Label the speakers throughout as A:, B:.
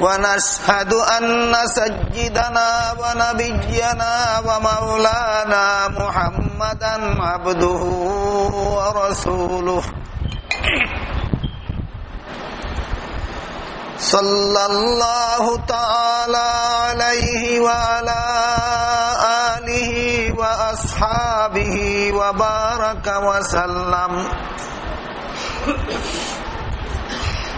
A: ونشهد أن سجدنا ونبينا ومولانا محمدا عبده ورسوله. صلى الله تعالى عليه وعلى آله وأصحابه وبارك وسلم.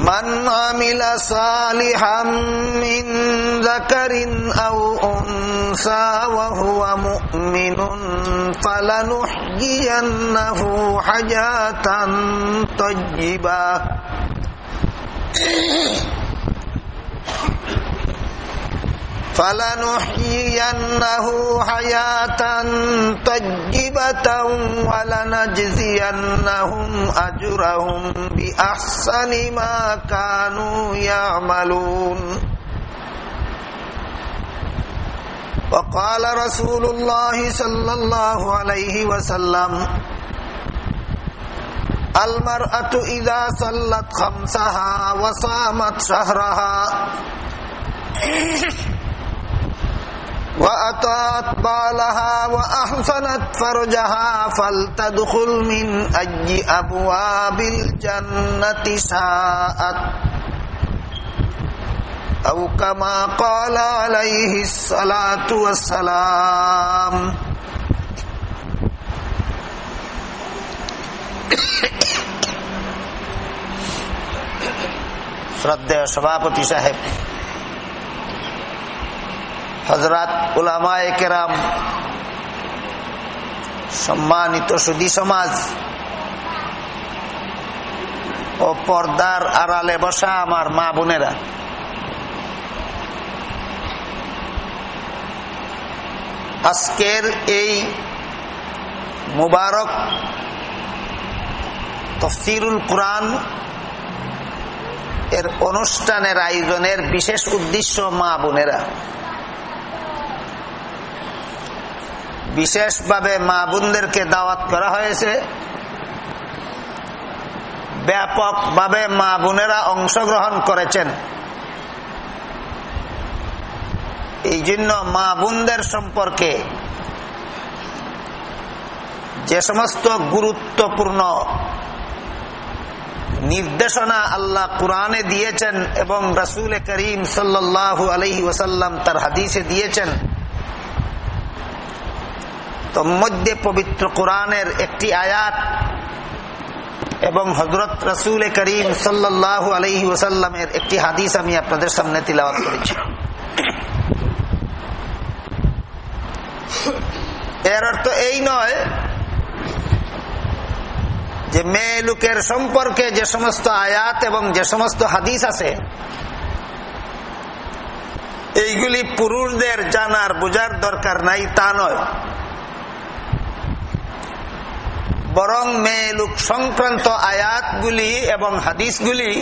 A: من عمل صالحا من ذكر أو أنثى وهو مؤمن فلنحيينه حياة طيبة. فلنحيينه حياة طيبة ولنجزينهم أجرهم بأحسن ما كانوا يعملون. وقال رسول الله صلى الله عليه وسلم المرأة إذا صلت خمسها وصامت شهرها وأطاعت بالها وأحسنت فرجها فلتدخل من أي أبواب الجنة شاءت أو كما قال عليه الصلاة والسلام শ্রদ্ধেয় সভাপতি সাহেব হজরত উলামায় কেরাম, সম্মানিত সুদী সমাজ, ও পর্দার আড়ালে বসা আমার মা বোনেরা। আজকের এই মুবারক তফসিরুল কোরআন এর অনুষ্ঠানের আয়োজনের বিশেষ উদ্দেশ্য মা বোনেরা। বিশেষভাবে মা বোনদেরকে দাওয়াত করা হয়েছে। ব্যাপকভাবে মা বোনেরা অংশগ্রহণ করেছেন। এই জন্য মা বোনদের সম্পর্কে যে সমস্ত গুরুত্বপূর্ণ নির্দেশনা আল্লাহ কোরআনে দিয়েছেন এবং রাসুল করিম সাল্লাহ আলহি ওসাল্লাম তার হাদিসে দিয়েছেন মধ্যে পবিত্র কোরআনের একটি আয়াত এবং হজরত রসুল করিম সাল্লাহ আলহি ওসাল্লামের একটি হাদিস আমি আপনাদের সামনে তিলাওয়াত করেছি। এর অর্থ এই নয় যে মেয়ে লোকের সম্পর্কে যে সমস্ত আয়াত এবং যে সমস্ত হাদিস আছে, এইগুলি পুরুষদের জানার বোঝার দরকার নাই, তা নয়। বরং মেয়ে লোক সংক্রান্ত আয়াতগুলি এবং হাদিসগুলি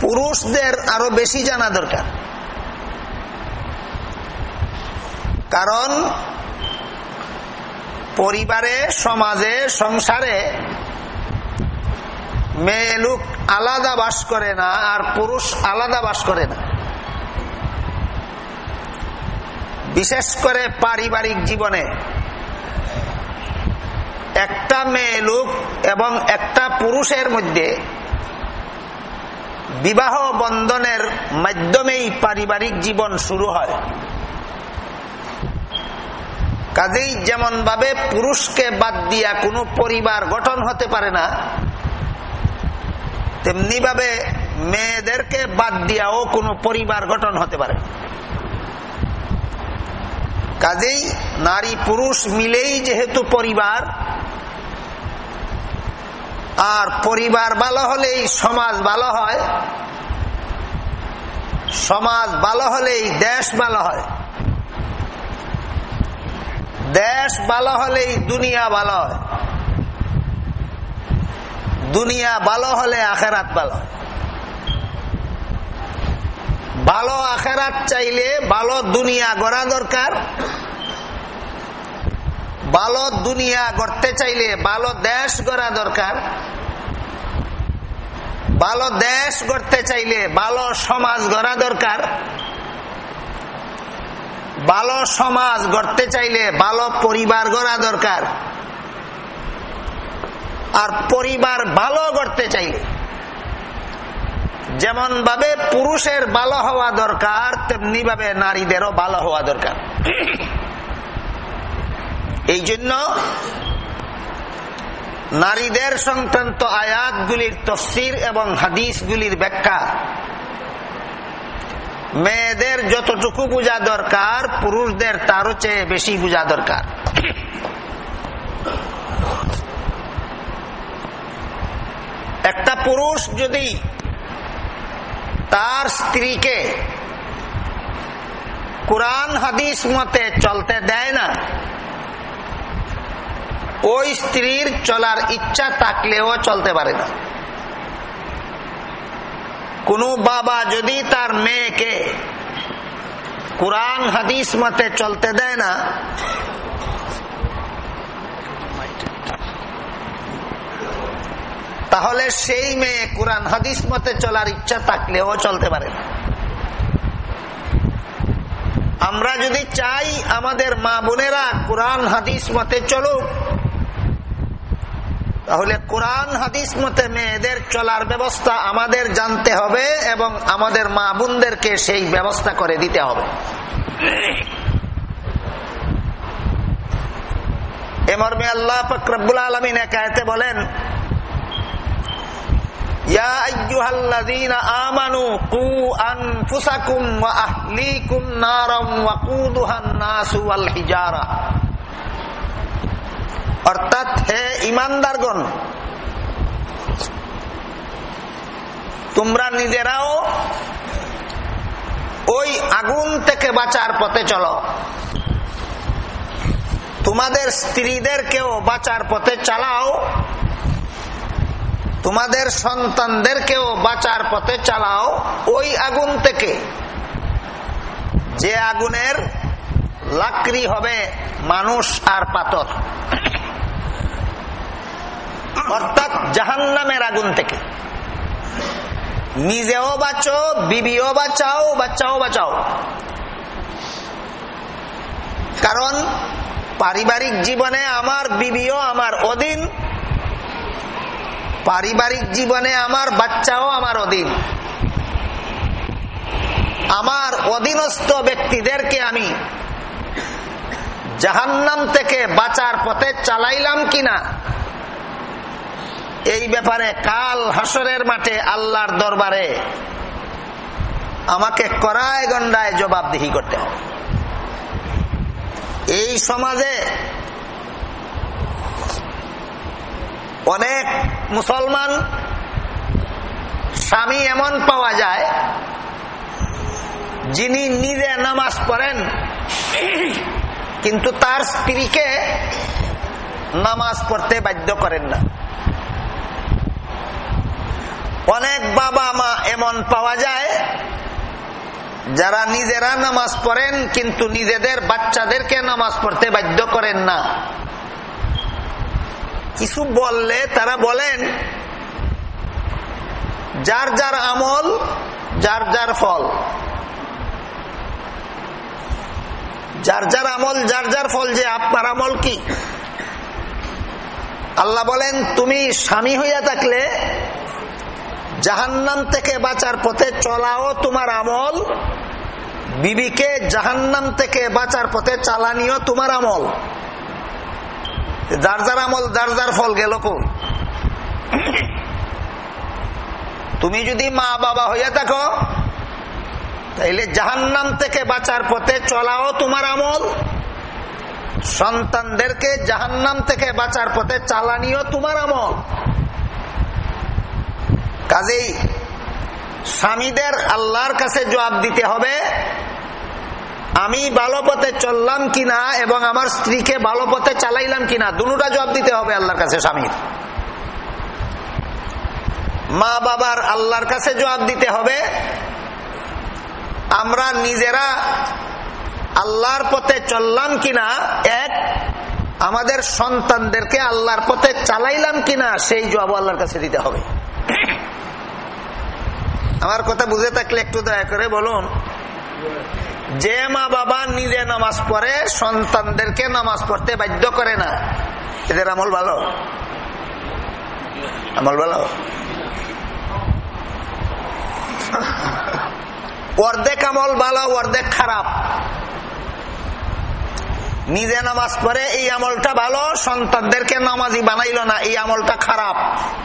A: পুরুষদের আরও বেশি জানা দরকার। কারণ পরিবারে, সমাজে, সংসারে মেয়ে লোক আলাদা বাস করে না আর পুরুষ আলাদা বাস করে না। বিশেষ করে পারিবারিক জীবনে একটা মেয়ে লোক এবং একটা পুরুষের মধ্যে বিবাহ বন্ধনের মাধ্যমেই পারিবারিক জীবন শুরু হয়। কাজেই যেমন ভাবে পুরুষকে বাদ দিয়া কোনো পরিবার গঠন হতে পারে না তেমনি ভাবে মেয়েদেরকে বাদ দিয়াও কোনো পরিবার গঠন হতে পারে। কাজেই নারী পুরুষ মিলেই যেহেতু পরিবার, আর পরিবার ভালো হলেই সমাজ ভালো হয়, সমাজ ভালো হলেই দেশ ভালো হয়, দেশ ভালো হলেই দুনিয়া ভালো হয়, দুনিয়া ভালো হলে আখেরাত ভালো হয়। ভালো আখেরাত চাইলে ভালো দুনিয়া গড়া দরকার। ভালো দুনিয়া গড়তে চাইলে ভালো দেশ গড়া দরকার। ভালো দেশ গড়তে চাইলে ভালো সমাজ গড়া দরকার। ভালো সমাজ গড়তে চাইলে ভালো পরিবার গড়া দরকার। আর পরিবার ভালো গড়তে চাইলে যেমন ভাবে পুরুষের ভালো হওয়া দরকার, তেমনি ভাবে নারীদেরও ভালো হওয়া দরকার। এই জন্য নারীদের সংক্রান্ত আয়াতগুলির তফসির এবং হাদিসগুলির ব্যাখ্যা, মেয়েদের যতটুকু বোঝা দরকার, পুরুষদের তারও চেয়ে বেশি বোঝা দরকার। একটা পুরুষ যদি তার স্ত্রীকে কোরআন হাদিস মতে চলতে দেয় না। ওই স্ত্রীর চলার ইচ্ছা থাকলেও চলতে পারে না। কোন বাবা যদি তার মেয়েকে কোরআন হাদিস মতে চলতে দেয় না তাহলে সেই মেয়ে কোরআন হাদিস মতে চলার ইচ্ছা থাকলেও চলতে পারে না। আমরা যদি চাই আমাদের মা বোনেরা কোরআন হাদিস মতে চলুক, তাহলে কোরআন হাদিস মতে মেয়েদের চলার ব্যবস্থা আমাদের জানতে হবে এবং আমাদের মা বোনদেরকে সেই ব্যবস্থা করে দিতে হবে। এমর্মে আল্লাহ ফকরবুল আলমিন একায়তে বলেন অর্থাৎ হে ইমানদারগণ, তোমরা নিজেরাও ওই আগুন থেকে বাঁচার পথে চলো। তোমাদের স্ত্রীদেরকেও বাঁচার পথে চালাও। তোমাদের সন্তানদেরকেও বাঁচার পথে চালাও ওই আগুন থেকে। যে আগুনের লাকড়ি হবে মানুষ আর পাথর। অর্থাৎ জাহান নামের আগুন থেকে। নিজেও বাঁচো, বিবিও বাঁচাও, বাচ্চাও বাঁচাও। কারণ পারিবারিক জীবনে আমার বিবিও আমার অধীন পারিবারিক জীবনে আমার বাচ্চাও আমার অধীন। আমার অধীনস্থ ব্যক্তিদেরকে আমি জাহান্নাম থেকে বাঁচার পথে চালাইলাম কিনা, এই ব্যাপারে কাল হাসরের মাঠে আল্লাহর দরবারে আমাকে করায় গন্ডায় জবাবদিহি করতে হবে। এই সমাজে অনেক মুসলমান স্বামী এমন পাওয়া যায়, যিনি নিজে নামাজ পড়েন, কিন্তু তার স্ত্রীকে নামাজ পড়তে বাধ্য করেন না। অনেক বাবা মা এমন পাওয়া যায়, যারা নিজেরা নামাজ পড়েন, কিন্তু নিজেদের বাচ্চাদেরকে নামাজ পড়তে বাধ্য করেন না। কিছু বললে তারা বলেন, যার যার আমল, যার যার ফল। যার যার আমল, যার যার ফল, যে আপনার আমল কি? আল্লাহ বলেন, তুমি স্বামী হইয়া থাকলে জাহান্নাম থেকে বাঁচার পথে চলাও তোমার আমল, বিবিকে জাহান্নাম থেকে বাঁচার পথে চালানিও তোমার আমল। যার যার আমল, যার যার ফল গেল কো? তুমি যদি মা বাবা হইয়া থাকো, তাইলে জাহান্নাম থেকে বাঁচার পথে চলাও তোমার আমল। সন্তানদেরকে জাহান্নাম থেকে বাঁচার পথে চালানিও তোমার আমল। কাজেই স্বামীদের আল্লাহর কাছে জবাব দিতে হবে আমি ভালো পথে চললাম কিনা এবং আমার স্ত্রীকে ভালো পথে চালাইলাম কিনা দুটা জবাব দিতে হবে আল্লাহর কাছে স্বামীর। মা বাবার আল্লাহর কাছে জবাব দিতে হবে, আমরা নিজেরা আল্লাহর পথে চললাম কিনা, এক, আমাদের সন্তানদেরকে আল্লাহর পথে চালাইলাম কিনা, সেই জবাব আল্লাহর কাছে দিতে হবে। আমার কথা বুঝে থাকলে একটু দয়া করে বলুন। যে মা বাবা নিজে নামাজ পড়ে, সন্তানদেরকে নামাজ পড়তে বাধ্য করে না। এদের আমল ভালো? আমল ভালো? অর্ধেক আমল ভালো, অর্ধেক খারাপ। নিজে নামাজ পড়ে, এই আমলটা ভালো, সন্তানদেরকে নামাজি বানাইল না, এই আমলটা খারাপ।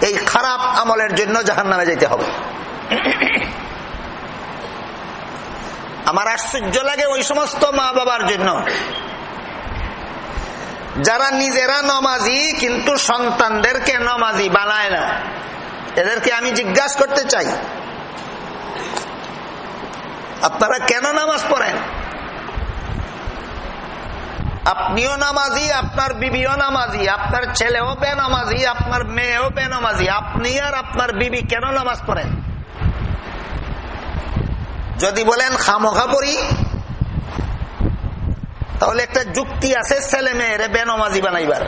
A: এই খারাপ আমলের জন্য জাহান নামে যেতে হবে। আমার আশ্চর্য লাগে ওই সমস্ত মা বাবার জন্য। যারা নিজেরা নমাজি, কিন্তু সন্তানদেরকে নমাজি বানায় না। এদেরকে আমি জিজ্ঞাসা করতে চাই, আপনারা কেন নামাজ পড়েন? আপনিও নামাজি, আপনার বিবিও নামাজি, আপনার ছেলেও বেনামাজি, আপনার মেয়েও বেনামাজি, আপনি আর আপনার বিবি কেন নামাজ পড়েন? যদি বলেন খামোখা পড়ি তাহলে একটা যুক্তি আছে ছেলে মেয়েরে বেনমাজি বানাইবার।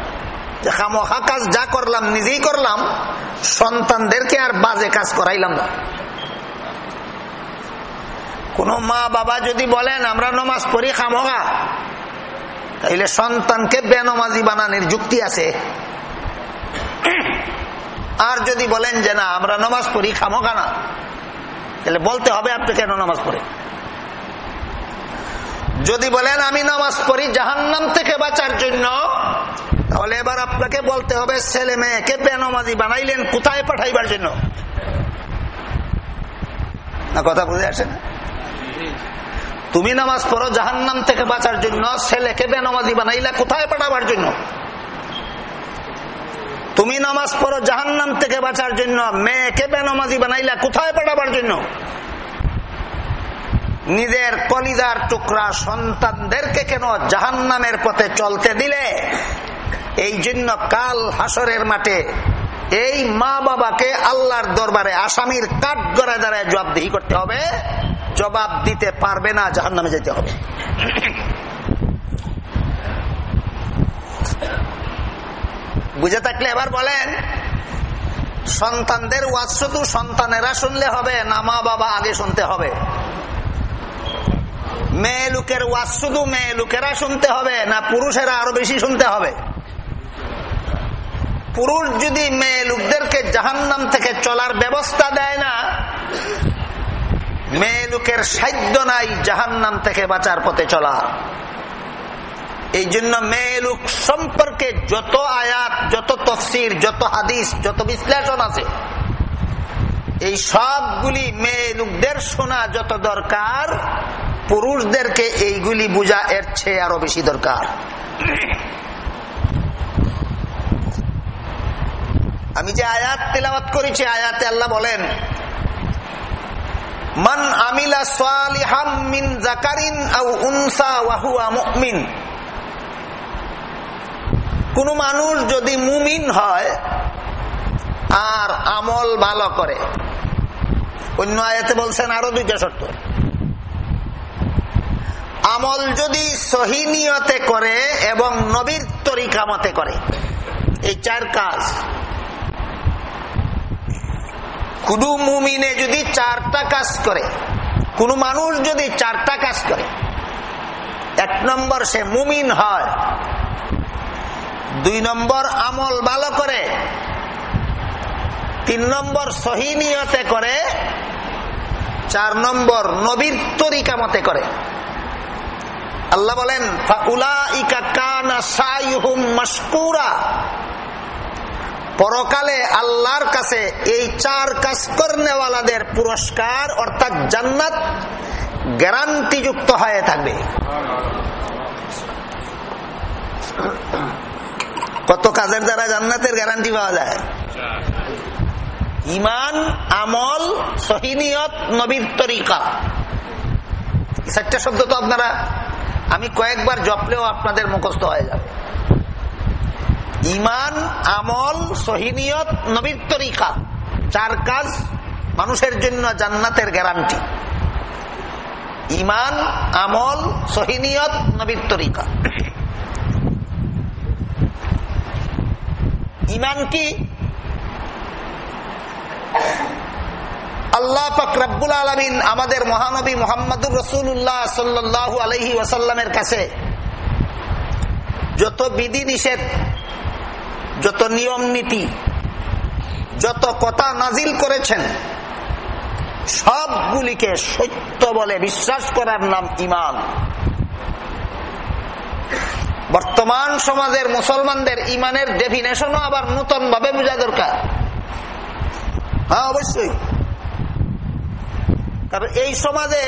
A: যে খামোখা কাজ যা করলাম, নিজেই করলাম, সন্তানদেরকে আর বাজে কাজ করাইলাম না। কোন মা বাবা যদি বলেন, আমরা নমাজ পড়ি খামোখা তাইলে সন্তানকে বেনমাজি বানানোর যুক্তি আছে। আর যদি বলেন যে, না, আমরা নমাজ পড়ি খামোখা না তাহলে বলতে হবে আপনি কেন নামাজ পড়ে যদি বলেন আমি নামাজ পড়ি জাহান্নাম থেকে বাঁচার জন্য, তাহলে এবার আপনাকে বলতে হবে ছেলে মেয়েকে বেনমাজি বানাইলেন, কোথায় পাঠাইবার জন্য? না, কথা বুঝে আসে না? তুমি নামাজ পড়ো জাহান্নাম থেকে বাঁচার জন্য, ছেলেকে বেনমাজি বানাইলা কোথায় পাঠাবার জন্য? তুমি নামাজ পড়ো জাহান্নাম থেকে বাঁচার জন্য, মেয়েকে বেনমাজি বানাইলা কোথায় পাঠাবার জন্য? নিজের কলিজার টুকরা সন্তানদেরকে কেন জাহান্নামের পথে চলতে দিলে? এই জন্য কাল হাসরের মাঠে এই মা বাবাকে আল্লাহর দরবারে আসামির কাঠ গড়ায় দ্বারায় জবাবদিহি করতে হবে। জবাব দিতে পারবে না, জাহান্নামে যেতে হবে। বুঝে থাকলে এবার বলেন, সন্তানদের ওয়াজ শুধু সন্তানেরা শুনলে হবে না মা বাবা আগে শুনতে হবে। মেয়ে লোকের ওয়াজ শুধু মেয়ে লোকেরা শুনতে হবে না পুরুষেরা আরও বেশি শুনতে হবে। পুরুষ যদি মেয়ে লোকদেরকে জাহান্নাম থেকে চলার ব্যবস্থা দেয় না, মেয়ে লোকের সাধ্য নাই জাহান্নাম থেকে বাঁচার পথে চলা। এই জন্য মেয়ে লোক সম্পর্কে যত আয়াত, যত তফসির, যত হাদিস, যত বিশ্লেষণ আছে, এই সবগুলি মেয়ে লোকদের শোনা যত দরকার, পুরুষদেরকে এইগুলি বোঝা এর চেয়ে আরও বেশি দরকার। আমি যে আয়াত তেলাওয়াত করেছি, আয়াতে আল্লাহ বলেন, মান আমিলা সালিহাম মিন জাকারিন আও উনসা ওয়া হুয়া মুমিন। কোন মানুষ যদি মুমিন হয়, আর আমল ভালো করে। অন্য আয়াতে বলছেন আরও দুইটা শর্ত। আমল যদি সহিনিয়তে করে এবং নবীর তরিকা মতে করে, এই চার কাজ। কোন মুমিনে যদি চারটা কাজ করে, কোন মানুষ যদি চারটা কাজ করে, এক নম্বর সে মুমিন হয় দুই নম্বর আমল ভালো করে। তিন নম্বর সহিনিয়তে করে। চার নম্বর নবীর তরিকা মতে করে। আল্লাহ বলেন পরকালে আল্লাহর কাছে এই চার কাজ করেওয়ালাদের পুরস্কার, অর্থাৎ জান্নাত, গ্যারান্টিযুক্ত হয়ে থাকবে। কত কাজের দ্বারা জান্নাতের গ্যারান্টি পাওয়া যায়? ইমান, আমল সহিনিয়ত নবীর তরিকা। শব্দ তো আপনারা, আমি কয়েকবার জপলেও আপনাদের মুখস্থ হয়ে যাবে। ইমান, আমল সহিনিয়ত নবীর তরিকা। চার কাজ মানুষের জন্য জান্নাতের গ্যারান্টি ইমান, আমল সহিনিয়ত নবীর তরিকা। ইমান কি? আল্লাহ পাক রব্বুল আলমিন আমাদের মহানবী মোহাম্মদুর রসুল্লাহ সাল্লাহ আলহি ওয়াসাল্লামের কাছে যত বিধি নিষেধ যত নিয়ম নীতি, যত কথা নাজিল করেছেন, সবগুলিকে সত্য বলে বিশ্বাস করার নাম ইমান বর্তমান সমাজের মুসলমানদের ইমানের ডেফিনেশনও আবার নতুন ভাবে বোঝা দরকার। হ্যাঁ অবশ্যই। কারণ এই সমাজে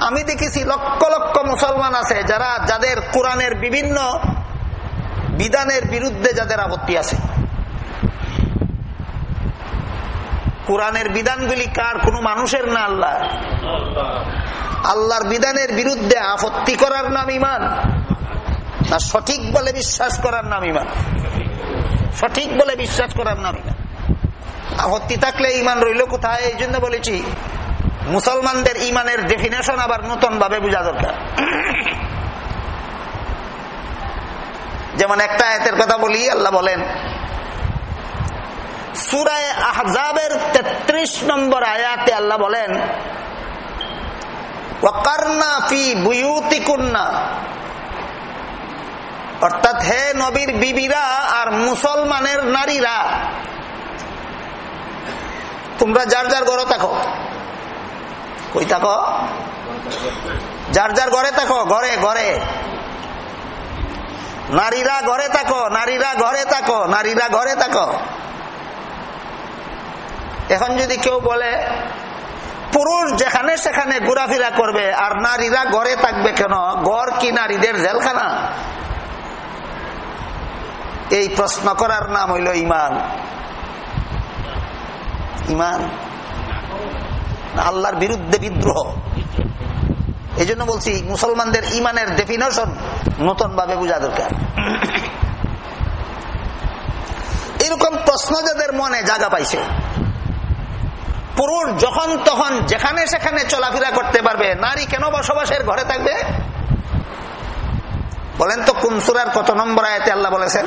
A: আমি দেখেছি লক্ষ লক্ষ মুসলমান আছে যারা যাদের কোরআনের বিভিন্ন বিধানের বিরুদ্ধে যাদের আপত্তি আছে। কোরআনের বিধানগুলি কার? কোন মানুষের না আল্লাহ আল্লাহর বিধানের বিরুদ্ধে আপত্তি করার নাম ইমান। না, সঠিক বলে বিশ্বাস করার নাম ইমান। সঠিক বলে বিশ্বাস করার নাম ইমান। আপত্তি থাকলে ইমান রইল কোথায়? এই জন্য বলেছি, মুসলমানদের ইমানের ডেফিনেশন আবার নতুন ভাবে বোঝা দরকার। যেমন একটা আয়তের কথা বলি, আল্লাহ বলেন, সুরায় আহজাবের তেত্রিশ নম্বর আয়াতে আল্লাহ বলেন অর্থাৎ হে নবীর বিবিরা আর মুসলমানের নারীরা, তোমরা যার যার ঘরে থাকো। কই থাকো? যার যার ঘরে থাকো, ঘরে ঘরে। নারীরা ঘরে থাকো, নারীরা ঘরে থাকো, নারীরা ঘরে থাকো। এখন যদি কেউ বলে, পুরুষ যেখানে সেখানে ঘোরাফেরা করবে, আর নারীরা ঘরে থাকবে কেন? ঘর কি নারীদের জেলখানা? এই প্রশ্ন করার নাম হইল ইমান ইমান আল্লাহর বিরুদ্ধে বিদ্রোহ। এই জন্য বলছি, মুসলমানদের ইমানের ডেফিনেশন নতুন ভাবে বোঝা দরকার। এরকম প্রশ্ন যাদের মনে জায়গা পাইছে, পুরুষ যখন তখন যেখানে সেখানে চলাফেরা করতে পারবে, নারী কেন বসবাসের ঘরে থাকবে? বলেন তো কুমসুরার সুরার কত নম্বর আয়তে আল্লাহ বলেছেন?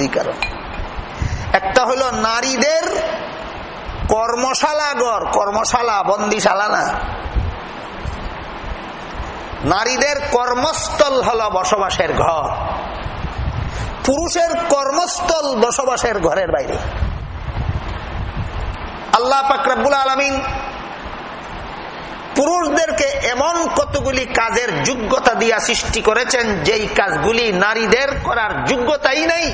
A: দুই কারণ একটা হলো নারীদের কর্মশালা গড় কর্মশালা, বন্দিশালা না। নারীদের কর্মস্থল হলো বসবাসের ঘর। পুরুষের কর্মস্থল বসবাসের ঘরের বাইরে। আল্লাহ পাকরাবুল আলমিন পুরুষদেরকে এমন কতগুলি কাজের যোগ্যতা দিয়া সৃষ্টি করেছেন, যেই কাজগুলি নারীদের করার যোগ্যতাই নেই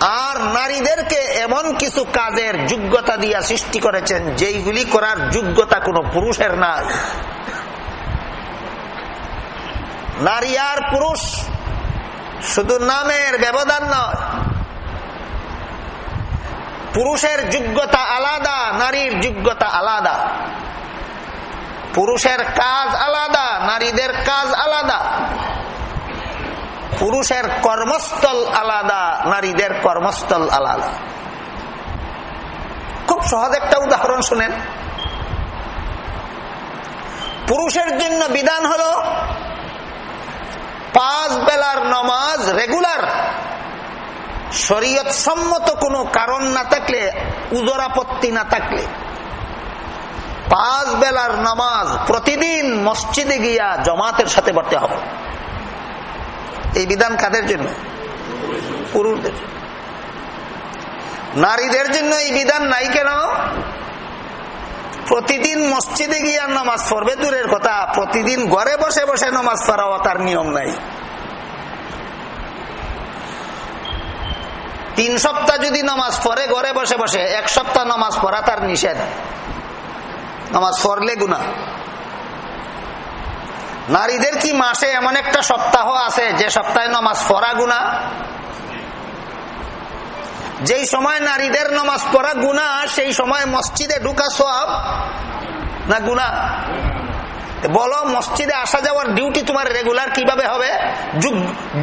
A: আর নারীদেরকে এমন কিছু কাজের যোগ্যতা দিয়া সৃষ্টি করেছেন, যেইগুলি করার যোগ্যতা কোনো পুরুষের নাই নারী আর পুরুষ শুধু নামের ব্যবধান নয়। পুরুষের যোগ্যতা আলাদা, নারীর যোগ্যতা আলাদা। পুরুষের কাজ আলাদা, নারীদের কাজ আলাদা। পুরুষের কর্মস্থল আলাদা, নারীদের কর্মস্থল আলাদা। খুব সহজ একটা উদাহরণ শুনেন। পুরুষের জন্য বিধান হলো পাঁচ বেলার নমাজ রেগুলার। শরীয়ত সম্মত কোনো কারণ না থাকলে উজরাপত্তি না থাকলে। পাঁচ বেলার নামাজ প্রতিদিন মসজিদে গিয়া জমাতের সাথে পড়তে হবে। এই বিধান কাদের জন্য? পুরুষদের নারীদের জন্য এই বিধান নাই কেন? প্রতিদিন মসজিদে গিয়া নামাজ পড়বে, দূরের কথা। প্রতিদিন ঘরে বসে বসে নামাজ পড়াও, তার নিয়ম নাই। তিন সপ্তাহ যদি নামাজ পড়ে, ঘরে বসে বসে, এক সপ্তাহ নামাজ পড়া তার নিষেধ। নামাজ পড়লে গুণা নারীদের কি মাসে এমন একটা সপ্তাহ আছে? যে সপ্তাহে নামাজ পড়া গুণা যেই সময় নারীদের নমাজ পড়া গুণা সেই সময় মসজিদে ঢুকা সব না গুণা বলো, মসজিদে আসা যাওয়ার ডিউটি তোমার রেগুলার কীভাবে হবে?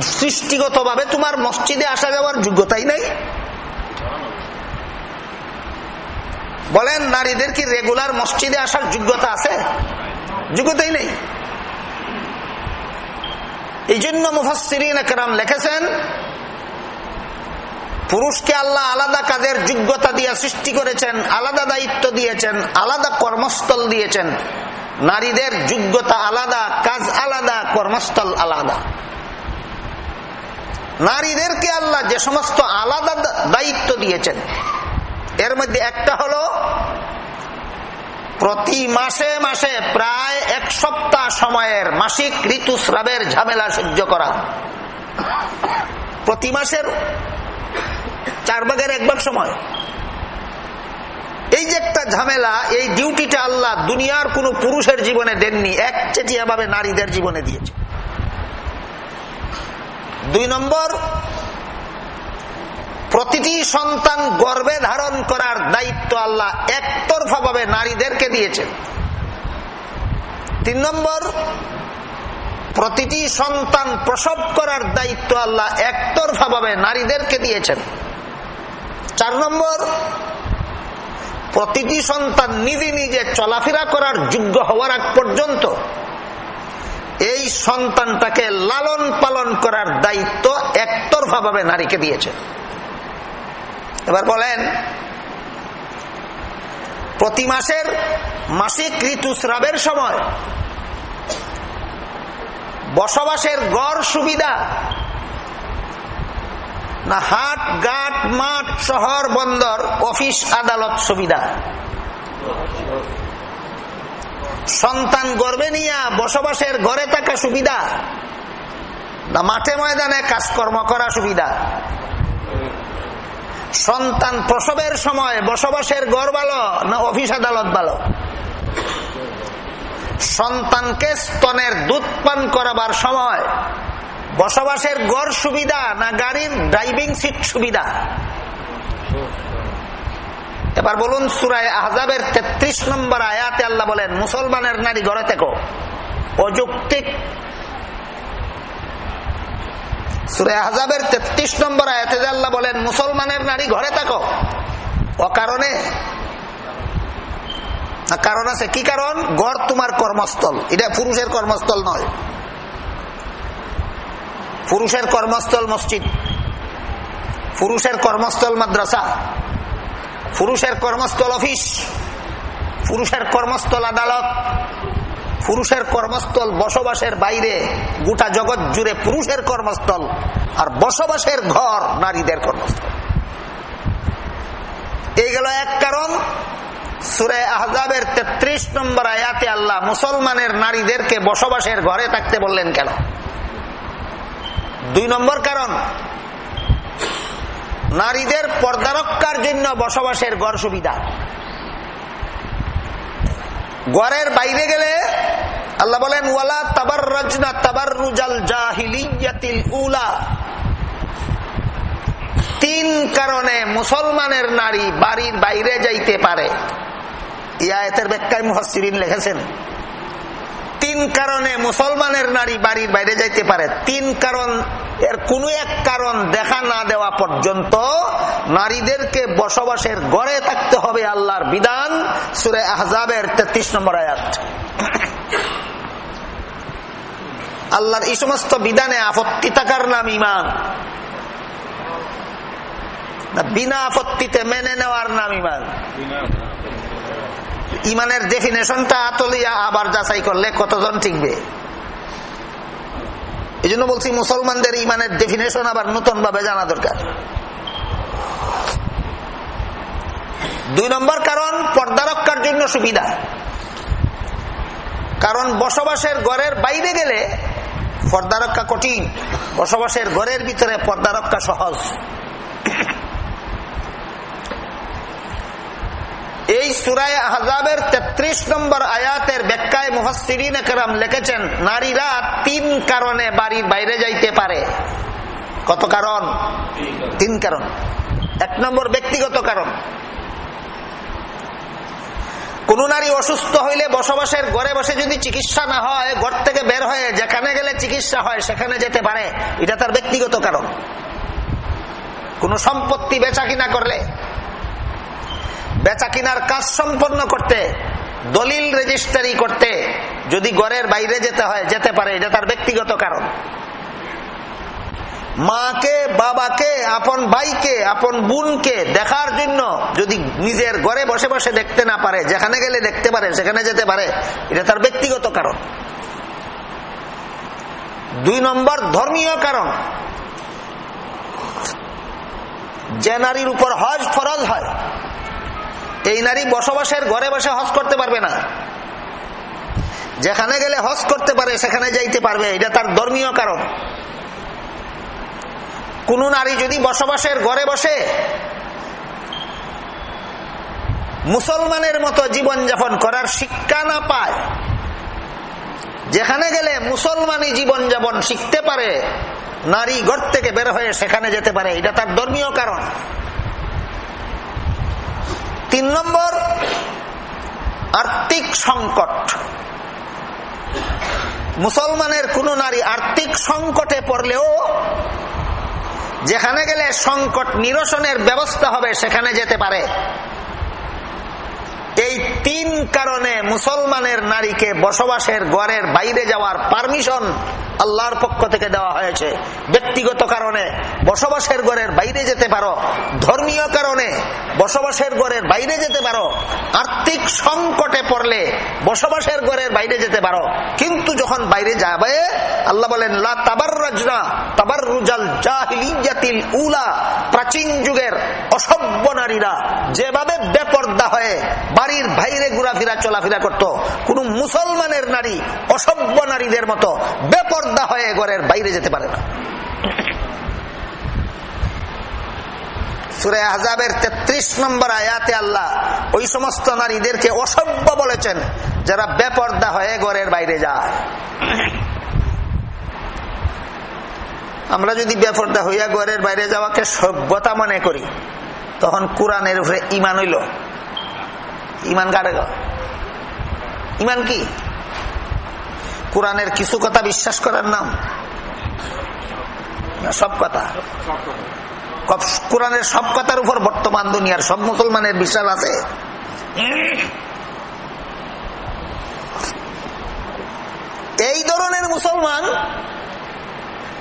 A: সৃষ্টিগত ভাবে তোমার মসজিদে আসা যাওয়ার যোগ্যতাই নাই? বলেন, নারীদের কি রেগুলার মসজিদে আসার যোগ্যতা আছে? যোগ্যতাই নেই। এই জন্য মুফাসিরিন একরাম লিখেছেন, পুরুষকে আল্লাহ আলাদা কাজের যোগ্যতা দিয়ে সৃষ্টি করেছেন, আলাদা দায়িত্ব দিয়েছেন, আলাদা কর্মস্থল দিয়েছেন। নারীদের যোগ্যতা আলাদা, কাজ আলাদা, কর্মস্থল আলাদা। নারীদেরকে আল্লাহ যে সমস্ত আলাদা দায়িত্ব দিয়েছেন। এর মধ্যে একটা হলো প্রতি মাসে মাসে প্রায় এক সপ্তাহ সময়ের মাসিক ঋতুস্রাবের ঝামেলা সহ্য করা। প্রতি মাসের চার ভাগের এক ভাগ সময়। এই যে একটা ঝামেলা, এই ডিউটিটা আল্লাহ দুনিয়ার কোন পুরুষের জীবনে দেননি, এক চেটিয়া ভাবে নারীদের জীবনে দিয়েছে। দুই নম্বর প্রতিটি সন্তান গর্বে ধারণ করার দায়িত্ব আল্লাহ একতরফা ভাবে নারীদেরকে দিয়েছেন। তিন নম্বর, প্রতিটি সন্তান প্রসব করার দায়িত্ব আল্লাহ একতরফা ভাবে নারীদেরকে দিয়েছেন। চার নম্বর, প্রতিটি সন্তান নিজে নিজে চলাফেরা করার যোগ্য হওয়ার আগ পর্যন্ত এই সন্তানটাকে লালন পালন করার দায়িত্ব একতরফা ভাবে নারীকে দিয়েছে এবার বলেন, প্রতি মাসের মাসিক ঋতুস্রাবের সময় বসবাসের গড় সুবিধা না হাট, ঘাট, মাঠ, শহর, বন্দর, অফিস, আদালত সুবিধা? সন্তান গর্বে নিয়ে বসবাসের ঘরে থাকা সুবিধা না মাঠে ময়দানে কাজকর্ম করা সুবিধা? সন্তান প্রসবের সময় বসবাসের গড় ভালো না অফিস আদালত ভালো? সন্তানকে স্তনের দুধ পান করাবার সময় বসবাসের গড় সুবিধা না গাড়ির ড্রাইভিং সিট সুবিধা? এবার বলুন সুরায় আহজাবের তেত্রিশ নম্বর আয়াতে আল্লাহ বলেন, মুসলমানের নারী ঘরে থেকো। অযৌক্তিক আহজাবের তেত্রিশ নম্বর আয়াতে আল্লাহ বলেন, মুসলমানের নারী ঘরে থাকো। অকারণে কারণ আছে। কি কারণ? গড় তোমার কর্মস্থল। এটা পুরুষের কর্মস্থল নয়। পুরুষের কর্মস্থল মসজিদ। পুরুষের কর্মস্থল মাদ্রাসা। পুরুষের কর্মস্থল অফিস। পুরুষের কর্মস্থল আদালত। পুরুষের কর্মস্থল, বসবাসের বাইরে গোটা জগৎ জুড়ে পুরুষের কর্মস্থল আর বসবাসের ঘর নারীদের কর্মস্থল। এই গেল এক কারণ, সুরে আহজাবের তেত্রিশ নম্বর আয়াতে আল্লাহ মুসলমানের নারীদেরকে বসবাসের ঘরে থাকতে বললেন কেন? দুই নম্বর কারণ, নারীদের পর্দারক্ষার জন্য বসবাসের ঘর সুবিধা। গড়ের বাইরে গেলে আল্লাহ বলেন, ওয়ালা তাবার রাজনা তাবার রুজাল জাহিলিয়াতিল উলা। তিন কারণে মুসলমানের নারী বাড়ির বাইরে যাইতে পারে। ইয়া ইয়াতের ব্যাখ্যায় মুহাসিরিন লিখেছেন। তিন কারণে মুসলমানের নারী বাড়ির বাইরে যাইতে পারে। তিন কারণ, এর কোন এক কারণ দেখা না দেওয়া পর্যন্ত নারীদেরকে বসবাসের গড়ে থাকতে হবে আল্লাহর বিধান, সুরে আহজাবের তেত্রিশ নম্বর আয়াত। আল্লাহর এই সমস্ত বিধানে আপত্তি থাকার নাম ইমান। বিনা আপত্তিতে মেনে নেওয়ার নাম ইমান। ইমানের ডেফিনেশনটা আতলিয়া আবার যাচাই করলে কতজন ঠিকবে এই জন্য বলছি মুসলমানদের ইমানের ডেফিনেশন আবার নতুন ভাবে জানা দরকার। দুই নম্বর কারণ, পর্দা রক্ষার জন্য সুবিধা। কারণ বসবাসের ঘরের বাইরে গেলে পর্দা রক্ষা কঠিন। বসবাসের ঘরের ভিতরে পর্দা রক্ষা সহজ। এই সুরায় আহজাবের তেত্রিশ নম্বর আয়াতের ব্যাখ্যায় মুহসিরিন একরাম লিখেছেন, নারীরা তিন কারণে বাড়ির বাইরে যাইতে পারে। কত কারণ? তিন কারণ। এক নম্বর ব্যক্তিগত কারণ। কোন নারী অসুস্থ হইলে বসবাসের ঘরে বসে যদি চিকিৎসা না হয়, ঘর থেকে বের হয়ে যেখানে গেলে চিকিৎসা হয়, সেখানে যেতে পারে। এটা তার ব্যক্তিগত কারণ। কোন সম্পত্তি বেচা কিনা করলে বেচা কিনার কাজ সম্পন্ন করতে, দলিল রেজিস্ট্রারি করতে যদি ঘরের বাইরে যেতে হয়, যেতে পারে, এটা তার ব্যক্তিগত কারণ। মাকে, বাবাকে, আপন ভাইকে, আপন বোনকে দেখার জন্য যদি নিজের ঘরে বসে বসে দেখতে না পারে, যেখানে গেলে দেখতে পারে, সেখানে যেতে পারে, এটা তার ব্যক্তিগত কারণ। দুই নম্বর ধর্মীয় কারণ। যে নারীর উপর হজ ফরজ হয় এই নারী বসবাসের ঘরে বসে হজ করতে পারবে না। যেখানে গেলে হজ করতে পারে, সেখানে যাইতে পারবে। এটা তার ধর্মীয় কারণ। কোন নারী যদি বসবাসের ঘরে বসে মুসলমানের মতো জীবনযাপন করার শিক্ষা না পায়, যেখানে গেলে মুসলমানি জীবনযাপন শিখতে পারে, নারী ঘর থেকে বের হয়ে সেখানে যেতে পারে, এটা তার ধর্মীয় কারণ। তিন নম্বর, আর্থিক সংকট। মুসলমানের কোন নারী আর্থিক সংকটে পড়লেও যেখানে গেলে সংকট নিরসনের ব্যবস্থা হবে, সেখানে যেতে পারে। এই তিন কারণে মুসলমানের নারীকে বসবাসের ঘরের বাইরে যাওয়ার পারমিশন আল্লাহর পক্ষ থেকে দেওয়া হয়েছে। ব্যক্তিগত কারণে বসবাসের ঘরের বাইরে যেতে পারো, ধর্মীয় কারণে বসবাসের ঘরের বাইরে যেতে পারো, আর্থিক সংকটে পড়লে বসবাসের ঘরের বাইরে যেতে পারো। কিন্তু যখন বাইরে যাবে, আল্লাহ বলেন তাবার তাবার রুজাল উলা। প্রাচীন যুগের অসভ্য নারীরা যেভাবে বেপর্দা হয়ে বাড়ির বাইরে ঘোরাফেরা, চলাফেরা করত। কোন মুসলমানের নারী, অসভ্য নারীদের মতো বেপর্দা হয়ে ঘরের বাইরে যেতে পারে না। আমরা যদি বেপর্দা হইয়া ঘরের বাইরে যাওয়াকে সভ্যতা মনে করি, তখন কোরআনের উপরে ইমান হইল। ইমান কারে ইমান কি? কোরআনের কিছু কথা বিশ্বাস করার নাম? সব কথা। কোরআনের সব কথার উপর বর্তমান দুনিয়ার সব মুসলমানের বিশ্বাস আছে? এই ধরনের মুসলমান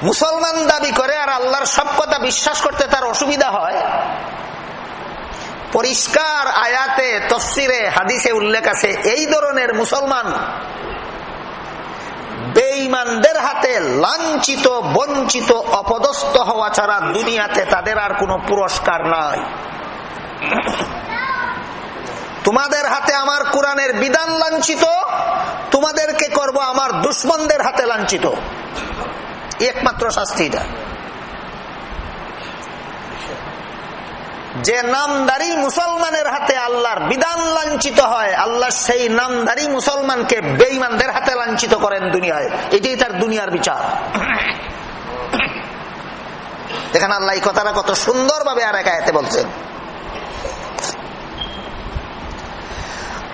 A: মুসলমান দাবি করে আর আল্লাহর সব কথা বিশ্বাস করতে তার অসুবিধা হয়। পরিষ্কার আয়াতে, তফসিরে, হাদিসে উল্লেখ আছে, এই ধরনের মুসলমান বেঈমানদের হাতে লাঞ্ছিত, বঞ্চিত, অপদস্থ হওয়া ছাড়া দুনিয়াতে তাদের আর কোনো পুরস্কার নাই। তোমাদের হাতে আমার কোরআনের বিধান লাঞ্ছিত, তোমাদেরকে করব আমার দুশ্মনদের হাতে লাঞ্ছিত। একমাত্র শাস্তিটা যে নামদারি মুসলমানের হাতে আল্লাহর বিধান লাঞ্ছিত হয় আল্লাহ সেই নামদারি মুসলমানকে বেইমানদের হাতে লাঞ্ছিত করেন দুনিয়ায় এটাই তার দুনিয়ার বিচার এখানে আল্লাহ এই কথাটা কত সুন্দর ভাবে আর এক আয়তে বলছেন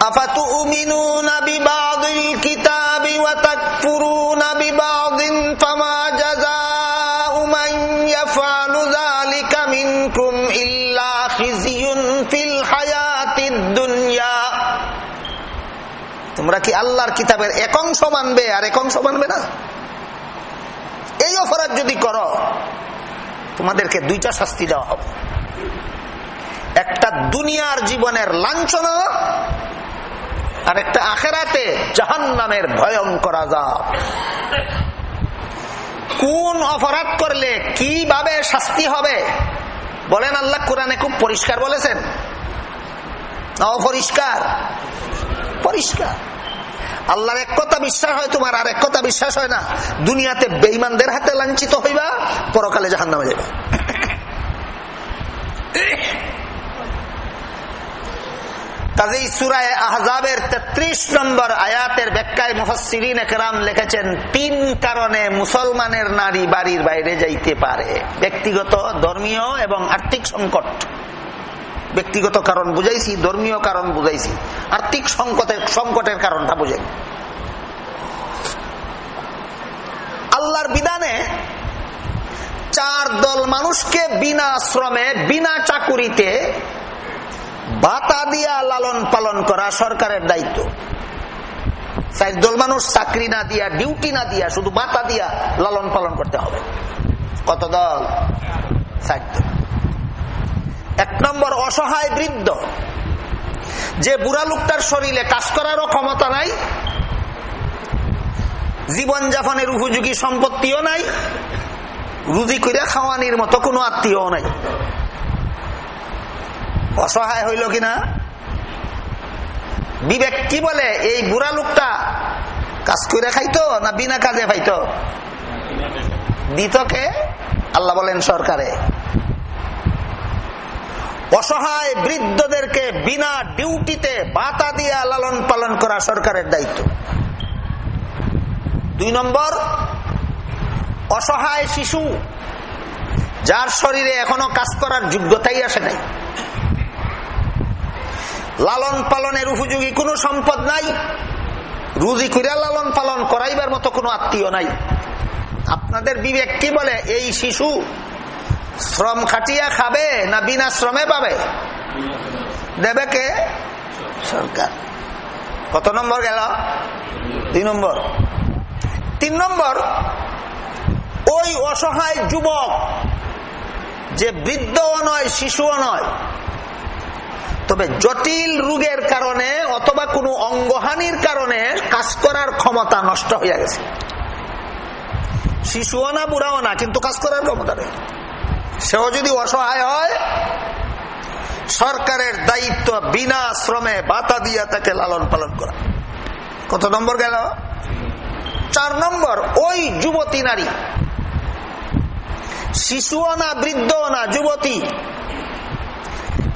A: أفتؤمنون ببعض الكتاب وتكفرون ببعض فما جزاء من يفعل তোমরা কি আল্লাহর কিতাবের এক অংশ মানবে আর এক অংশ মানবে না? এই অপরাধ যদি করো, তোমাদেরকে দুইটা শাস্তি দেওয়া হবে। একটা দুনিয়ার জীবনের লাঞ্ছনা আর একটা আখেরাতে জাহান নামের ভয়ঙ্কর আজাব কোন অপরাধ করলে কীভাবে শাস্তি হবে? বলেন আল্লাহ, কোরআনে খুব পরিষ্কার বলেছেন। অপরিষ্কার। পরিষ্কার। আল্লাহর এক কথা বিশ্বাস হয়, তোমার আর এক কথা বিশ্বাস হয় না। দুনিয়াতে বেইমানদের হাতে লাঞ্ছিত হইবা, পরকালে জাহান নামে যাবে কাজেই সুরায় আহজাবের তেত্রিশ নম্বর আয়াতের ব্যাখ্যায় মুফসিরিন একরাম লিখেছেন, তিন কারণে মুসলমানের নারী বাড়ির বাইরে যাইতে পারে। ব্যক্তিগত, ধর্মীয় এবং আর্থিক সংকট। ব্যক্তিগত কারণ বুঝাইছি, ধর্মীয় কারণ বুঝাইছি। আর্থিক সংকটের সংকটের কারণটা বুঝাই। আল্লাহর বিধানে চার দল মানুষকে বিনা শ্রমে বিনা চাকুরিতে বাতা দিয়া লালন পালন করা সরকারের দায়িত্ব। চার দল মানুষ চাকরি না দিয়া, ডিউটি না দিয়া, শুধু বাতা দিয়া লালন পালন করতে হবে। কত দল? চার দল। নম্বর, অসহায় বৃদ্ধ। যে বুড়া লোকটার শরীরে কাজ করারও ক্ষমতা নাই জীবন যাপনের উপযোগী সম্পত্তিও নাই, রুজি করিয়া খাওয়ানির মতো কোনো আত্মীয় নাই। অসহায় হইল কিনা? বিবেক কি বলে, এই বুড়া লোকটা কাজ করে খাইতো না বিনা কাজে পাইতো? দিত কে? আল্লাহ বলেন সরকারে। অসহায় বৃদ্ধদেরকে বিনা ডিউটিতে বাতা দিয়া লালন পালন করা সরকারের দায়িত্ব। দুই নম্বর, অসহায় শিশু যার শরীরে এখনও কাজ করার যোগ্যতাই আসে নাই। লালন পালনের উপযোগী কোনো সম্পদ নাই। রুজি করিয়া লালন পালন করাইবার মতো কোনো আত্মীয় নাই। আপনাদের বিবেক কি বলে? এই শিশু শ্রম খাটিয়া খাবে না বিনা শ্রমে পাবে? দেবে কে? সরকার। কত নম্বর গেল? দুই নম্বর। তিন নম্বর, ওই অসহায় যুবক যে বৃদ্ধও নয়, শিশুও নয়, তবে জটিল রোগের কারণে অথবা কোনো অঙ্গহানির কারণে কাজ করার ক্ষমতা নষ্ট হয়ে গেছে। শিশুও না, বুড়াও না, কিন্তু কাজ করার ক্ষমতা নেই। সেও যদি অসহায় হয়, সরকারের দায়িত্ব বিনা শ্রমে বাতা দিয়া তাকে লালন পালন করা। কত নম্বর গেল? চার নম্বর, ওই যুবতী নারী। শিশুও না বৃদ্ধ না, যুবতী।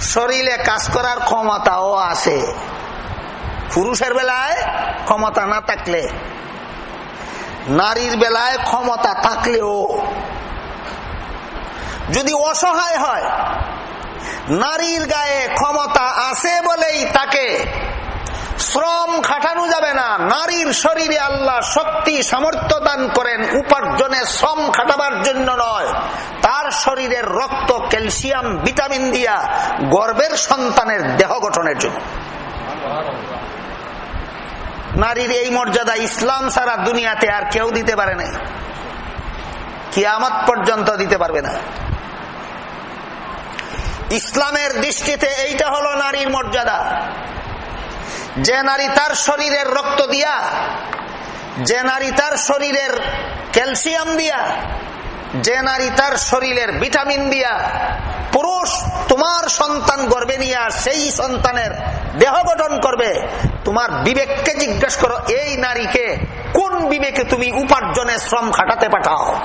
A: শরীরে কাজ করার ক্ষমতাও আছে। পুরুষের বেলায় ক্ষমতা না থাকলে, নারীর বেলায় ক্ষমতা থাকলেও যদি অসহায় হয়, নারীর গায়ে ক্ষমতা আছে বলেই তাকে শ্রম খাটানো যাবে না। নারীর শরীরে আল্লাহ শক্তি, সামর্থ্য দান করেন। উপার্জনে শ্রম খাটাবার জন্য নয়। তার শরীরের রক্ত, ক্যালসিয়াম, ভিটামিন দিয়া গর্বের সন্তানের দেহ গঠনের জন্য। নারীর এই মর্যাদা ইসলাম সারা দুনিয়াতে আর কেউ দিতে পারে নাই। কিয়ামত পর্যন্ত দিতে পারবে না। ইসলামের দৃষ্টিতে এইটা হলো নারীর মর্যাদা। যে নারী তার শরীরের রক্ত দিয়া, যে নারী তার শরীরের ক্যালসিয়াম দিয়া, যে নারী তার শরীরের ভিটামিন দিয়া, পুরুষ তোমার সন্তান গর্বে নিয়া সেই সন্তানের দেহ গঠন করবে। তোমার বিবেককে জিজ্ঞেস করো, এই নারীকে কোন বিবেকে তুমি উপার্জনে শ্রম খাটাতে পাঠাও?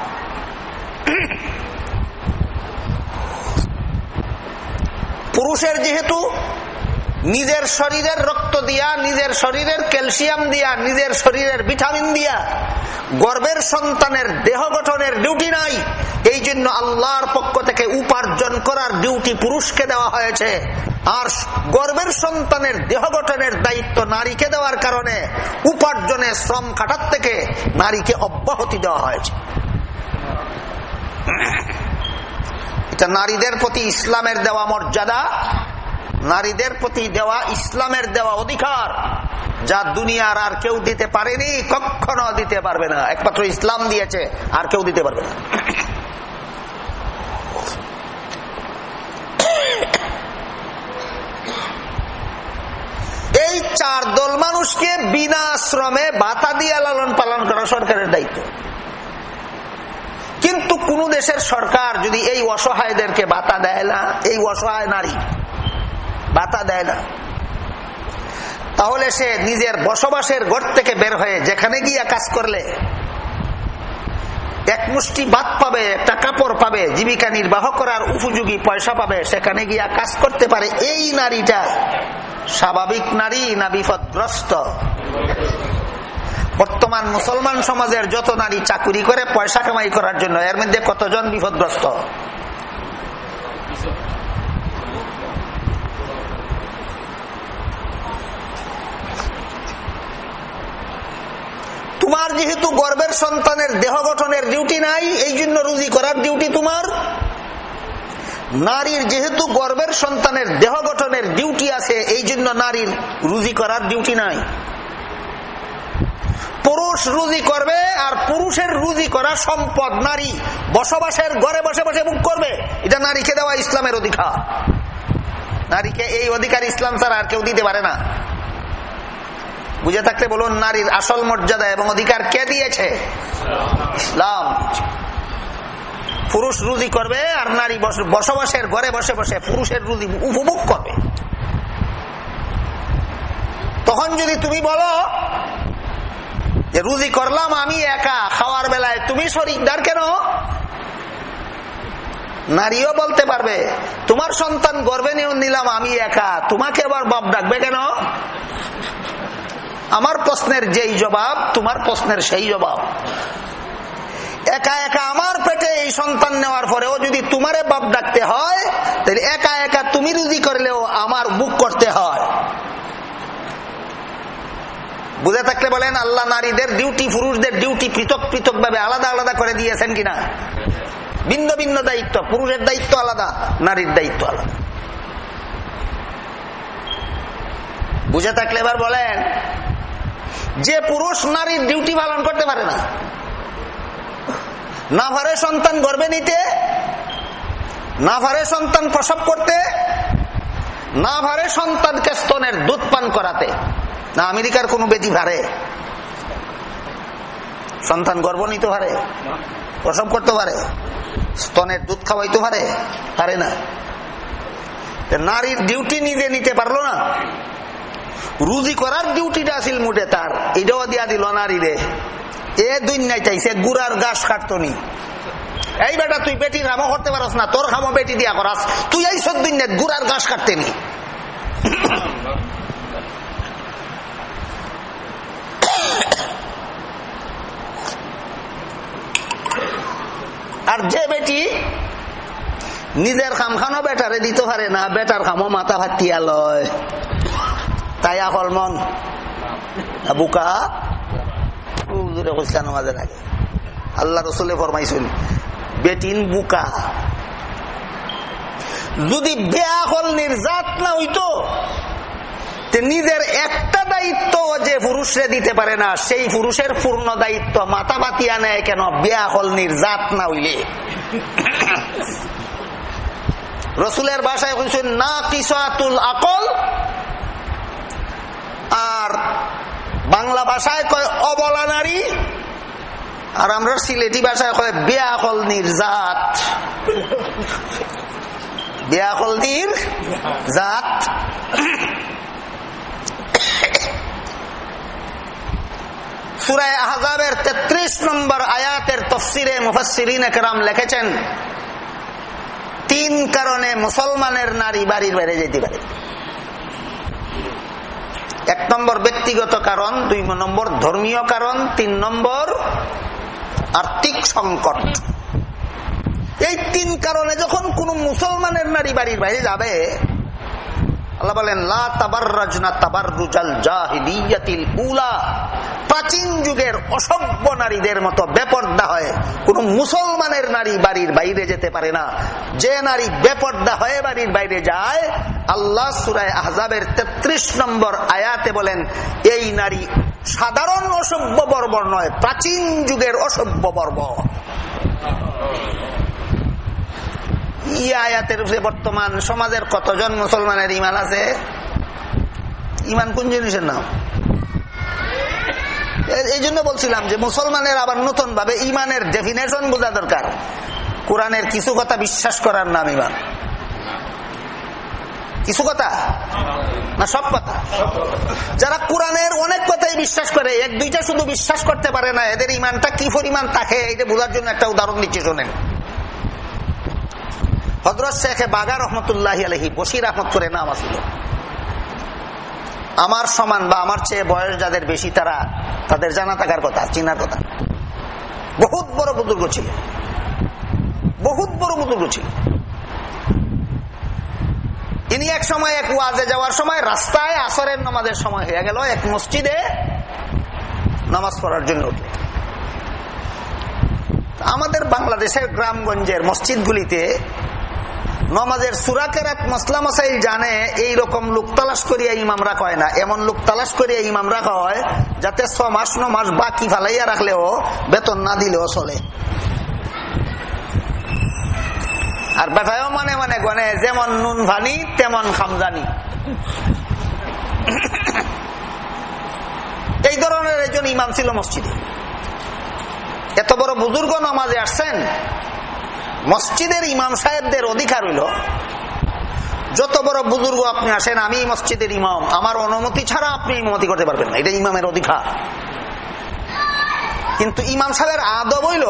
A: পুরুষের যেহেতু নিজের শরীরের রক্ত দিয়া, নিজের শরীরের ক্যালসিয়াম দিয়া, নিজের শরীরের ভিটামিন দিয়া গর্বের সন্তানের দেহ গঠনের ডিউটি নাই এই জন্য আল্লাহর পক্ষ থেকে উপার্জন করার ডিউটি পুরুষকে দেওয়া হয়েছে। আর গর্বের সন্তানের দেহ গঠনের দায়িত্ব নারীকে দেওয়ার কারণে উপার্জনে শ্রম খাটার থেকে নারীকে অব্যাহতি দেওয়া হয়েছে। নারীদের প্রতি ইসলামের দেওয়া মর্যাদা, নারীদের প্রতি দেওয়া ইসলামের দেওয়া অধিকার, যা দুনিয়ার আর কেউ দিতে পারেনি, কখনো দিতে পারবে না। একমাত্র ইসলাম দিয়েছে, আর কেউ দিতে পারবে না। এই চার দল মানুষকে বিনা শ্রমে বাতা দিয়ে লালন পালন করা সরকারের দায়িত্ব। কোন দেশের সরকার যদি এই অসহায়দেরকে বাতা দেয় না, এই অসহায় নারী বাতা দেয় না, তাহলে সে নিজের বসবাসের ঘর থেকে বের হয়ে যেখানে গিয়া কাজ করলে এক মুষ্টি বাদ পাবে, একটা কাপড় পাবে, জীবিকা নির্বাহ করার উপযোগী পয়সা পাবে, সেখানে গিয়া কাজ করতে পারে। এই নারীটা স্বাভাবিক নারী না বিপদগ্রস্ত? বর্তমান মুসলমান সমাজের যত নারী চাকুরি করে, পয়সা কামাই করার জন্য এর মধ্যে কতজন বিপদগ্রস্ত? তোমার যেহেতু গর্বের সন্তানের দেহ গঠনের ডিউটি নাই, এই জন্য রুজি করার ডিউটি তোমার? নারীর যেহেতু গর্বের সন্তানের দেহ গঠনের ডিউটি আছে, এই জন্য নারীর রুজি করার ডিউটি নাই। পুরুষ রুজি করবে আর পুরুষের রুজি করা সম্পদ নারী। বসবাসের ঘরে বসে বসে মুখ করবে। এটা নারীকে দেওয়া ইসলামের অধিকার। নারীকে এই অধিকার ইসলাম ছাড়া আর কেউ দিতে পারে না। বুঝে থাকতে বলুন, নারীর আসল মর্যাদা এবং অধিকার কে দিয়েছে? ইসলাম। পুরুষ রুজি করবে আর নারী বসবাসের ঘরে বসে বসে পুরুষের রুজি উপভোগ করবে। তখন যদি তুমি বলো যে রুজি করলাম, আমি একা, খাওয়ার বেলায় তুমি শরিকদার কেন? নারীও বলতে পারবে, তোমার সন্তান গর্বে নিয়ে নিলাম, আমি একা, তোমাকে আবার বাপ ডাকবে কেন? আমার প্রশ্নের যেই জবাব, তোমার প্রশ্নের সেই জবাব। একা একা আমার পেটে এই সন্তান নেওয়ার পরেও যদি তোমারে বাপ ডাকতে হয়, তাহলে একা একা তুমি রুজি করলেও আমার বুক করতে হয়। বুঝে থাকলে বলেন, আল্লাহ নারীদের ডিউটি পুরুষদের ডিউটি পৃথক পৃথক ভাবে আলাদা আলাদা করে দিয়েছেন কিনা? ভিন্ন ভিন্ন দায়িত্ব, পুরুষের দায়িত্ব আলাদা, নারীর দায়িত্ব আলাদা। বুঝে থাকলে এবার বলেন, যে পুরুষ নারীর ডিউটি পালন করতে পারে না না ভারে সন্তান গর্বে নিতে, না পারে সন্তান প্রসব করতে, না ভারে সন্তানকে স্তনের দুধ পান করাতে না, আমেরিকার কোন বেদি ভারে। সন্তান গর্ব নিতে পারে প্রসব করতে পারে। স্তনের দুধ খাওয়াইতে পারে। পারে না। নারীর ডিউটি নিজে নিতে পারল না। রুজি করার ডিউটিটা আসিল মুটে তার। এটাও দিয়া দিল নারীরে। এ দুনিয়ায় চাইছে গুড়ার গাছ কাটতো নি। এই বেটা, তুই বেটি খামো করতে পারস না, তোর খামো বেটি দিয়া করাস। তুই এই সব দুনিয়ায় গুড়ার গাছ কাটতে নি। আর যে বেটি নিজের খাম খানো বেটারে দিতে পারে না, বেটার খামো মাথা ভাতিয়া লয়। তাই আকল মন। বুকা? আল্লাহ ফরমাইছেন, বেটিন বুকা। যদি না নিজের একটা দায়িত্ব যে পুরুষরে দিতে পারে না, সেই পুরুষের পূর্ণ দায়িত্ব মাথা পাতিয়া নেয় কেন বেআকল নির্যাত না হইলে। রসুলের ভাষায় কইছেন না কিসাতুল আকল। আর বাংলা ভাষায় কয়, অবলা নারী। আর আমরা সিলেটি ভাষায় কয় বেয়াকল নির্জাত বেয়াকল নির জাত সুরায় আহজাবের তেত্রিশ নম্বর আয়াতের তফসিরে মুফাসিরিন একরাম লিখেছেন, তিন কারণে মুসলমানের নারী বাড়ির বাইরে যেতে পারে। এক নম্বর ব্যক্তিগত কারণ, দুই নম্বর ধর্মীয় কারণ, তিন নম্বর আর্থিক সংকট। এই তিন কারণে যখন কোন মুসলমানের নারী বাড়ির বাইরে যাবে আল্লাহ বলেন, লা তাবার রাজনা তাবার রুজাল জাহিদিয়াতিল উলা। প্রাচীন যুগের অসভ্য নারীদের মতো বেপর্দা হয় কোন মুসলমানের নারী বাড়ির বাইরে যেতে পারে না। যে নারী বেপর্দা হয়ে বাড়ির বাইরে যায়, আল্লাহ সুরায় আহজাবের ৩৩ নম্বর আয়াতে বলেন, এই নারী সাধারণ অসভ্য বর্বর নয়, প্রাচীন যুগের অসভ্য বর্বর। ই আয়াতের উপরে বর্তমান সমাজের কতজন মুসলমানের ইমান আছে? ইমান কোন জিনিসের নাম? এই জন্য বলছিলাম যে মুসলমানের আবার নতুন ভাবে ইমানের ডেফিনেশন বোঝা দরকার। কোরআনের কিছু কথা বিশ্বাস করার নাম ইমান কিছু কথা? না, সব কথা? যারা কোরআনের অনেক কথাই বিশ্বাস করে, এক দুইটা শুধু বিশ্বাস করতে পারে না, এদের ইমানটা কি পরিমাণ থাকে, এটা বোঝার জন্য একটা উদাহরণ দিচ্ছি, শোনেন। হজরত শেখে বাগা রহমতুল্লাহ আলহি বসির আহমদ করে নাম আসল। আমার সমান বা আমার চেয়ে বয়স যাদের বেশি, তারা তাদের জানা থাকার কথা, চিনার কথা। বহুত বড় বুজুর্গ ছিল। বহুত বড় বুজুর্গ ছিল। ইনি এক সময় এক ওয়াজে যাওয়ার সময় রাস্তায় আসরের নামাজের সময় হয়ে গেল, এক মসজিদে নামাজ পড়ার জন্য উঠলেন আমাদের বাংলাদেশের গ্রামগঞ্জের মসজিদগুলিতে নমাজের সুরাকেরাত মসলা মসাইল জানে, এই রকম লোক তালাশ করিয়া ইমামরা কয় না। এমন লোক তালাশ করিয়া ইমামরা কয়, যাতে ছ মাস ন মাস বাকি ফালাইয়া রাখলেও বেতন না দিলেও চলে। আর বেটায়ও মানে মানে গনে, যেমন নুন ভানি, তেমন খামজানি। এই ধরনের একজন ইমাম ছিল মসজিদে। এত বড় বুজুর্গ নমাজে আসছেন মসজিদের ইমাম সাহেবদের অধিকার হইল, যত বড় বুজুর্গ আপনি আসেন, আমি মসজিদের ইমাম। আমার অনুমতি ছাড়া আপনি ইমামতি করতে পারবেন না, এটা ইমামের অধিকার। কিন্তু ইমাম সাহেবের আদব হইল,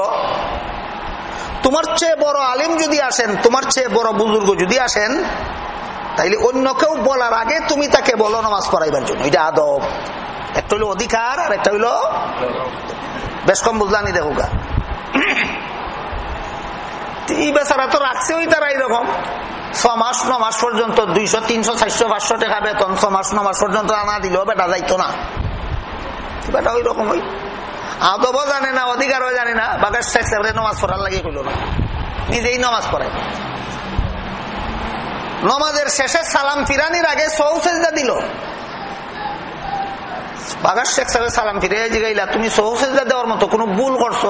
A: তোমার চেয়ে বড় আলিম যদি আসেন, তোমার চেয়ে বড় বুজুর্গ যদি আসেন, তাইলে অন্য কেউ বলার আগে তুমি তাকে বলো নামাজ পড়াইবার জন্য। এটা আদব। একটা হইল অধিকার, আর একটা হইল বেশ কম বুঝলানি দেখো এই বেচারা তো রাখছে ওই তারা এইরকম ছ মাস, ন মাস পর্যন্ত, দুইশো, তিনশো, চারশো, পাঁচশো টাকা বেতন, ছ মাস, ন মাস পর্যন্ত আনা দিলেও বেটা যাইতো না। বেটা ওই রকম ওই আদবও জানে না, অধিকারও জানে না বাগের শেখ সাহেবের নমাজ পড়ার লাগে হইল না। নিজেই নমাজ পড়ায় নমাজের শেষে সালাম ফিরানির আগে সৌসেজদা দিল। বাগার শেখ সালাম ফিরে জিগাইলা, তুমি সৌসেজদা দেওয়ার মতো কোনো ভুল করছ?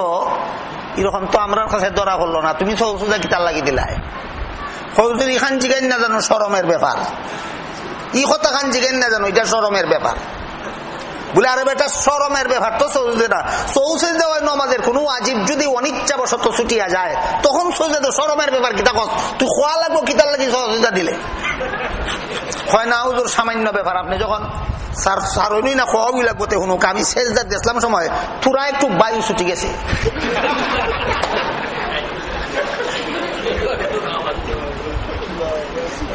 A: এরকম তো আমরা কাছে ধরা করল না। তুমি সৌসুদা কিতার লাগি দিলাই। হজুর ইখান জিগাই না জানো সরমের ব্যাপার। ই কথা খান জিগাই না জানো এটা সরমের ব্যাপার। বলে, আরে বেটা, সরমের ব্যাপার তো সৌজে না। সৌসে দেওয়ার নমাজের। কোনো আজীব যদি অনিচ্ছা বসত ছুটিয়া যায়, তখন সৌজে দে সরমের ব্যাপার কিতা কস? তুই খোয়া লাগবো, কিতার লাগি সহযোগিতা দিলে? হয় না, হুজুর, সামান্য ব্যাপার আপনি যখন স্যার হইনি না খোয়াবই লাগবো তে আমি শেষদার দেখলাম সময় পুরা একটু বায়ু ছুটি গেছে।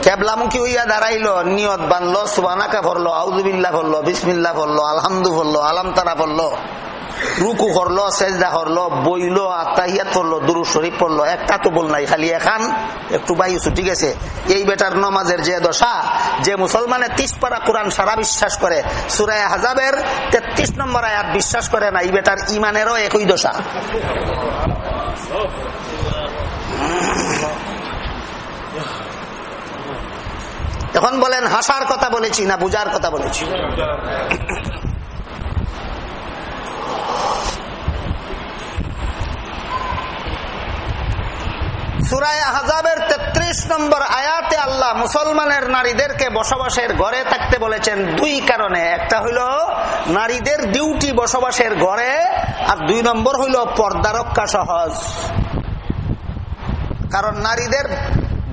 A: কেবলামুখী হইয়া দাঁড়াইলো, নিয়ত বানলো সুবানাকা ভরলো আউজুবিল্লা ভরলো বিসমিল্লা ভরলো আলহামদু ভরলো আলাম তারা ভরলো রুকু করল, সেজদা করল, বইলো আত্মাহিয়াত পড়ল দুরু শরীফ পড়ল, একটা তো বল নাই, খালি এখান একটু বায়ু ছুটি গেছে। এই বেটার নমাজের যে দশা, যে মুসলমানের তিস পারা কোরআন সারা বিশ্বাস করে সুরায় হাজাবের তেত্রিশ নম্বর আয়াত বিশ্বাস করে না, এই বেটার ইমানেরও একই দশা। এখন বলেন, হাসার কথা বলেছি না বুজার কথা বলেছি। নম্বর আয়াতে আল্লাহ মুসলমানের নারীদেরকে বসবাসের ঘরে থাকতে বলেছেন দুই কারণে। একটা নারীদের ডিউটি বসবাসের ঘরে, আর দুই নম্বর হইল পর্দারক্ষা সহজ। কারণ নারীদের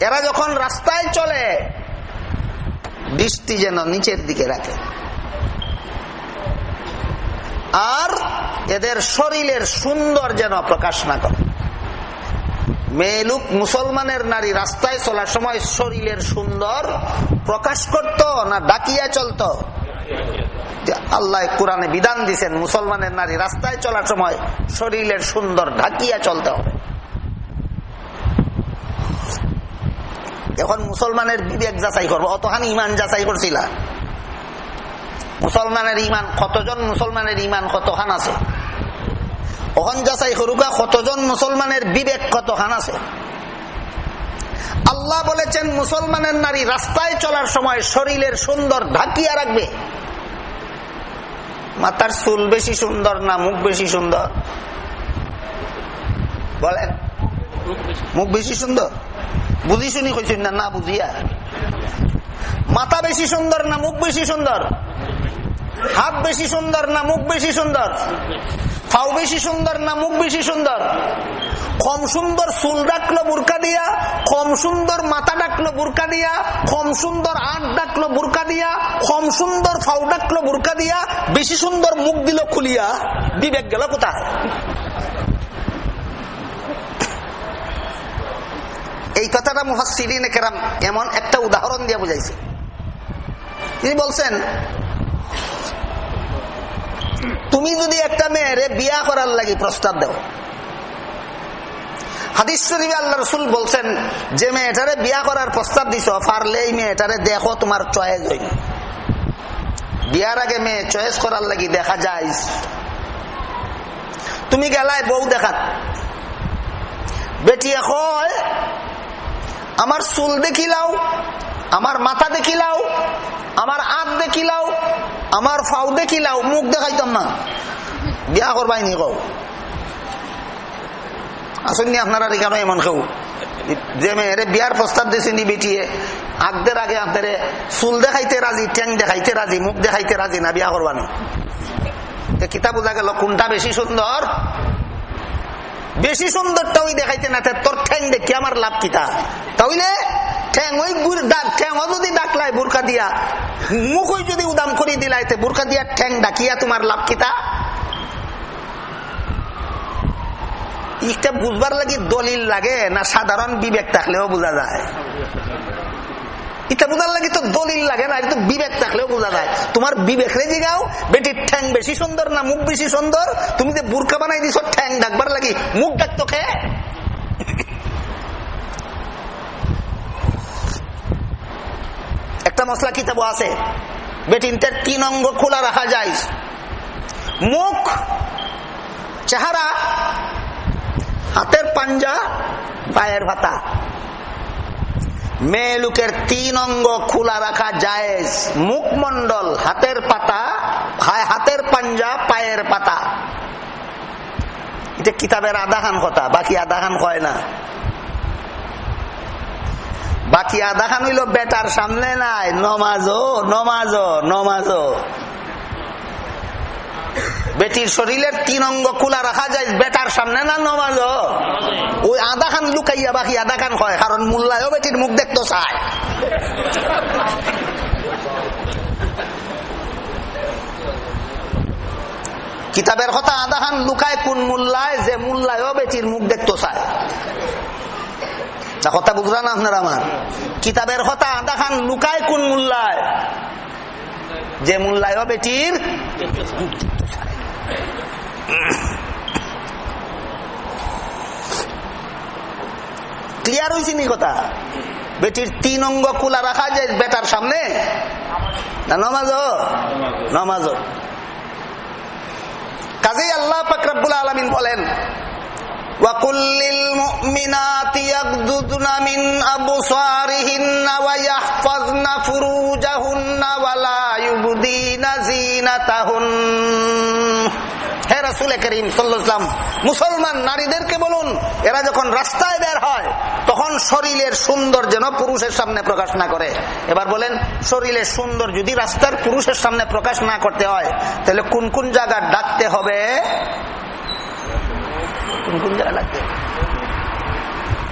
A: এরা যখন রাস্তায় চলে দৃষ্টি যেন নিচের দিকে রাখে। আর এদের শরীরের সুন্দর যেন প্রকাশ না করে। মেয়েলুক মুসলমানের নারী রাস্তায় চলার সময় শরীরের সুন্দর প্রকাশ করত না ডাকিয়া চলত? আল্লাহ কোরআনে বিধান দিছেন, মুসলমানের নারী রাস্তায় চলার সময় শরীরের সুন্দর ঢাকিয়া চলতে। হবে এখন মুসলমানের বিবেক যাচাই করব। অতখানি ইমান যাচাই করছিল। মুসলমানের ইমান, কতজন মুসলমানের ইমান, কতখান আছে? ওখান যাচাই করুকা কতজন মুসলমানের বিবেক কতখান আছে? আল্লাহ বলেছেন, মুসলমানের নারী রাস্তায় চলার সময় শরীরের সুন্দর ঢাকিয়া রাখবে। মাথার চুল বেশি সুন্দর না মুখ বেশি সুন্দর? বলেন। মুখ বেশি সুন্দর? বুঝি শুনি কইছেন না না বুঝিয়া মাথা বেশি সুন্দর না মুখ বেশি সুন্দর? হাত বেশি সুন্দর না মুখ বেশি সুন্দর? ফাউ বেশি সুন্দর না মুখ বেশি সুন্দর? কম সুন্দর চুল ডাকলো বুরকা দিয়া, কম সুন্দর মাথা ডাকলো বুরকা দিয়া, কম সুন্দর আট ডাকলো বুরকা দিয়া, কম সুন্দর ফাউ ডাকলো বুরকা দিয়া, বেশি সুন্দর মুখ দিল খুলিয়া, বিবেক গেল কোথায়? এই কথাটা মুহাসিরিন কেরাম এমন একটা উদাহরণ দিয়ে বুঝাইছে। তিনি বলছেন, তুমি যদি একটা মেয়েরে বিয়া করার লাগি প্রস্তাব দাও। হাদিস শরীফে বলছেন, যে বিয়া দিছ আগে মেয়ে লাগি দেখা যায়। তুমি কয় আমার চুল দেখিলাও আমার মাথা দেখিলাও আমার আত দেখিলাও আমার ফাউ দেখিলাও মুখ দেখাইতাম না। বিয়া করবাই নি কও। আসেননি আপনারা কেন এমন কেউ? যে মেয়েরে বিয়ার প্রস্তাব দিয়েছেন বেটিয়ে, আগদের আগে আপনার চুল দেখাইতে রাজি, ঠ্যাং দেখাইতে রাজি, মুখ দেখাইতে রাজি না, বিয়া করবানি কিতাব বোঝা গেল, কোনটা বেশি সুন্দর? বেশি সুন্দরটা ওই দেখাইতে না তোর ঠ্যাং দেখি আমার লাভ কিতা তাহলে ঠ্যাং ওই ঠ্যাং ও যদি ডাকলাই বুরকা দিয়া মুখ ওই যদি উদাম করি দিলাইতে বুরকা দিয়া ঠ্যাং ডাকিয়া তোমার লাভ কিতা ইটা বুঝবার লাগি দলিল লাগে না সাধারণ বিবেক থাকলেও বোঝা যায়। এটা বোঝার লাগে তো দলিল লাগে না, এটা তো বিবেক থাকলেও বোঝা যায়। তোমার বিবেক রে জিগাও বেটির ঠ্যাং বেশি সুন্দর না মুখ বেশি সুন্দর? তুমি যে বুরকা বানাই দিছ, ঠ্যাং ডাকবার লাগি, মুখ ডাকতো খেয়ে একটা মশলা কিতাব আছে। বেটিনটার তিন অঙ্গ খোলা রাখা যায়। মুখ, চেহারা, হাতের পাঞ্জা, পায়ের ভাতা। মেয়ে লোকের তিন অঙ্গ খোলা রাখা যায় মুখমন্ডল হাতের পাতা হাতের পাঞ্জা, পায়ের পাতা। এটা কিতাবের আধাখান কথা, বাকি আধাখান হয় না। বাকি আধাখান হইল বেটার সামনে নাই, নমাজ নমাজ, নমাজো। বেটির শরীরের তিন অঙ্গ খোলা রাখা যায়, বেটার সামনে না নমাজ ওই আধা খান লুকাইয়া বাকি আধা খান হয়, কারণ মুল্লায়ও বেটির মুখ দেখতো চায় কিতাবের কথা আধা খান লুকায়, কোন মুল্লায়, যে মুল্লায়ও বেটির মুখ দেখতো চায় কথা বুঝলাম না আপনার আমার? কিতাবের কথা আধা খান লুকায়, কোন মুল্লায়? যে মূল্যায় বেটির ক্লিয়ার হয়েছে নি কথা বেটির তিন অঙ্গ কুলা রাখা যায় বেটার সামনে না নমাজ নমাজ কাজেই আল্লাহ ফাকরাবুল আলমিন বলেন وقل للمؤمنات يغضضن من أبصارهن ويحفظن فروجهن ولا يبدين হে রাসুল করিম সাল্লাম মুসলমান নারীদেরকে বলুন, এরা যখন রাস্তায় বের হয়, তখন শরীরের সুন্দর যেন পুরুষের সামনে প্রকাশ না করে। এবার বলেন, শরীরের সুন্দর যদি রাস্তার পুরুষের সামনে প্রকাশ না করতে হয়, তাহলে কোন কোন জায়গা ডাকতে হবে? কোন কোন জায়গা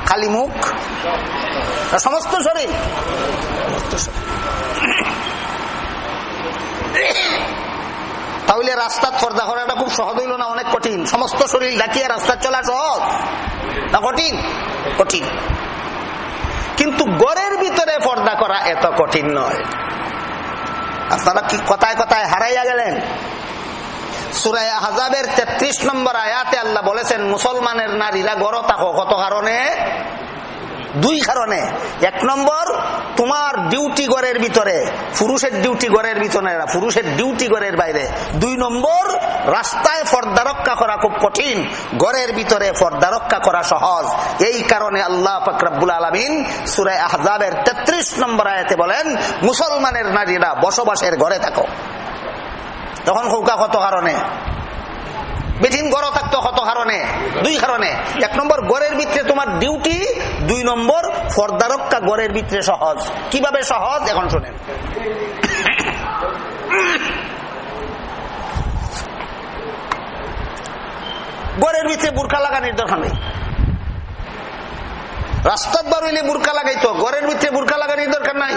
A: খালি মুখ? সমস্ত সমস্ত শরীর। তাহলে রাস্তা পর্দা করাটা খুব সহজ হইল না, অনেক কঠিন। সমস্ত শরীর ডাকিয়ে রাস্তা চলা সহজ? না কঠিন? কঠিন। কিন্তু গড়ের ভিতরে পর্দা করা এত কঠিন নয়। আপনারা কি কথায় কথায় হারাইয়া গেলেন? সুরায় হাজাবের তেত্রিশ নম্বর আয়াতে আল্লাহ বলেছেন, মুসলমানের নারীরা গড় থাকো কত কারণে? দুই কারণে। এক নম্বর, তোমার ডিউটি ঘরের ভিতরে, পুরুষের ডিউটি ঘরের ভিতরে পুরুষের ডিউটি ঘরের বাইরে। দুই নম্বর, রাস্তায় ফর্দা রক্ষা করা খুব কঠিন, ঘরের ভিতরে ফর্দা রক্ষা করা সহজ। এই কারণে আল্লাহ ফকরাবুল আলমিন সুরায় আহজাবের তেত্রিশ নম্বর আয়াতে বলেন, মুসলমানের নারীরা বসবাসের ঘরে থাকো। তখন হৌকা কত কারণে? বেঠিন গড় থাকতো কত কারণে? দুই কারণে। এক নম্বর, গড়ের ভিতরে তোমার ডিউটি দুই নম্বর ফর্দারক্ষা গড়ের ভিতরে সহজ। কীভাবে সহজ? এখন শোনেন। গড়ের ভিতরে বুরখা লাগানোর দরকার নেই। রাস্তার বার হইলে বুরখা লাগাইতো, গড়ের ভিতরে বুরখা লাগানোর দরকার নাই।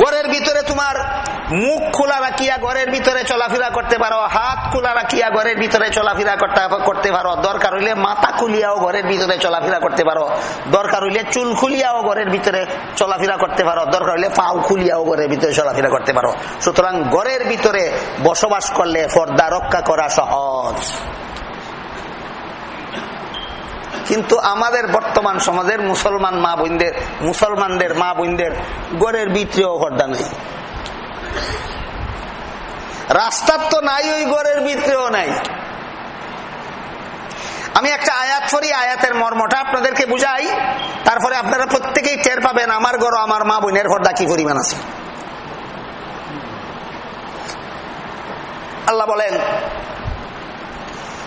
A: ঘরের ভিতরে তোমার মুখ খোলা রাখিয়া ঘরের ভিতরে চলাফেরা করতে পারো, হাত খোলা রাখিয়া ঘরের ভিতরে চলাফেরা করতে করতে পারো। দরকার হইলে মাথা খুলিয়াও ঘরের ভিতরে চলাফেরা করতে পারো। দরকার হইলে চুল খুলিয়াও ঘরের ভিতরে চলাফেরা করতে পারো। দরকার হইলে পাও খুলিয়াও ঘরের ভিতরে চলাফেরা করতে পারো। সুতরাং ঘরের ভিতরে বসবাস করলে পর্দা রক্ষা করা সহজ। কিন্তু আমাদের বর্তমান সমাজের মুসলমান মা বোনদের, মুসলমানদের মা বোনদের গড়ের ভিতরেও পর্দা নেই। রাস্তার তো নাই, ওই গড়ের ভিতরেও নাই। আমি একটা আয়াত করি আয়াতের মর্মটা আপনাদেরকে বুঝাই। তারপরে আপনারা প্রত্যেকেই টের পাবেন, আমার গড়, আমার মা বোনের পর্দা কি পরিমাণ আছে। আল্লাহ বলেন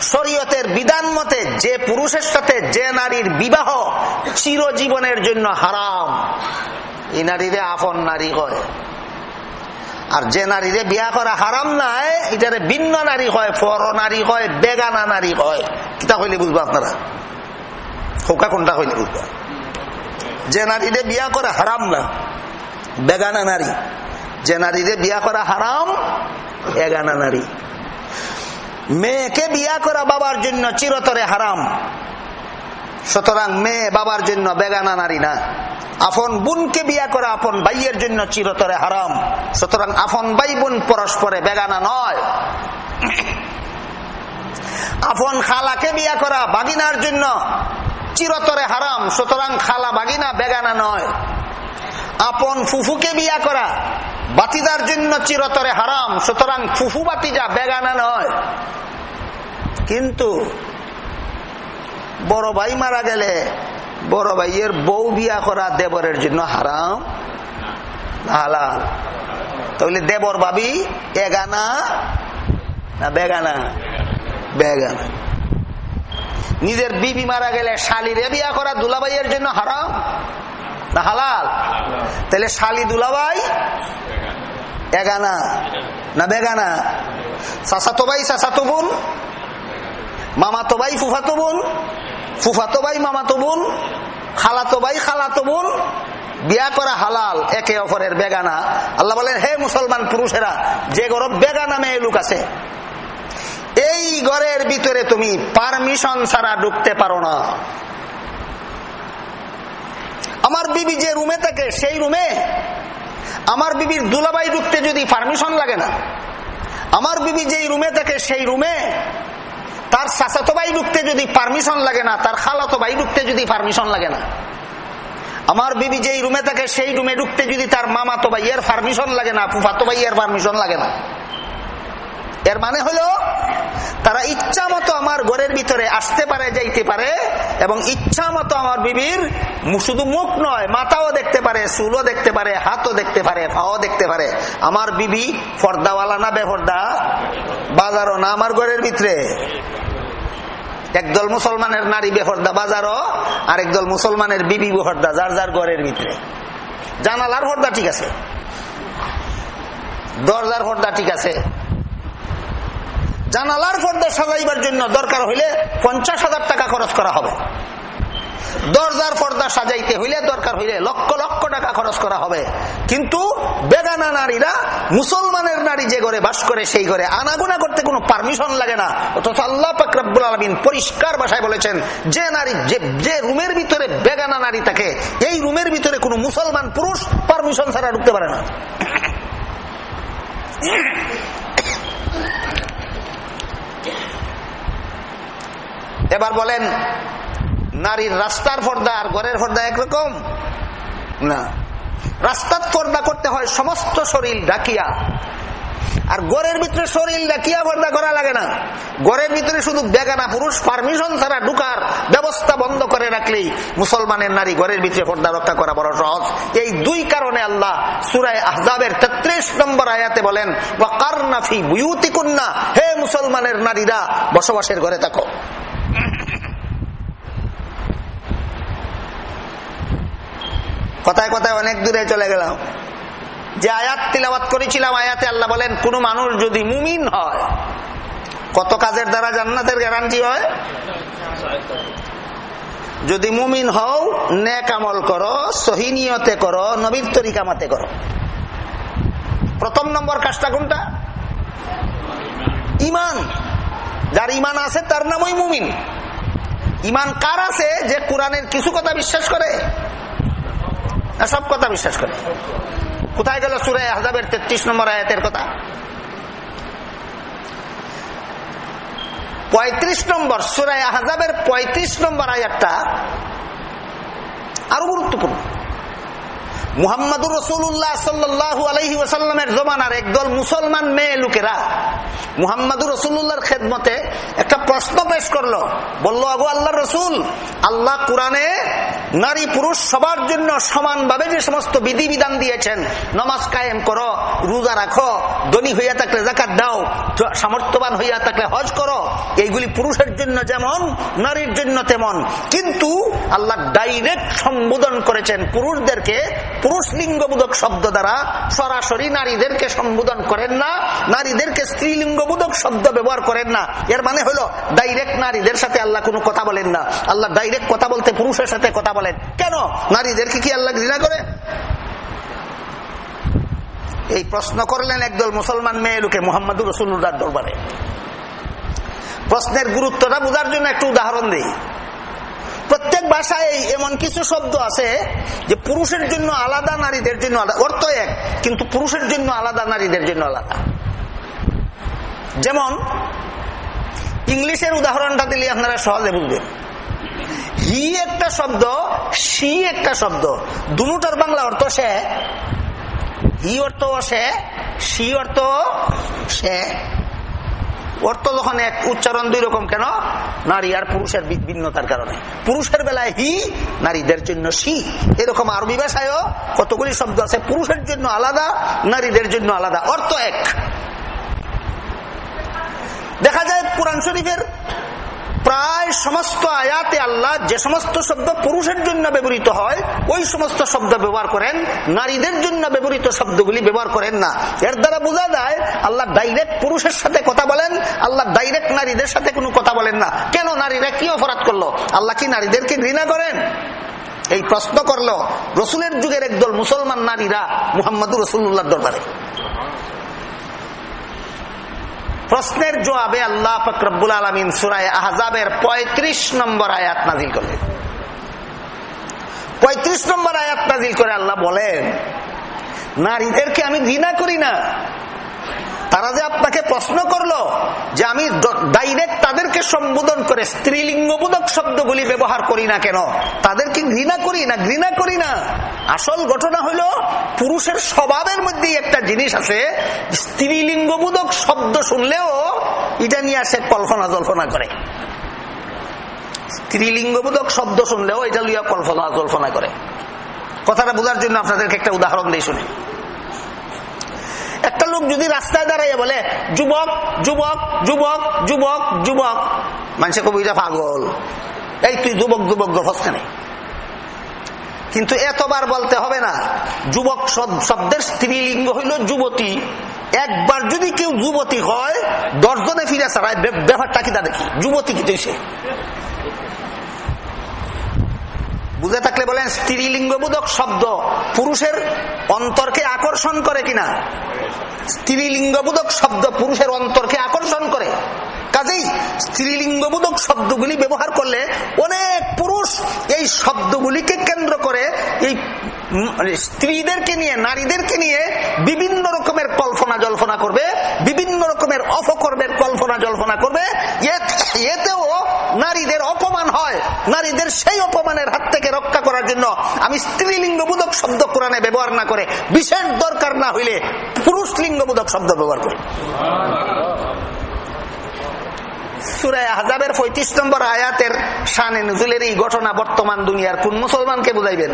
A: শরীয়তের বিধান মতে যে পুরুষের সাথে যে নারীর বিবাহ চিরজীবনের জন্য হারাম। এই নারীরে আপন নারী হয়। আর যে নারীরে বিয়া করা হারাম নাই, এটারে ভিন্ন নারী হয় পর নারী হয়, বেগানা নারী হয়। কিতা হইলে বুঝব আপনারা? খোকা কোনটা হইলে বুঝব? যে নারীরে বিয়া করা হারাম না, বেগানা নারী। যে নারীরে বিয়া করা হারাম এগানা নারী। মেয়েকে বিয়া করা বাবার জন্য চিরতরে হারাম। সুতরাং মেয়ে বাবার জন্য বেগানা নারী না। আপন বোনকে বিয়া করা আপন ভাইয়ের জন্য চিরতরে হারাম। সুতরাং আপন ভাই বোন পরস্পরে বেগানা নয়। আপন খালাকে বিয়া করা বাগিনার জন্য চিরতরে হারাম। সুতরাং খালা বাগিনা বেগানা নয়। আপন ফুফুকে বিয়া করা বাতিদার জন্য চিরতরে হারাম, সুতরাং ফুফু বাতিজা বেগানা নয়। কিন্তু বড় ভাই মারা গেলে বড় ভাইয়ের বউ বিয়া করা দেবরের জন্য হারাম? হালাল। তাহলে দেবর ভাবি এগানা না বেগানা? বেগানা। নিজের বিবি মারা গেলে শালিরে বিয়া করা দুলাভাইয়ের জন্য হারাম? না, হালাল? তাহলে শালি দুলাভাই এগানা। না চাচাতো ভাই চাচাতো বোন মামাতো ভাই ফুফাতো বোন ফুফাতো ভাই মামাতো বোন খালাতো ভাই খালাতো বোন বিয়া করা হালাল, একে অপরের বেগানা। আল্লাহ বলেন, হে মুসলমান পুরুষেরা, যে গরব বেগানা মেয়ে লোক আছে, এই ঘরের ভিতরে তুমি পারমিশন ছাড়া ঢুকতে পারো না। আমার বিবি যে রুমে থাকে, সেই রুমে আমার বিবির দুলাবাই ঢুকতে যদি পারমিশন লাগে না, আমার বিবি যেই রুমে থাকে সেই রুমে তার চাচাতো ভাই ঢুকতে যদি পারমিশন লাগে না, তার খালাতো ভাই ঢুকতে যদি পারমিশন লাগে না, আমার বিবি যেই রুমে থাকে সেই রুমে ঢুকতে যদি তার মামাতো ভাইয়ের পারমিশন লাগে না ফুফাতো ভাইয়ের পারমিশন লাগে না এর মানে হলো, তারা ইচ্ছা মতো আমার ঘরের ভিতরে আসতে পারে, যাইতে পারে, এবং ইচ্ছা মতো আমার বিবির শুধু মুখ নয়, মাথাও দেখতে পারে, চুলও দেখতে পারে, হাতও দেখতে পারে, পাও দেখতে পারে। আমার বিবি ফর্দাওয়ালা না বেফর্দা বাজারও না আমার ঘরের ভিতরে? একদল মুসলমানের নারী বেফর্দা বাজারও আর একদল মুসলমানের বিবি বেফর্দা যার যার ঘরের ভিতরে। জানালার হর্দা ঠিক আছে। দরজার হর্দা ঠিক আছে। জানালার পর্দা সাজাইবার জন্য দরকার হইলে পঞ্চাশ হাজার টাকা খরচ করা হবে। দরজার পর্দা সাজাইতে হইলে দরকার হইলে লক্ষ লক্ষ টাকা খরচ করা হবে। কিন্তু বেগানা নারীরা, মুসলমানের নারী যে ঘরে বাস করে সেই ঘরে আনাগুনা করতে কোনো পারমিশন লাগে না। অথচ আল্লাহ পাকরাবুল আলমিন পরিষ্কার ভাষায় বলেছেন, যে নারী, যে রুমের ভিতরে বেগানা নারী থাকে, এই রুমের ভিতরে কোনো মুসলমান পুরুষ পারমিশন ছাড়া ঢুকতে পারে না। এবার বলেন, নারীর রাস্তার পর্দা আর ঘরের পর্দা একরকম? না। রাস্তার পর্দা করতে হয় সমস্ত শরীর ডাকিয়া আর গড়ের ভিতরে শরীর ডাকিয়া পর্দা করা লাগে না। গড়ের ভিতরে শুধু বেগানা পুরুষ, পারমিশন ছাড়া ঢুকার ব্যবস্থা বন্ধ করে রাখলেই মুসলমানের নারী ঘরের ভিতরে পর্দা রক্ষা করা বড় সহজ। এই দুই কারণে আল্লাহ সুরায় আহজাবের তেত্রিশ নম্বর আয়াতে বলেন কারনাফি বুয়ুতি কন্যা হে মুসলমানের নারীরা, বসবাসের ঘরে থাকো। কথায় কথায় অনেক দূরে চলে গেলাম। যে আয়াত তিলাবাত করেছিলাম, আয়াতে আল্লাহ বলেন, কোন মানুষ যদি মুমিন হয়, কত কাজের দ্বারা জান্নাতের গ্যারান্টি হয়? যদি মুমিন হও, নেক আমল করো সহিনিয়তে করো, নবীর তরিকামাতে করো। প্রথম নম্বর কাজটা কোনটা? ইমান। যার ইমান আছে, তার নামই মুমিন। ইমান কার আছে? যে কোরআনের কিছু কথা বিশ্বাস করে। সব কথা বিশ্বাস করে। কোথায় গেল সুরে আহজাবের তেত্রিশ নম্বর আয়াতের কথা? পঁয়ত্রিশ নম্বর সুরায় আহজাবের পঁয়ত্রিশ নম্বর আয়াতটা আরও গুরুত্বপূর্ণ। মুহাম্মদুর রসুল্লাহ সাল্লু আলহি ওসাল্লামের জমানার একদল মুসলমান মেয়ে লোকেরা মুহাম্মদুর রসুল্লাহর খেদমতে একটা প্রশ্ন পেশ করল। বলল আগু আল্লাহ রসুল, আল্লাহ কোরআনে নারী পুরুষ সবার জন্য সমানভাবে যে সমস্ত বিধিবিধান দিয়েছেন, নমাজ কায়েম করো, রোজা রাখো, ধনী হইয়া থাকলে জাকাত দাও, সামর্থ্যবান হইয়া থাকলে হজ করো, এইগুলি পুরুষের জন্য যেমন, নারীর জন্য তেমন। কিন্তু আল্লাহ ডাইরেক্ট সম্বোধন করেছেন পুরুষদেরকে পুরুষ লিঙ্গবোধক শব্দ দ্বারা সরাসরি নারীদেরকে সম্বোধন করেন না, নারীদেরকে স্ত্রীলিঙ্গবোধক শব্দ ব্যবহার করেন না। এর মানে হলো ডাইরেক্ট নারীদের সাথে আল্লাহ কোনো কথা বলেন না। আল্লাহ ডাইরেক্ট কথা বলতে পুরুষের সাথে কথা বলেন। কেন? নারীদেরকে কি আল্লাহ ঘৃণা করে? এই প্রশ্ন করলেন একদল মুসলমান মেয়ে লোকে মোহাম্মদুর রসুল্লাহ দরবারে। প্রশ্নের গুরুত্বটা বোঝার জন্য একটু উদাহরণ দিই। প্রত্যেক ভাষায় এমন কিছু শব্দ আছে যে পুরুষের জন্য আলাদা, নারীদের জন্য আলাদা। অর্থ এক, কিন্তু পুরুষের জন্য আলাদা, নারীদের জন্য আলাদা। যেমন, ইংলিশের উদাহরণটা দিলে আপনারা সহজে বুঝবেন। হি একটা শব্দ সি একটা শব্দ। দুটার বাংলা অর্থ সে, হি অর্থ সে সি অর্থ সে। অর্থ যখন এক উচ্চারণ দুই রকম, কেন? নারী আর পুরুষের ভিন্নতার কারণে। পুরুষের বেলায় হি, নারীদের জন্য সি এরকম আরবি ভাষায়ও কতগুলি শব্দ আছে। পুরুষের জন্য আলাদা, নারীদের জন্য আলাদা। অর্থ এক। দেখা যায়, কোরআন শরীফের প্রায় সমস্ত আয়াতে আল্লাহ যে সমস্ত শব্দ পুরুষের জন্য ব্যবহৃত হয়, ওই সমস্ত শব্দ ব্যবহার করেন। নারীদের জন্য ব্যবহৃত শব্দগুলি ব্যবহার করেন না। এর দ্বারা বোঝা যায়, আল্লাহ ডাইরেক্ট পুরুষের সাথে কথা বলেন, আল্লাহ ডাইরেক্ট নারীদের সাথে কোনো কথা বলেন না। কেন নারীরা কি অপরাধ করল? আল্লাহ কি নারীদেরকে ঘৃণা করেন? এই প্রশ্ন করল, রসুলের যুগের একদল মুসলমান নারীরা মুহাম্মদুর রসুল্লাহ দরবারে। প্রশ্নের জবাবে আল্লাহ ফকরবুল আলমিন সুরায় আহজাবের ৩৫ নম্বর আয়াত নাজিল করলেন। পঁয়ত্রিশ নম্বর আয়াত নাজিল করে আল্লাহ বলেন, নারীদেরকে আমি ঘৃণা করি না। তারা যে আপনাকে প্রশ্ন করল যে আমি ডাইরেক্ট তাদেরকে সম্বোধন করে স্ত্রীলিঙ্গবোধক শব্দগুলি ব্যবহার করি না কেন? তাদেরকে ঘৃণা করি না, ঘৃণা করি না। আসল ঘটনা হলো পুরুষের স্বভাবের মধ্যে একটা জিনিস আছে, স্ত্রীলিঙ্গবোধক শব্দ শুনলেও এটা নিয়ে আসে কল্পনা জল্পনা করে। স্ত্রীলিঙ্গবোধক শব্দ শুনলেও এটা লইয়া কল্পনা জল্পনা করে। কথাটা বোঝার জন্য আপনাদেরকে একটা উদাহরণ দিয়ে শুনি। একটা লোক যদি রাস্তায় দাঁড়াইয়া বলে, যুবক যুবক যুবক যুবক যুবক, মানুষে কবিতা পাগল। এই তুই যুবক যুবক গফসখানে কিন্তু এতবার বলতে হবে না, যুবক শব্দের স্ত্রীলিঙ্গ হইল যুবতী। একবার যদি কেউ যুবতী হয়, দশজনে ফিরে ছাড়ায় ব্যাপারটা কি তা দেখি? যুবতী কি তুই বুঝে থাকলে বলেন স্ত্রীলিঙ্গবোধক শব্দ পুরুষের অন্তরকে আকর্ষণ করে কিনা? স্ত্রীলিঙ্গবোধক শব্দ পুরুষের অন্তরকে আকর্ষণ করে। কাজেই স্ত্রীলিঙ্গবোধক শব্দগুলি ব্যবহার করলে অনেক পুরুষ এই শব্দগুলিকে কেন্দ্র করে এই স্ত্রীদেরকে নিয়ে, নারীদেরকে নিয়ে বিভিন্ন রকমের কল্পনা জল্পনা করবে, বিভিন্ন রকমের অপকর্মের কল্পনা জল্পনা করবে এতেও নারীদের অপমান হয়। নারীদের সেই অপমানের হাত থেকে রক্ষা করার জন্য আমি স্ত্রীলিঙ্গবোধক শব্দ কোরআনে ব্যবহার না করে, বিশেষ দরকার না হইলে পুরুষ লিঙ্গবোধক শব্দ ব্যবহার করি। সুরায় পঁয়ত্রিশ নম্বর আয়াতের শানে নজুলের এই ঘটনা বর্তমান দুনিয়ার কোন মুসলমানকে বুঝাইবেন?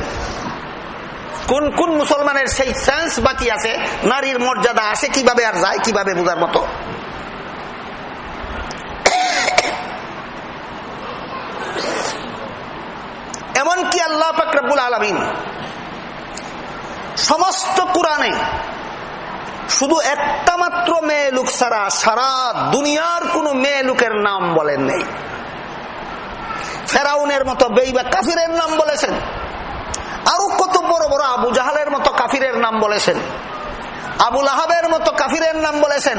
A: কোন কোন মুসলমানের সেই সেন্স বাকি আছে? নারীর মর্যাদা আসে কীভাবে আর যায়? কীভাবে বোঝার মতো? এমনকি আল্লাহ ফাকরাবুল আলমিন সমস্ত কোরআনে শুধু একটা মাত্র মেয়ে লোক ছাড়া সারা দুনিয়ার কোন মেয়ে লোকের নাম বলেন নেই। ফেরাউনের মতো বেইবা কাফিরের নাম বলেছেন। আরও কত বড় বড় আবু জাহালের মতো কাফিরের নাম বলেছেন। আবুল আহাবের মতো কাফিরের নাম বলেছেন।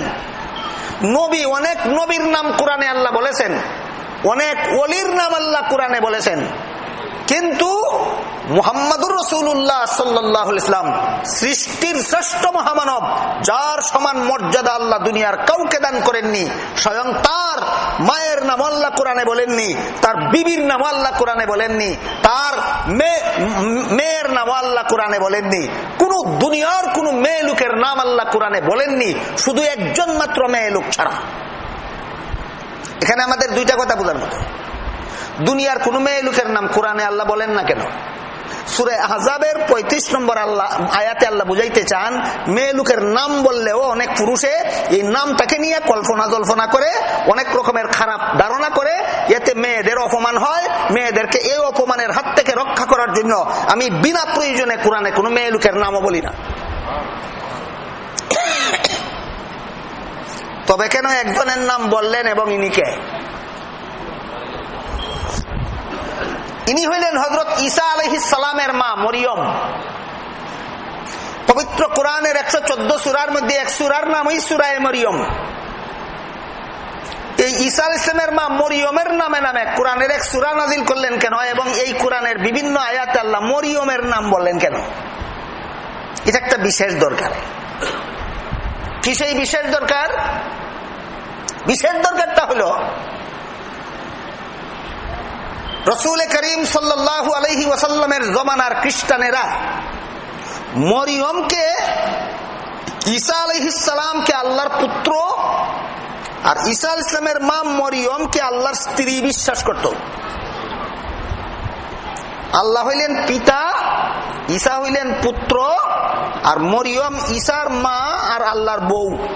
A: নবী, অনেক নবীর নাম কোরআনে আল্লাহ বলেছেন। অনেক অলির নাম আল্লাহ কোরআনে বলেছেন। কিন্তু মুহাম্মাদুর রসুল্লাহ সাল্লাহ ইসলাম সৃষ্টির শ্রেষ্ঠ মহামানব, যার সমান মর্যাদা আল্লাহ দুনিয়ার কাউকে দান করেননি, স্বয়ং তার মায়ের নাম আল্লাহ কোরআনে বলেননি, তার বিবির নাম আল্লাহ কোরআনে বলেননি, তার মেয়ের নাম আল্লাহ কোরআনে বলেননি, কোন দুনিয়ার কোন মেয়ে লোকের নাম আল্লাহ কোরআনে বলেননি, শুধু একজন মাত্র মেয়ে লোক ছাড়া। এখানে আমাদের দুইটা কথা বোঝার মতো। দুনিয়ার কোন মেয়ে লোকের নাম কোরআনে আল্লাহ বলেন না কেন? সুরে আহজাবের পঁয়ত্রিশ নম্বর আল্লাহ, আয়াতে আল্লাহ বুঝাইতে চান, মেয়ে লোকের নাম বললেও অনেক পুরুষে, এই নামটাকে নিয়ে কল্পনা জল্পনা করে, অনেক রকমের খারাপ ধারণা করে, এতে মেয়েদের অপমান হয়, মেয়েদেরকে এই অপমানের হাত থেকে রক্ষা করার জন্য আমি বিনা প্রয়োজনে কোরআনে কোনো মেয়ে লোকের নামও বলি না। তবে কেন একজনের নাম বললেন এবং ইনিকে ইনি হইলেন হজরত ঈসা সালামের মা, মরিয়ম। পবিত্র কোরআনের একশো চোদ্দ সুরার মধ্যে এক সুরার নামই সুরায় মরিয়ম। এই ঈসা ইসলামের মা মরিয়মের নামে নামে কোরআনের এক সুরা নাজিল করলেন কেন? এবং এই কোরআনের বিভিন্ন আয়াত আল্লাহ মরিয়মের নাম বললেন কেন? এটা একটা বিশেষ দরকার। কি সেই বিশেষ দরকার? বিশেষ দরকারটা হলো রসুল করিম সাল্লাহু আলহি ওয়াসাল্লামের জমানার খ্রিস্টানেরা মরিয়মকে, ঈসা আলহিসামকে আল্লাহর পুত্র আর ঈসা ইসলামের মা মরিয়মকে আল্লাহর স্ত্রী বিশ্বাস করত। আল্লাহ হইলেন পিতা, ঈসা হইলেন পুত্র আর মরিয়ম ঈসার মা আর আল্লাহর বউ।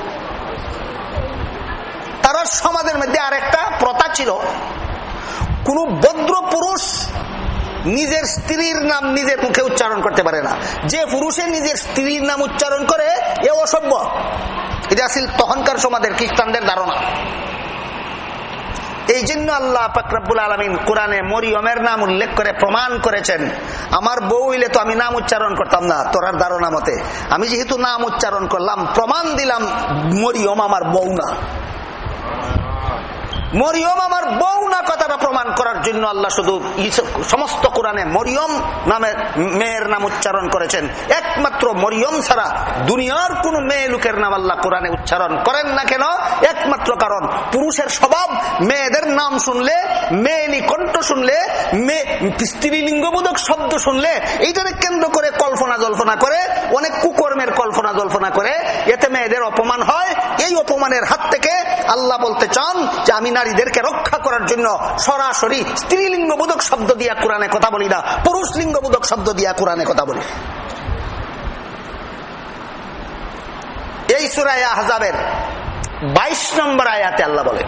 A: তারা সমাজের মধ্যে আরেকটা প্রথা ছিল কোন ভদ্র পুরুষ নিজের স্ত্রীর নাম নিজের মুখে উচ্চারণ করতে পারে না। যে পুরুষে নিজের স্ত্রীর নাম উচ্চারণ করে এ অসভ্য। এটা আসলে তখনকার সমাজের খ্রিস্টানদের ধারণা। এই জন্য আল্লাহ ফাকরাবুল আলমিন কোরআনে মরিয়মের নাম উল্লেখ করে প্রমাণ করেছেন, আমার বউ হইলে তো আমি নাম উচ্চারণ করতাম না তোরার ধারণা মতে। আমি যেহেতু নাম উচ্চারণ করলাম, প্রমাণ দিলাম মরিয়ম আমার বউ না। মরিয়ম আমার বউ না কথাটা প্রমাণ করার জন্য আল্লাহ শুধু সমস্ত কোরআনে মরিয়ম নামে মেয়ের নাম উচ্চারণ করেছেন। একমাত্র মরিয়ম ছাড়া দুনিয়ার কোন মেয়ে লোকের নাম আল্লাহ কোরআনে উচ্চারণ করেন না কেন? একমাত্র কারণ পুরুষের স্বভাব, মেয়েদের নাম শুনলে মেয়েলি কণ্ঠ শুনলে স্ত্রীলিঙ্গবোধক শব্দ শুনলে এইটাকে কেন্দ্র করে কল্পনা জল্পনা করে, অনেক কুকর্মের কল্পনা জল্পনা করে, এতে মেয়েদের অপমান হয়। এই অপমানের হাত থেকে আল্লাহ বলতে চান যে আমি নারীদেরকে রক্ষা করার জন্য সরাসরি স্ত্রীলিঙ্গবোধক শব্দ দিয়া কোরআনে কথা বলি না পুরুষ লিঙ্গবোধক শব্দ দিয়া কোরআনে কথা বলি। এই সুরায় আহজাবের বাইশ নম্বর আয়াতে আল্লাহ বলেন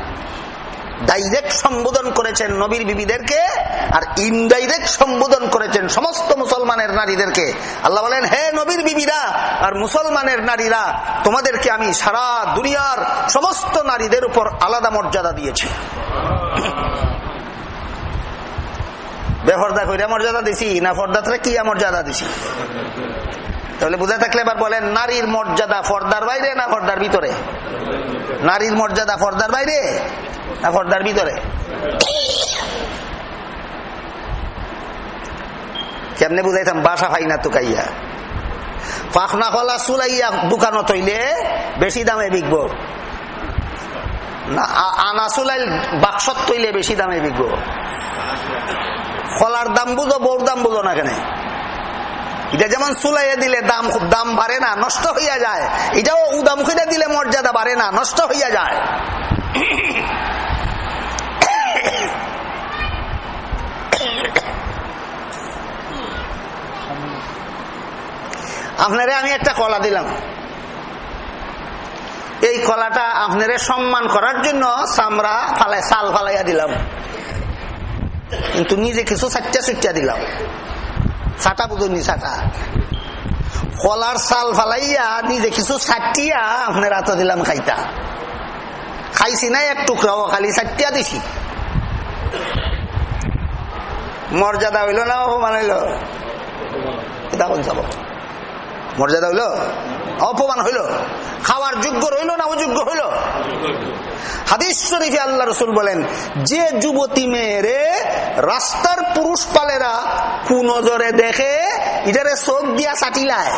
A: ডাইরেক্ট সম্বোধন করেছেন নবীর বিবিদেরকে আর ইনডাইরেক্ট সম্বোধন করেছেন সমস্ত মুসলমানের নারীদেরকে। আল্লাহ বলেন, হে নবীর বিবিরা আর মুসলমানের নারীরা, তোমাদেরকে আমি সারা দুনিয়ার সমস্ত নারীদের উপর আলাদা মর্যাদা দিয়েছি। বেফর্দা কইরা মর্যাদা দিছি, না ফর্দাতরা কি মর্যাদা দিছি? তাহলে বুঝে থাকলে এবার বলেন, নারীর মর্যাদা ফর্দার বাইরে না ফর্দার ভিতরে? নারীর মর্যাদা ফর্দার বাইরে না পর্দার ভিতরে? কেমনে বুঝাইতাম? বাসা ফাই না তুকাইয়া। পাখনা কলা চুলাইয়া দোকানত হইলে বেশি দামে বিকব। না আনা চুলাইল বাক্সত তৈলে বেশি দামে বিকব। কলার দাম বুঝো, বউর দাম বুঝো না কেন? এটা যেমন চুলাইয়া দিলে দাম খুব দাম বাড়ে না, নষ্ট হইয়া যায়। এটাও উদামুখিটা দিলে মর্যাদা বাড়ে না, নষ্ট হইয়া যায়। আপনারে আমি একটা কলা দিলাম। এই কলাটা আপনারে সম্মান করার জন্য চামড়া ফালাই চাল ফালাইয়া দিলাম। কিন্তু নিজে কিছু চারটা চুটিয়া দিলাম। ছাটা ছাটা। কলার চাল ফালাইয়া নিজে কিছু চাটিয়া আপনার হাতে দিলাম খাইতা। খাইছি না এক টুকরাও, খালি ছাটিয়া দিছি। মর্যাদা হইল না অপমান হইল? চাব মর্যাদা হইল? অপমান হইল? খাওয়ার যোগ্য রইল না অযোগ্য হইল? হাদিস শরীফে আল্লাহ রসুল বলেন, যে যুবতী মেয়েরে রাস্তার পুরুষ পালেরা কুনজরে দেখে, ইটারে চোখ দিয়া চাটিলায়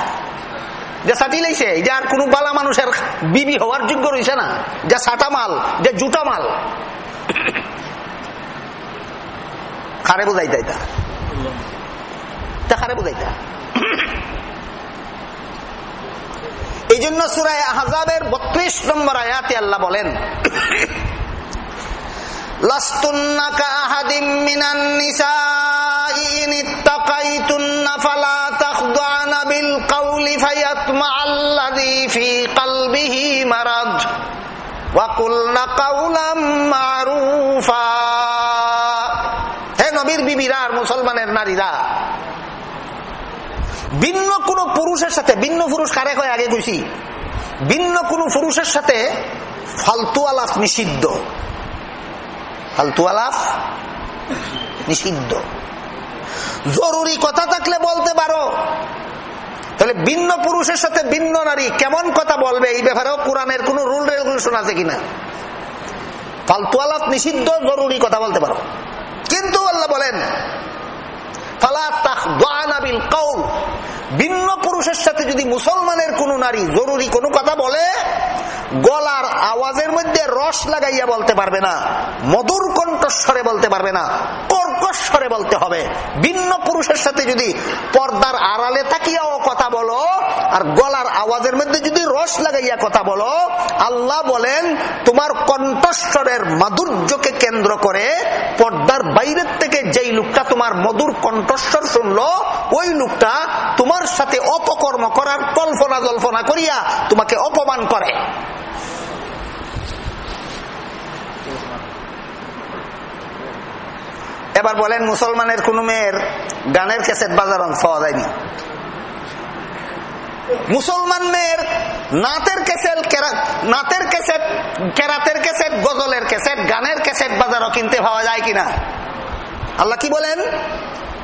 A: যে সাটি লাইছে আর কোন বালা মানুষের বিবি হওয়ার যোগ্য রয়েছে না। যে সাটা মাল, যে জুটা মাল। খারে বুঝাইতা খারে বুঝাইতা এই জন্য সুরায় আহজাবের বত্রিশ নম্বর আয়াতে আল্লাহ বলেন, লাস্তুন্নাকা আহাদিম মিনান নিসাই ইন ইত্তাকাইতুন্না ফালা তাখদানা বিল কাউলি ফায়াতমা হে নবীর বিবিরা আর মুসলমানের নারীরা ভিন্ন কোন পুরুষের সাথে, ভিন্ন পুরুষ কারে কয় আগে কইছি? ভিন্ন কোন পুরুষের সাথে ফালতু আলাপ নিষিদ্ধ। ফালতু আলাপ নিষিদ্ধ। জরুরি কথা থাকলে বলতে পারো। তাহলে ভিন্ন পুরুষের সাথে ভিন্ন নারী কেমন কথা বলবে? এই ব্যাপারেও কোরআনের কোন রুল রেগুলেশন আছে কিনা? ফালতু আলাপ নিষিদ্ধ, জরুরি কথা বলতে পারো। কিন্তু আল্লাহ বলেন কোন নারী জরুরি কোনো কথা বলে, গলার আওয়াজের মধ্যে রস লাগাইয়া বলতে পারবে না, মধুর কণ্ঠস্বরে বলতে পারবে না কর্কস্বরে বলতে হবে। ভিন্ন পুরুষের সাথে যদি পর্দার আড়ালে তাকিয়াও কথা বলো, আর গলার আওয়াজের মধ্যে যদি রস লাগাইয়া কথা বলো, আল্লাহ বলেন, তোমার কণ্ঠস্বরের মাধুর্যকে কেন্দ্র করে পর্দার বাইরের থেকে যেই লোকটা তোমার মধুর কণ্ঠস্বর শুনলো ওই লোকটা তোমার সাথে অপকর্ম করার কল্পনা জল্পনা করিয়া তোমাকে অপমান করে। এবার বলেন, মুসলমানের কোন মেয়ের গানের ক্যাসেট বাজারন পাওয়া যায়নি। মুসলমান মেয়ের নাতের ক্যাসেট নাতের ক্যাসেট, কেরাতের ক্যাসেট, গজলের ক্যাসেট, গানের ক্যাসেট বাজারও কিনতে পাওয়া যায় কিনা? আল্লাহ কি বলেন?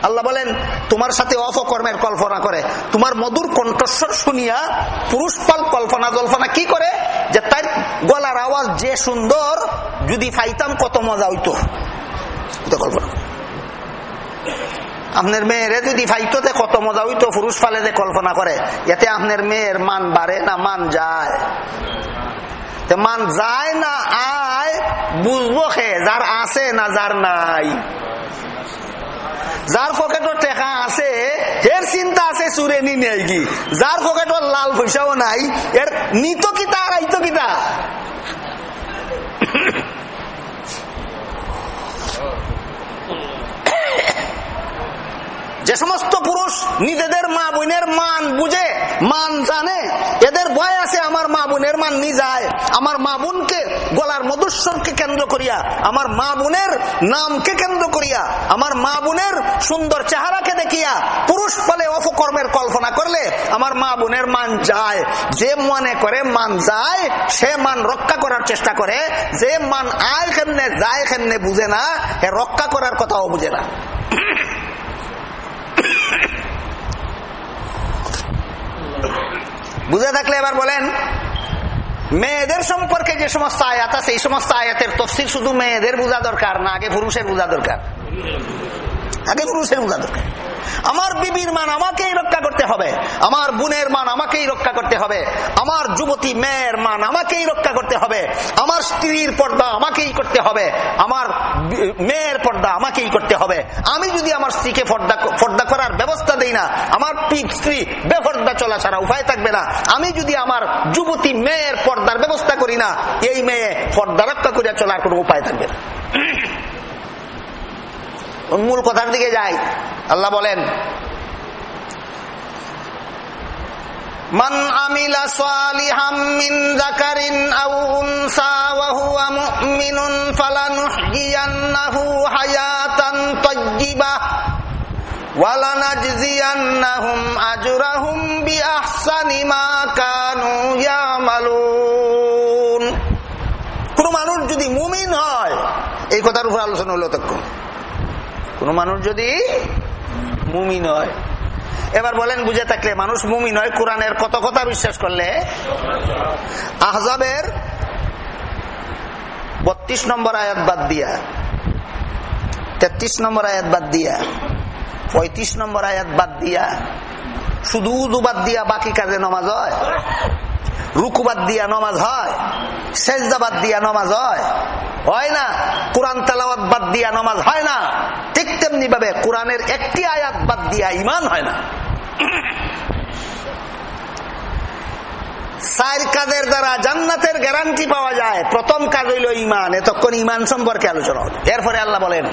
A: আল্লাহ বলেন, তোমার সাথে অপকর্মের কল্পনা করে। তোমার মধুর কণ্ঠস্বর শুনিয়া পুরুষ পাল কল্পনা জল্পনা কি করে? যে তার গলার আওয়াজ যে সুন্দর, যদি ফাইতাম কত মজা হইতো। কল্পনা। আপনার মেয়েরে যদি ফাইতোতে কত মজা হইতো, পুরুষ ফালে যে কল্পনা করে, এতে আপনার মেয়ের মান বাড়ে না, মান যায়। মান যায় না, আয়, বুঝব খে যার আছে না যার নাই। যার পকেটর টেকা আছে এর চিন্তা আছে চুরে নি নেই কি? যার পকেটর লাল পয়সাও নাই এর নিত কিতা আর আইত কিতা যে সমস্ত পুরুষ নিজেদের মা বোনের মান বুঝে, মান জানে, এদের ভয় আছে আমার মা বোনের মান নি যায়। আমার মা বোনকে, গলার মধুস্বরকে কেন্দ্র করিয়া, আমার মা বোনের নামকে কেন্দ্র করিয়া, আমার মা বোনের সুন্দর চেহারাকে দেখিয়া, পুরুষ ফলে অপকর্মের কল্পনা করলে আমার মা বোনের মান যায়। যে মনে করে মান যায়, সে মান রক্ষা করার চেষ্টা করে। যে মান আয় কেমনে, যায় কেমনে বুঝে না রক্ষা করার কথাও বুঝে না। বুঝে থাকলে এবার বলেন, মেয়েদের সম্পর্কে যে সমস্ত আয়াত আছে, এই সমস্ত আয়াতের তফসিল শুধু মেয়েদের বোঝা দরকার না আগে পুরুষের বোঝা দরকার? আগে পুরুষের বোঝা দরকার। আমার বিবির মান আমাকেই রক্ষা করতে হবে। আমার বোনের মান আমাকেই রক্ষা করতে হবে। আমার যুবতী মেয়ের মান আমাকেই রক্ষা করতে হবে। আমার স্ত্রীর পর্দা আমাকেই করতে হবে। আমার মেয়ের পর্দা আমাকেই করতে হবে। আমি যদি আমার স্ত্রীকে পর্দা পর্দা করার ব্যবস্থা দেই না, আমার স্ত্রী বেপর্দা চলা ছাড়া উপায় থাকবে না। আমি যদি আমার যুবতী মেয়ের পর্দার ব্যবস্থা করি না, এই মেয়ে পর্দা রক্ষা করিয়া চলার কোনো উপায় থাকবে না। মূল কথার দিকে যাই আল্লাহ বলেন من عمل صالحا من ذكر أو أنثى وهو مؤمن فلنحيينه حياة طيبة ولنجزينهم أجرهم بأحسن ما كانوا يعملون কোন মানুষ যদি মুমিন হয় এই কথার উপর আলোচনা হলো তখন কোন মানুষ যদি মুমিন হয়, এবার বলেন বুঝে থাকলে, মানুষ মুমি নয় কোরআনের কত কথা বিশ্বাস করলে? আহজাবের বত্রিশ নম্বর আয়াত বাদ দিয়া, তেত্রিশ নম্বর আয়াত বাদ দিয়া, পঁয়ত্রিশ নম্বর আয়াত বাদ দিয়া, শুধু উদু বাদ দিয়া বাকি কাজে নমাজ হয়? রুকুবাদ দিয়া নমাজ হয় সেজদাবাদ দিয়া নমাজ হয়। হয় না, কোরআন তালাওয়াত বাদ দিয়া নমাজ হয় না। ঠিক তেমনি ভাবে কোরআনের একটি আয়াত বাদ দিয়া ইমান হয় না। জান্নাতের পাওয়া যায়। প্রথম ইমান এতক্ষণ ইমান সম্পর্কে আলোচনা এরপরে আল্লাহ বলেন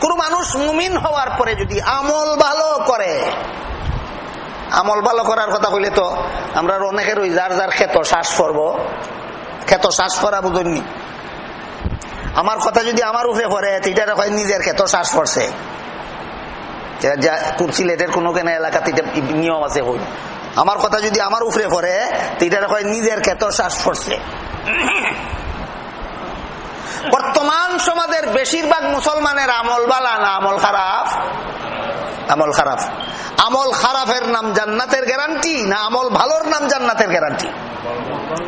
A: কোন মানুষ মুমিন হওয়ার পরে যদি আমল ভালো করে, আমল ভালো করার কথা কইলে তো আমরা অনেকের ওই যার যার ক্ষেত শ্বাস করব ক্ষেত শ্বাস করা বুঝুননি? আমার কথা যদি আমার উপরে পড়ে এটা হয় নিজের ক্ষেত শ্বাস পড়ছে কোনো কেন এলাকাতে নিয়ম আছে আমার কথা যদি আমার উপরে পড়ে এটা হয় নিজের ক্ষেত শ্বাস পড়ছে বর্তমান সমাজের বেশিরভাগ মুসলমানের আমল বালা না আমল খারাপ? আমল খারাপ। আমল খারাপের নাম জান্নাতের গ্যারান্টি না আমল ভালোর নাম জান্নাতের গ্যারান্টি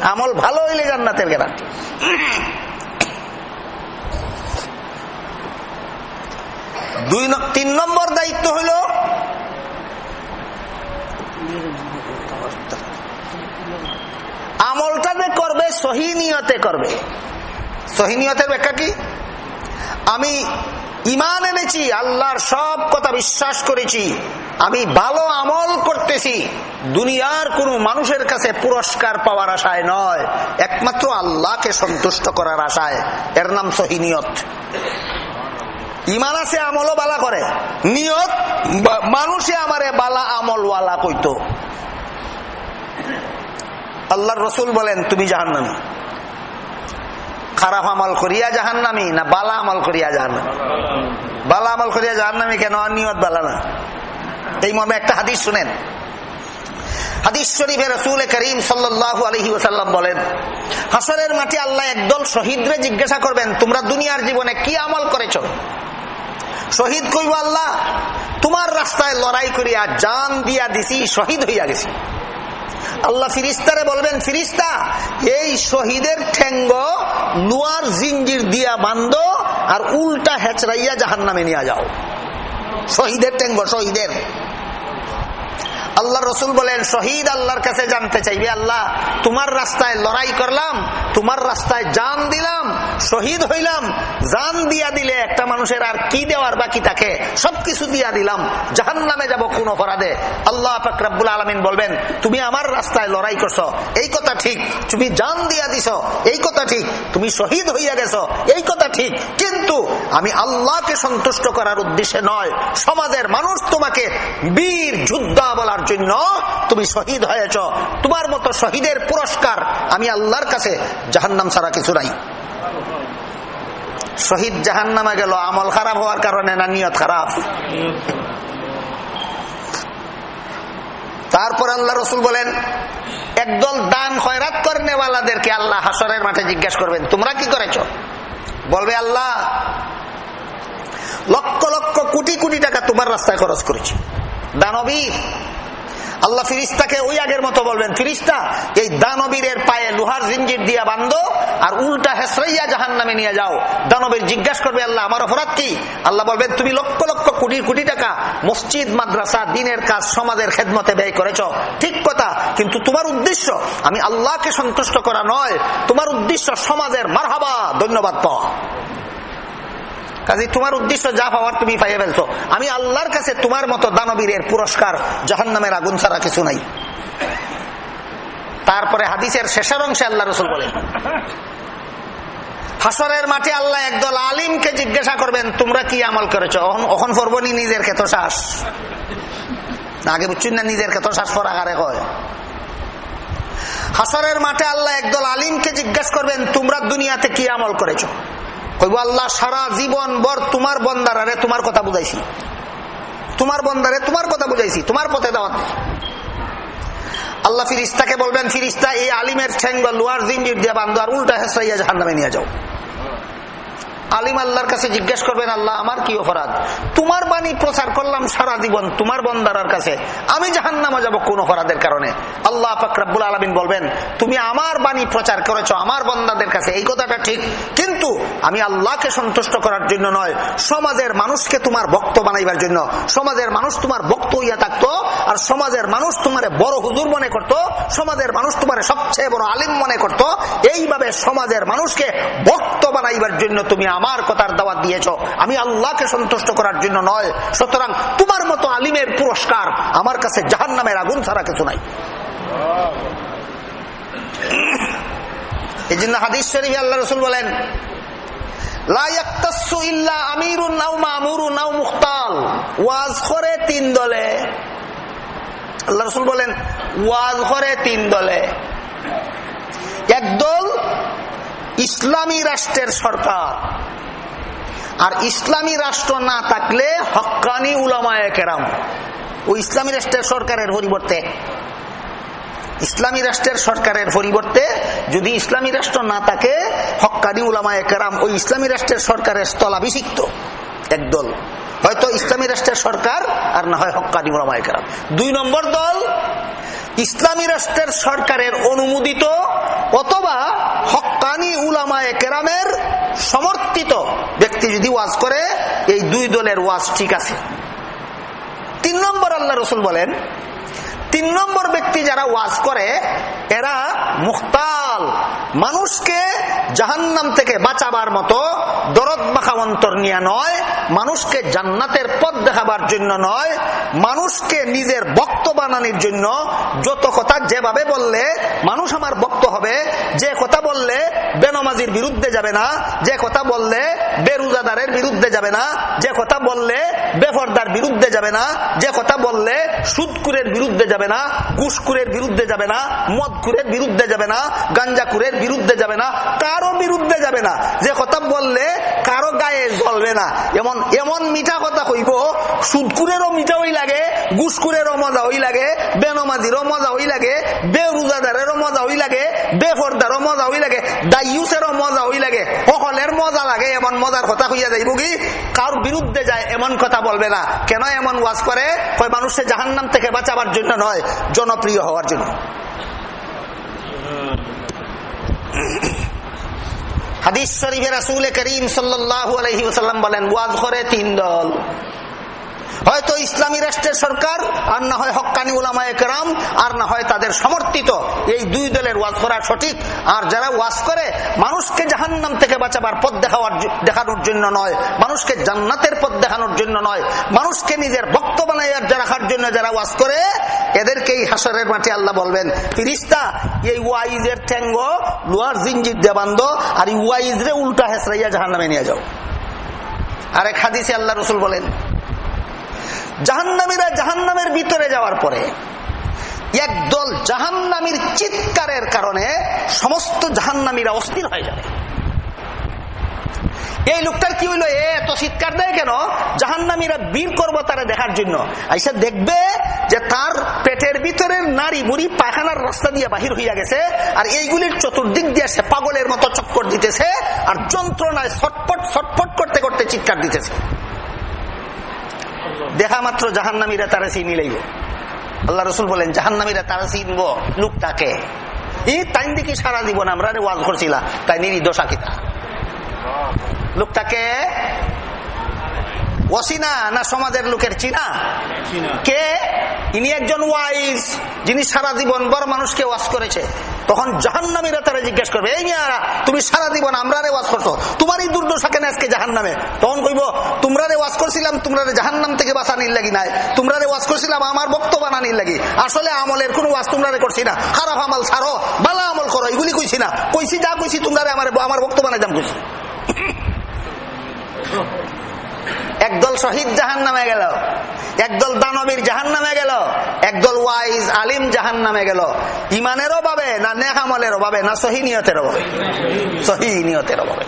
A: আমল ভালো হইলে জান্নাতের গ্যারান্টি দুই তিন নম্বর দায়িত্ব হইল আমলটা যে করবে, সহি নিয়তে করবে। সহিনিয়তের ব্যাখ্যা কি? আমি ইমান এনেছি, আল্লাহর সব কথা বিশ্বাস করেছি। আমি ভালো আমল করতেছি। দুনিয়ার কোন মানুষের কাছে পুরস্কার পাওয়ার আশায় নয়। একমাত্র আল্লাহকে সন্তুষ্ট করার আশায়। এর নাম সহিনিয়ত। ইমান আছে, আমলও বালা করে। নিয়ত মানুষে আমারে বালা আমল ওয়ালা কইতো। আল্লাহর রসুল বলেন, তুমি জাহান্নামি। খারাপ আমল করিয়া জাহান্নামি না বালা আমল করিয়া জাহান্নামি? বালা আমল করিয়া জাহান্নামি কেন? নিয়ত বালা না। এই মর্মে একটা হাদিস শুনেন। হাদিস বলেন আল্লাহ শহীদরে জিজ্ঞাসা করবেন, তোমরা দুনিয়ার জীবনে কি আমল করেছ? শহীদ কইব, আল্লাহ, তোমার রাস্তায় লড়াই করিয়া জান দিয়া দিছি, শহীদ হইয়া গেছি। আল্লাহ ফিরিস্তারে বলবেন, ফিরিস্তা, এই শহীদের ঠেঙ্গ লুয়ার জিঞ্জির দিয়া বান্ধ আর উল্টা হেচড়াইয়া জাহান নামে নিয়ে যাও। শহীদের ঠেঙ্গ, শহীদের। আল্লাহ রসুল বলেন, শহীদ আল্লাহর কাছে জানতে চাইবে, আল্লাহ, তোমার রাস্তায় লড়াই করলাম, তোমার রাস্তায় জান দিলাম, শহীদ হইলাম, জান দিয়া দিলে একটা মানুষের আর কি দেওয়ার বাকি থাকে? সবকিছু দিয়া দিলাম জাহান নামে যাব কোন অপরাধে? আল্লাহ ফাকরাবুল আলমিন বলবেন, তুমি আমার রাস্তায় লড়াই করছ, এই কথা ঠিক, তুমি জান দিয়া দিছ, এই কথা ঠিক, তুমি শহীদ হইয়া গেছ, এই কথা ঠিক, কিন্তু আমি আল্লাহকে সন্তুষ্ট করার উদ্দেশ্যে নয়, সমাজের মানুষ তোমাকে বীর, যোদ্ধা বলার জন্য তুমি শহীদ হয়েছ। তোমার মতো শহীদের পুরস্কার আমি আল্লাহর কাছে জাহান্নাম ছাড়া কিছু নাই। শহীদ জাহান্নামা গেল, আমল খারাপ হওয়ার কারণে না, নিয়ত খারাপ? তারপর আল্লাহ রসুল বলেন, একদল দান খয়রাত করেনেওয়ালাদেরকে আল্লাহ হাসরের মাঠে জিজ্ঞাসা করবেন, তোমরা কি করেছ? বলবে আল্লাহ, লক্ষ লক্ষ কোটি কোটি টাকা তোমার রাস্তায় খরচ করেছি। দানবীর আল্লাহ ফিরিস্তাকে ওই আগের মতো বলবেন, ফিরিস্তা, এই দানবীরের পায়ে লোহার জিঞ্জির দিয়া বান্ধ আর উল্টা হেসরাইয়া জাহান নামে নিয়ে যাও। দানবীর জিজ্ঞাসা করবে, আল্লাহ, আমার অপরাধ কি? আল্লাহ বলবেন, তুমি লক্ষ লক্ষ কোটি কোটি টাকা মসজিদ, মাদ্রাসা, দিনের কাজ, সমাজের খেদমতে ব্যয় করেছ। ঠিক কথা, কিন্তু তোমার উদ্দেশ্য, আমি আল্লাহকে সন্তুষ্ট করা নয়। তোমার উদ্দেশ্য সমাজের মারহাবা, ধন্যবাদ পাওয়া। কাজে তোমার উদ্দেশ্য যা পাওয়ার তুমি পাইয়ে ফেলছো। আমি আল্লাহর কাছে তোমার মতো দানবীরের পুরস্কার জাহান নামের আগুন ছাড়া কিছু নাই। তারপরে হাদিসের শেষের অংশে আল্লাহ রসুল বলেন, হাসরের মাঠে আল্লাহ একদল আলিমকে জিজ্ঞাসা করবেন, তোমরা কি আমল করেছ? অখন ফরবনি নিজের ক্ষেত শ্বাস। আগে বুঝছেন না নিজের ক্ষেত শ্বাস ফরাগারে কয় হাসরের মাঠে আল্লাহ একদল আলিমকে জিজ্ঞাসা করবেন, তোমরা দুনিয়াতে কি আমল করেছ? আল্লাহ, সারা জীবন বর তোমার বন্দারারে তোমার কথা বুঝাইছি। তোমার বন্দারে তোমার কথা বুঝাইছি, তোমার পথে দাওয়াত আল্লাহ ফিরিস্তাকে বলবেন, ফিরিস্তা, এই আলিমের ঠেঙ্গ লোয়ার জিঞ্জির দিয়ে বান্ধব আর উল্টা হেসাইয়া জাহান্নামে নিয়ে যাও। আলিম আল্লাহর কাছে জিজ্ঞেস করবেন, আল্লাহ, আমার কি অপরাধ? তোমার বাণী প্রচার করলাম সারা জীবন, তোমার বন্দারার কাছে। আমি জাহান নামা যাব কোন অপরাধের কারণে? আল্লাহ ফাকরাবুল আলমিন বলবেন, তুমি আমার বাণী প্রচার করেছ, আমার বন্দাদের কাছে। এই কথাটা ঠিক, কিন্তু আমি আল্লাহকে সন্তুষ্ট করার জন্য নয়, সমাজের মানুষকে তোমার ভক্ত বানাইবার জন্য। সমাজের মানুষ তোমার ভক্ত হইয়া থাকতো, আর সমাজের মানুষ তোমার বড় হুজুর মনে করত, সমাজের মানুষ তোমার সবচেয়ে বড় আলিম মনে করত। এইভাবে সমাজের মানুষকে ভক্ত বানাইবার জন্য তুমি আমার কথার দাওয়াত দিয়েছ। আমি আল্লাহকে সন্তুষ্ট করার জন্য নয়। সুতরাং তোমার মতো আলিমের পুরস্কার আমার কাছে জাহান নামের আগুন ছাড়া কিছু নাই। এই জন্য হাদিস শরীফ আল্লাহ রসুল বলেন একদল ইসলামী রাষ্ট্রের সরকার। আর ইসলামী রাষ্ট্র না থাকলে হকানি উলামায় কেরাম। ও ইসলামী রাষ্ট্রের সরকারের পরিবর্তে। ইসলামী রাষ্ট্রের সরকারের পরিবর্তে যদি ইসলামী রাষ্ট্র না থাকে, হকানি উলামায় কেরাম ওই ইসলামী রাষ্ট্রের সরকারের স্থলাভিষিক্ত। একদল। হয়তো ইসলামী রাষ্ট্রের সরকার আর না হয় হকানি উলামায় কেরাম দুই নম্বর দল, ইসলামী রাষ্ট্রের সরকারের অনুমোদিত অথবা হকানি উলামায় কেরামের সমর্থিত ব্যক্তি যদি ওয়াজ করে, এই দুই দলের ওয়াজ ঠিক আছে। তিন নম্বর আল্লাহ রসুল বলেন তিন নম্বর ব্যক্তি যারা ওয়াজ করে, এরা মুখতাল। মানুষকে জাহান্নাম থেকে বাঁচাবার মতো দরদ মাখা অন্তর নিয়ে নয়, মানুষকে জান্নাতের পথ দেখাবার জন্য নয়, মানুষকে নিজের বক্ত বানানোর জন্য যত কথা যেভাবে বললে, মানুষ আমার বক্ত হবে, যে কথা বললে বেনমাজির বিরুদ্ধে যাবে না, যে কথা বললে বেরুজাদারের বিরুদ্ধে যাবে না, যে কথা বললে বেফরদার বিরুদ্ধে যাবে না, যে কথা বললে সুদকুরের বিরুদ্ধে যাবে না ঘুষকুরের বিরুদ্ধে যাবে না মদকুরের বিরুদ্ধে যাবে না গাঞ্জাকুরের বিরুদ্ধে যাবে না, কারও বিরুদ্ধে যাবে না। যে কথা বললে কারও গায়ে জ্বলবে না। এমন এমন মিঠা কথা কইব সুদকুরেরও মিঠা ওই লাগে ঘুষকুরেরও মজা ওই লাগে, বেনমাজিরও মজা ওই লাগে, বেরুজাদারেরও মজা ওই লাগে, বেফরদারও মজা ওই লাগে, দাইয়ুসেরও মজা ওই লাগে সকলের মজা লাগে, এমন মজার কথা কইয়া যাইব কি? কার বিরুদ্ধে যায়, এমন কথা বলবে না। কেন এমন ওয়াজ করে? কয় মানুষের জাহান্নাম থেকে বাঁচাবার জন্য নয়। জনপ্রিয় হওয়ার জন্য। হাদিস শরীফের রাসূল করিম সাল্লাল্লাহু আলাইহি ওয়াসাল্লাম বলেন, ওয়াজ করে তিন দল। হয়তো ইসলামী রাষ্ট্রের সরকার, আর না হয় হকানি উলামা একরাম আর না হয় তাদের সমর্থিত এই দুই দলের ওয়াজ করা সঠিক। আর যারা ওয়াজ করে, মানুষকে জাহান্নাম থেকে বাঁচাবার পথ দেখাবার দেখানোর জন্য নয়, মানুষকে জান্নাতের পথ দেখানোর জন্য নয়, মানুষকে নিজের বক্ত বানাইয়ার রাখার জন্য যারা ওয়াজ করে এদেরকে এই হাসরের মাঠে আল্লাহ বলবেন, ফিরিস্তা, এই ওয়াইজের ঠ্যাঙ্গ লোয়ার জিঞ্জির দিয়ে বান্ধ, আর ওয়াইজরে উল্টা হেসরাইয়া জাহান্নামে নিয়ে যাও। আরেক হাদিসে আল্লাহ রসুল বলেন জাহান্নামীরা জাহান্নামের ভিতরে যাওয়ার পরে একদল জাহান্নামীর চিৎকারের কারণে সমস্ত জাহান্নামীরা অস্থির হয়ে যাবে। এই লোকটার কি হইল? এত চিৎকার দেয় কেন? জাহান্নামীরা বীর করব তারা দেখার জন্য। আইসা দেখবে যে তার পেটের ভিতরের নারী বুড়ি পায়খানার রাস্তা দিয়ে বাহির হইয়া গেছে, আর এইগুলির চতুর্দিক দিয়ে সে পাগলের মতো চক্কর দিতেছে, আর যন্ত্রণায় ছটপট ছটপট করতে করতে চিৎকার দিতেছে। দেখা মাত্র জাহান্নামীরা তারা চিনি লাইব আল্লাহ রসুল বলেন জাহান্নামীরা তারা চিনব লোকটাকে। এই তাই দিকে সারা জীবন আমরা ওয়াজ করছিলাম তাই নিরি দশা কিতা লোকটাকে অসিনা না সমাজের লোকের চিনা? কে? ইনি একজন ওয়াইজ যিনি সারা জীবন বড় মানুষকে ওয়াজ করেছে। তখন জাহান্নামীরা তারা জিজ্ঞেস করবে এই মেয়ারা তুমি সারা জীবন আমরা রে ওয়াজ করছ? তোমার এই দুর্দশা কেন আজকে জাহান্নামে? তখন কইব তোমরা রে ওয়াজ করছিলাম তোমরা রে জাহান্নাম থেকে বাঁচানির লাগি নাই। তোমরা রে ওয়াজ করছিলাম আমার বক্তব্য না বানানির লাগি। আসলে আমলের কোনো ওয়াজ তোমরা রে করছি না। খারাপ আমল ছাড়ো বালা আমল করো এগুলি কইছি না। কইছি যা কইছি তোমরা রে আমার আমার বক্তব্য বানাই দাম কইছি। একদল শহীদ জাহান নামে গেল, একদল দানবীর জাহান নামে গেল, একদল ওয়াইজ আলিম জাহান নামে গেল। ইমানেরও পাবে না নেহামলেরও পাবে না সহিনিয়তেরও পাবে সহিনিয়তেরও পাবে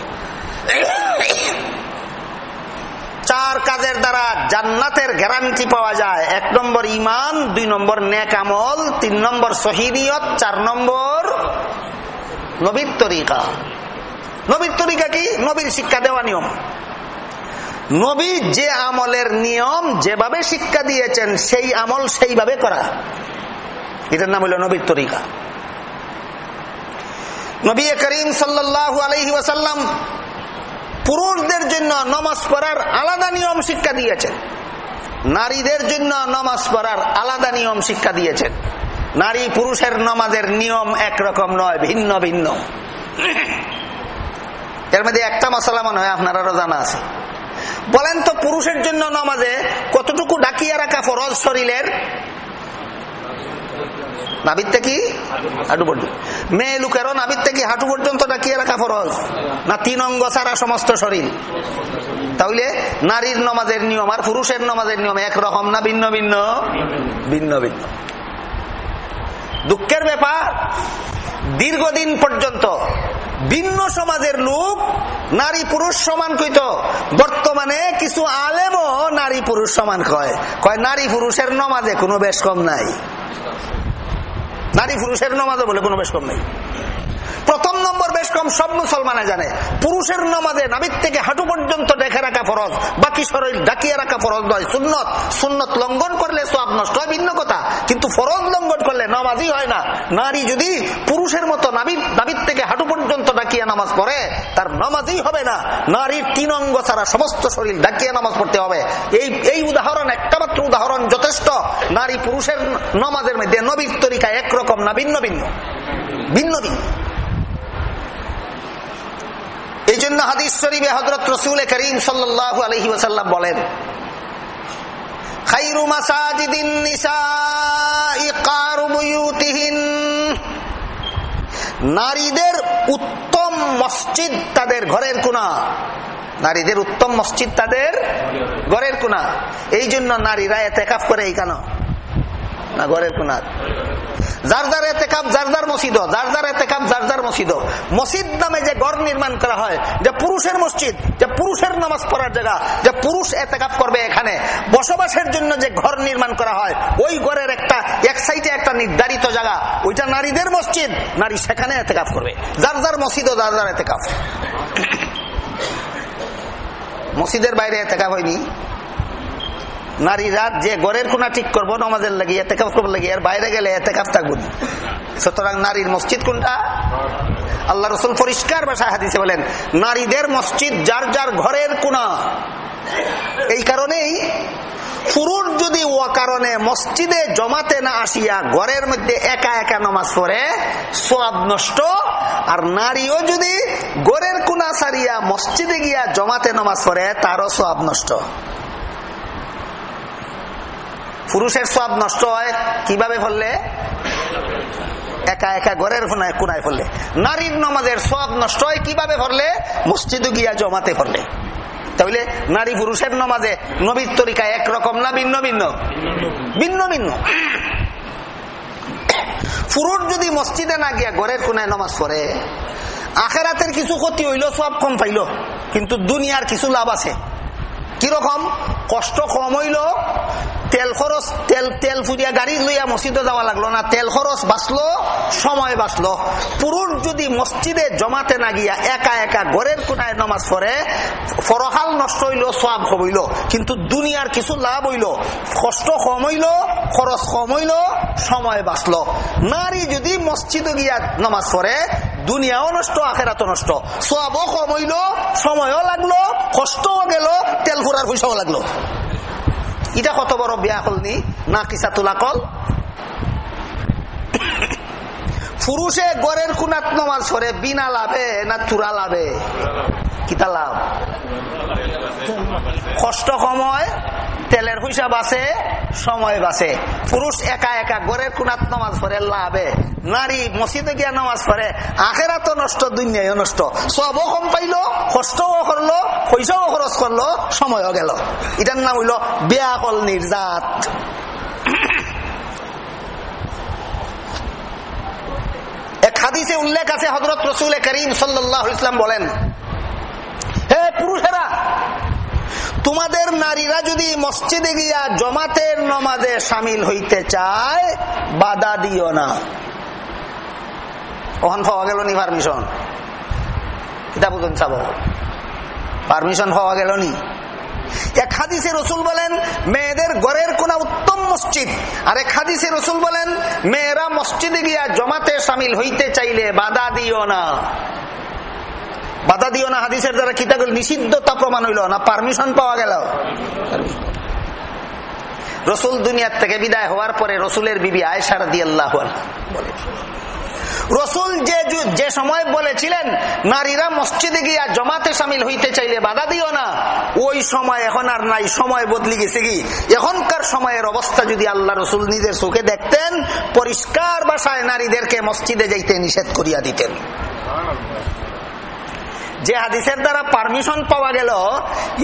A: চার কাজের দ্বারা জান্নাতের গ্যারান্টি পাওয়া যায়। এক নম্বর ইমান, দুই নম্বর নেক আমল, তিন নম্বর সহিনিয়ত চার নম্বর নবীর তরিকা। নবীর তরিকা কি? নবীর শিক্ষা দেওয়া নিয়ম। নবী যে আমলের নিয়ম যেভাবে শিক্ষা দিয়েছেন, সেই আমল সেইভাবে করা। এটার নাম হইল নবীর তরিকা। নবী করিম সাল্লাহ আলহি ওয়াসাল্লাম পুরুষদের জন্য নমাজ পড়ার আলাদা নিয়ম শিক্ষা দিয়েছেন। নারীদের জন্য নমাজ পড়ার আলাদা নিয়ম শিক্ষা দিয়েছেন। নারী পুরুষের নমাজের নিয়ম একরকম নয়, ভিন্ন ভিন্ন। এর মধ্যে একটা মশলা মনে হয় আপনারারও জানা আছে। বলেন তো পুরুষের জন্য নামাজে কতটুকু ডাকিয়া রাখা ফরজ শরীরের? মেয়ে থেকে হাঁটু পর্যন্ত ডাকিয়ে ফরজ। না তিন অঙ্গ ছাড়া সমস্ত শরীর? তাহলে নারীর নমাজের নিয়ম আর পুরুষের নমাজের নিয়ম একরকম না ভিন্ন ভিন্ন? ভিন্ন ভিন্ন। দুঃখের ব্যাপার, দীর্ঘদিন পর্যন্ত ভিন্ন সমাজের লোক নারী পুরুষ সমান কইত। বর্তমানে কিছু আলেমও নারী পুরুষ সমান কয়। কয় নারী পুরুষের নমাজে কোনো বেশ কম নাই। নারী পুরুষের নমাজে বলে কোনো বেশ কম নাই। প্রথম নম্বর বেশ কম, সব মুসলমানে জানে। পুরুষের নমাজে নাবিক থেকে হাঁটু পর্যন্ত দেখে রাখা ফরজ। বাকি শরীর ডাকিয়ে রাখা ফরজ নয়, সুন্নত। সুন্নত লঙ্ঘন করলে সব নষ্ট হয়, ভিন্ন কথা। কিন্তু ফরজ লঙ্ঘন করলে নামাজই হয় না। নারী যদি পুরুষের মতো নাবিদ নাবিদ থেকে হাঁটু পর্যন্ত ডাকিয়ে নামাজ পড়ে, তার নামাজই হবে না। নারীর তিন অঙ্গ ছাড়া সমস্ত শরীর ডাকিয়ে নামাজ পড়তে হবে। এই এই উদাহরণ একটা মাত্র উদাহরণ যথেষ্ট। নারী পুরুষের নামাজের মধ্যে নবীর তরিকা একরকম না ভিন্ন ভিন্ন? ভিন্ন ভিন্ন। জন্য হাদিস শরীফে হজরত রসুল করিম সাল্লাহ আলহি ওসাল্লাম বলেন, খাইরু মাসাজিদিন নারীদের উত্তম মসজিদ তাদের ঘরের কোনা নারীদের উত্তম মসজিদ তাদের ঘরের কোনা এই জন্য নারীরা এতে কাপ করে এই কেন? না, ঘরের কোনা মসজিদ নামে যে নির্মাণ করা হয়, যে পুরুষের মসজিদ, যে পুরুষের নামাজ পড়ার জায়গা, যে পুরুষ করবে এখানে। বসবাসের জন্য যে ঘর নির্মাণ করা হয়, ওই ঘরের একটা, এক সাইডে একটা নির্ধারিত জায়গা, ওইটা নারীদের মসজিদ, নারী সেখানে এতে কাপ করবে। যার যার মসজিদ যার যার এতে কাপ মসজিদের বাইরে এতে কাপ হয়নি? নারীরা যে গড়ের কোনা ঠিক করব, নমাজের লাগিয়ে এতে কাপ করব লাগিয়ে আর বাইরে গেলে এতে কাপ থাকব সুতরাং নারীর মসজিদ কোনটা? আল্লাহ রসুল পরিষ্কার ভাষা হাদিসে বলেন, নারীদের মসজিদ যার যার ঘরের কোনা এই কারণেই পুরুষ যদি ও কারণে মসজিদে জমাতে না আসিয়া ঘরের মধ্যে একা একা নমাজ পড়ে সব নষ্ট। আর নারীও যদি গড়ের কোনা সারিয়া মসজিদে গিয়া জমাতে নমাজ পড়ে, তারও সব নষ্ট। পুরুষের সব নষ্ট হয়, কীভাবে ফললে? একা একা ঘরের কোনায় ফললে। নারীর নমাজের সব নষ্ট হয়, কীভাবে ফললে? মসজিদে গিয়া জমাতে ফললে। তাহলে নারী পুরুষের নমাজে নবীর তরিকা একরকম না ভিন্ন ভিন্ন? ভিন্ন ভিন্ন। পুরুষ যদি মসজিদে না গিয়া ঘরের কোনায় নমাজ পড়ে, আখেরাতের কিছু ক্ষতি হইল সব কম পাইল, কিন্তু দুনিয়ার কিছু লাভ আছে। কীরকম? কষ্ট কম হইল, তেল খরচ, তেল তেল ফুরিয়া গাড়ি লইয়া মসজিদে যাওয়া লাগল না, তেল খরচ বাঁচলো, সময় বাঁচলো। পুরুষ যদি মসজিদে জমাতে না গিয়া একা একা ঘরের কোনায় নমাজ পড়ে, ফরহাল নষ্ট হইল সব হইল, কিন্তু দুনিয়ার কিছু লাভ হইল। কষ্ট কম হইল, খরচ কম হইল, সময় বাঁচলো। নারী যদি মসজিদে গিয়া নমাজ পড়ে, দুনিয়াও নষ্ট আখেরাতো নষ্ট। সবও কম হইল, সময়ও লাগল, কষ্টও গেল, তেল ফুরার পয়সাও লাগল। এটা কত বড় বিয়া হলনি না? কিসা তোলা কল? পুরুষে গড়ের কুনাত নমাজ সরে বিনা লাভে না চূড়া লাভে? কিতা লাভ? কষ্ট সময় তেলের পয়সা বাঁচে সময় বাঁচে। পুরুষ একা একা গড়ের কুনাত নমাজ পড়ে, লাভে নারী মসজিদে গিয়া নামাজ পড়ে আখেরা তো নষ্ট দুনিয়ায় নষ্ট। সবও কম পাইলো, কষ্টও করল, পয়সাও খরচ করল, সময়ও গেল। এটার নাম হইল বেয়া কল নির্যাত। এক উল্লেখ আছে হজরত রসুল করিম সাল্লাহ ইসলাম বলেন, হে পুরুষেরা তোমাদের নারীরা যদি মসজিদে গিয়া জমাতের নমাজে সামিল হইতে চায়, বাধা দিও না। ওখান পাওয়া গেল নি পারমিশন এটা বুঝুন চাব। পারমিশন পাওয়া গেল নি? এক হাদিসে রসুল বলেন, মেয়েদের গড়ের কোন উত্তম মসজিদ। আর এক হাদিসে রসুল বলেন, মেয়েরা মসজিদে গিয়া জমাতে সামিল হইতে চাইলে বাধা দিও না। বাধা দিও না হাদিসের দ্বারা কিতা গেল নিষিদ্ধতা প্রমাণ হইল না পারমিশন পাওয়া গেল। রসুল দুনিয়ার থেকে বিদায় হওয়ার পরে রসুলের বিবি আয়সার দিয়ে আল্লাহ রসুল যে যে সময় বলেছিলেন, নারীরা মসজিদে গিয়া জমাতে সামিল হইতে চাইলে বাধা দিও না, ওই সময় এখন আর নাই, সময় বদলি গেছে কি? এখনকার সময়ের অবস্থা যদি আল্লাহ রসুল নিজের চোখে দেখতেন, পরিষ্কার বাসায় নারীদেরকে মসজিদে যাইতে নিষেধ করিয়া দিতেন। যে হাদিসের দ্বারা পারমিশন পাওয়া গেল,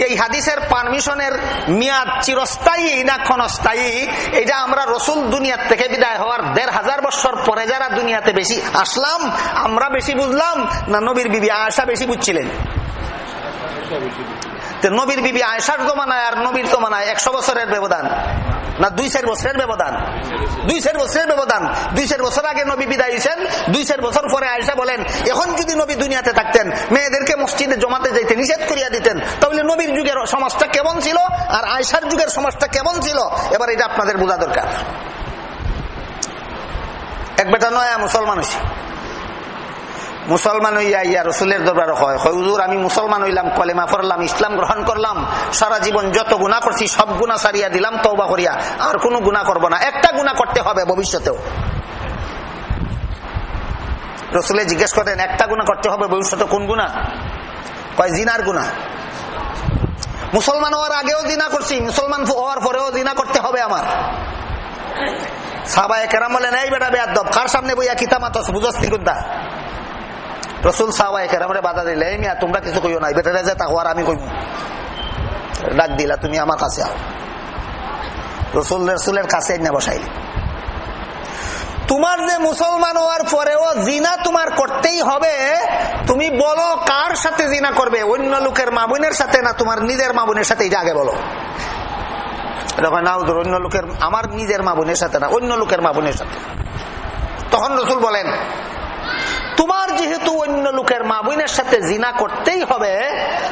A: এই হাদিসের পারমিশনের মেয়াদ চিরস্থায়ী না ক্ষণস্থায়ী, এটা আমরা রসুল দুনিয়ার থেকে বিদায় হওয়ার দেড় হাজার বছর পরে যারা দুনিয়াতে বেশি আসলাম, আমরা বেশি বুঝলাম না নবীর বিবি আয়সা বেশি বুঝছিলেন? নবীর বিবি আয়সার জমানায় আর নবীর জমানায় একশো বছরের ব্যবধান। না, দুই চার বছরের ব্যবধান। দুই চার বছরের ব্যবধান। দুই চার বছর আগে নবী বিদায় হয়েছেন দুই চার বছর পরে আয়সা বলেন, এখন যদি নবী দুনিয়াতে থাকতেন, মেয়েদেরকে মসজিদে জমাতে যাইতে নিষেধ করিয়া দিতেন, তাহলে নবীর যুগের সমাজটা কেমন ছিল আর আয়সার যুগের সমাজটা কেমন ছিল? এবার এটা আপনাদের বোঝা দরকার। এক বেটা নয়া মুসলমান হয়েছে মুসলমান হইয়া ইয়া রসুলের দরবার হয়। হুজুর, আমি মুসলমান হইলাম, কলেমা পড়লাম, ইসলাম গ্রহণ করলাম, সারা জীবন যত গুণা করছি, সব গুণা সারিয়া দিলাম তৌবা করিয়া, আর কোনো গুণা করব না। একটা গুণা করতে হবে ভবিষ্যতেও। রসুলে জিজ্ঞেস করেন, একটা গুণা করতে হবে ভবিষ্যতে কোন গুণা কয়, জিনার গুণা মুসলমান হওয়ার আগেও জিনা করছি, মুসলমান হওয়ার পরেও জিনা করতে হবে আমার। সাবায় কেরাম বলেন, এই বেটা বেয়াদ কার সামনে বইয়া কিতা মাতস বুঝস নিকুন্দা রসুল সাহাবাই কেরামরে বাধা দিলে, এই মিয়া, তোমরা কিছু কইও নাই বেটারে যে তাহওয়ার আমি কইব ডাক দিলা, তুমি আমার কাছে আও। রসুল রসুলের কাছে না বসাইলি। তোমার যে মুসলমান হওয়ার পরেও জিনা তোমার করতেই হবে, তুমি বলো কার সাথে জিনা করবে? অন্য লোকের মামুনের সাথে না তোমার নিজের মামুনের সাথে? এটা আগে বলো। অন্য লোকের, আমার নিজের মামুনের সাথে না, অন্য লোকের মামুনের সাথে। তখন রসুল বলেন তোমার যেহেতু অন্য লোকের মা বোনের সাথে জিনা করতেই হবে,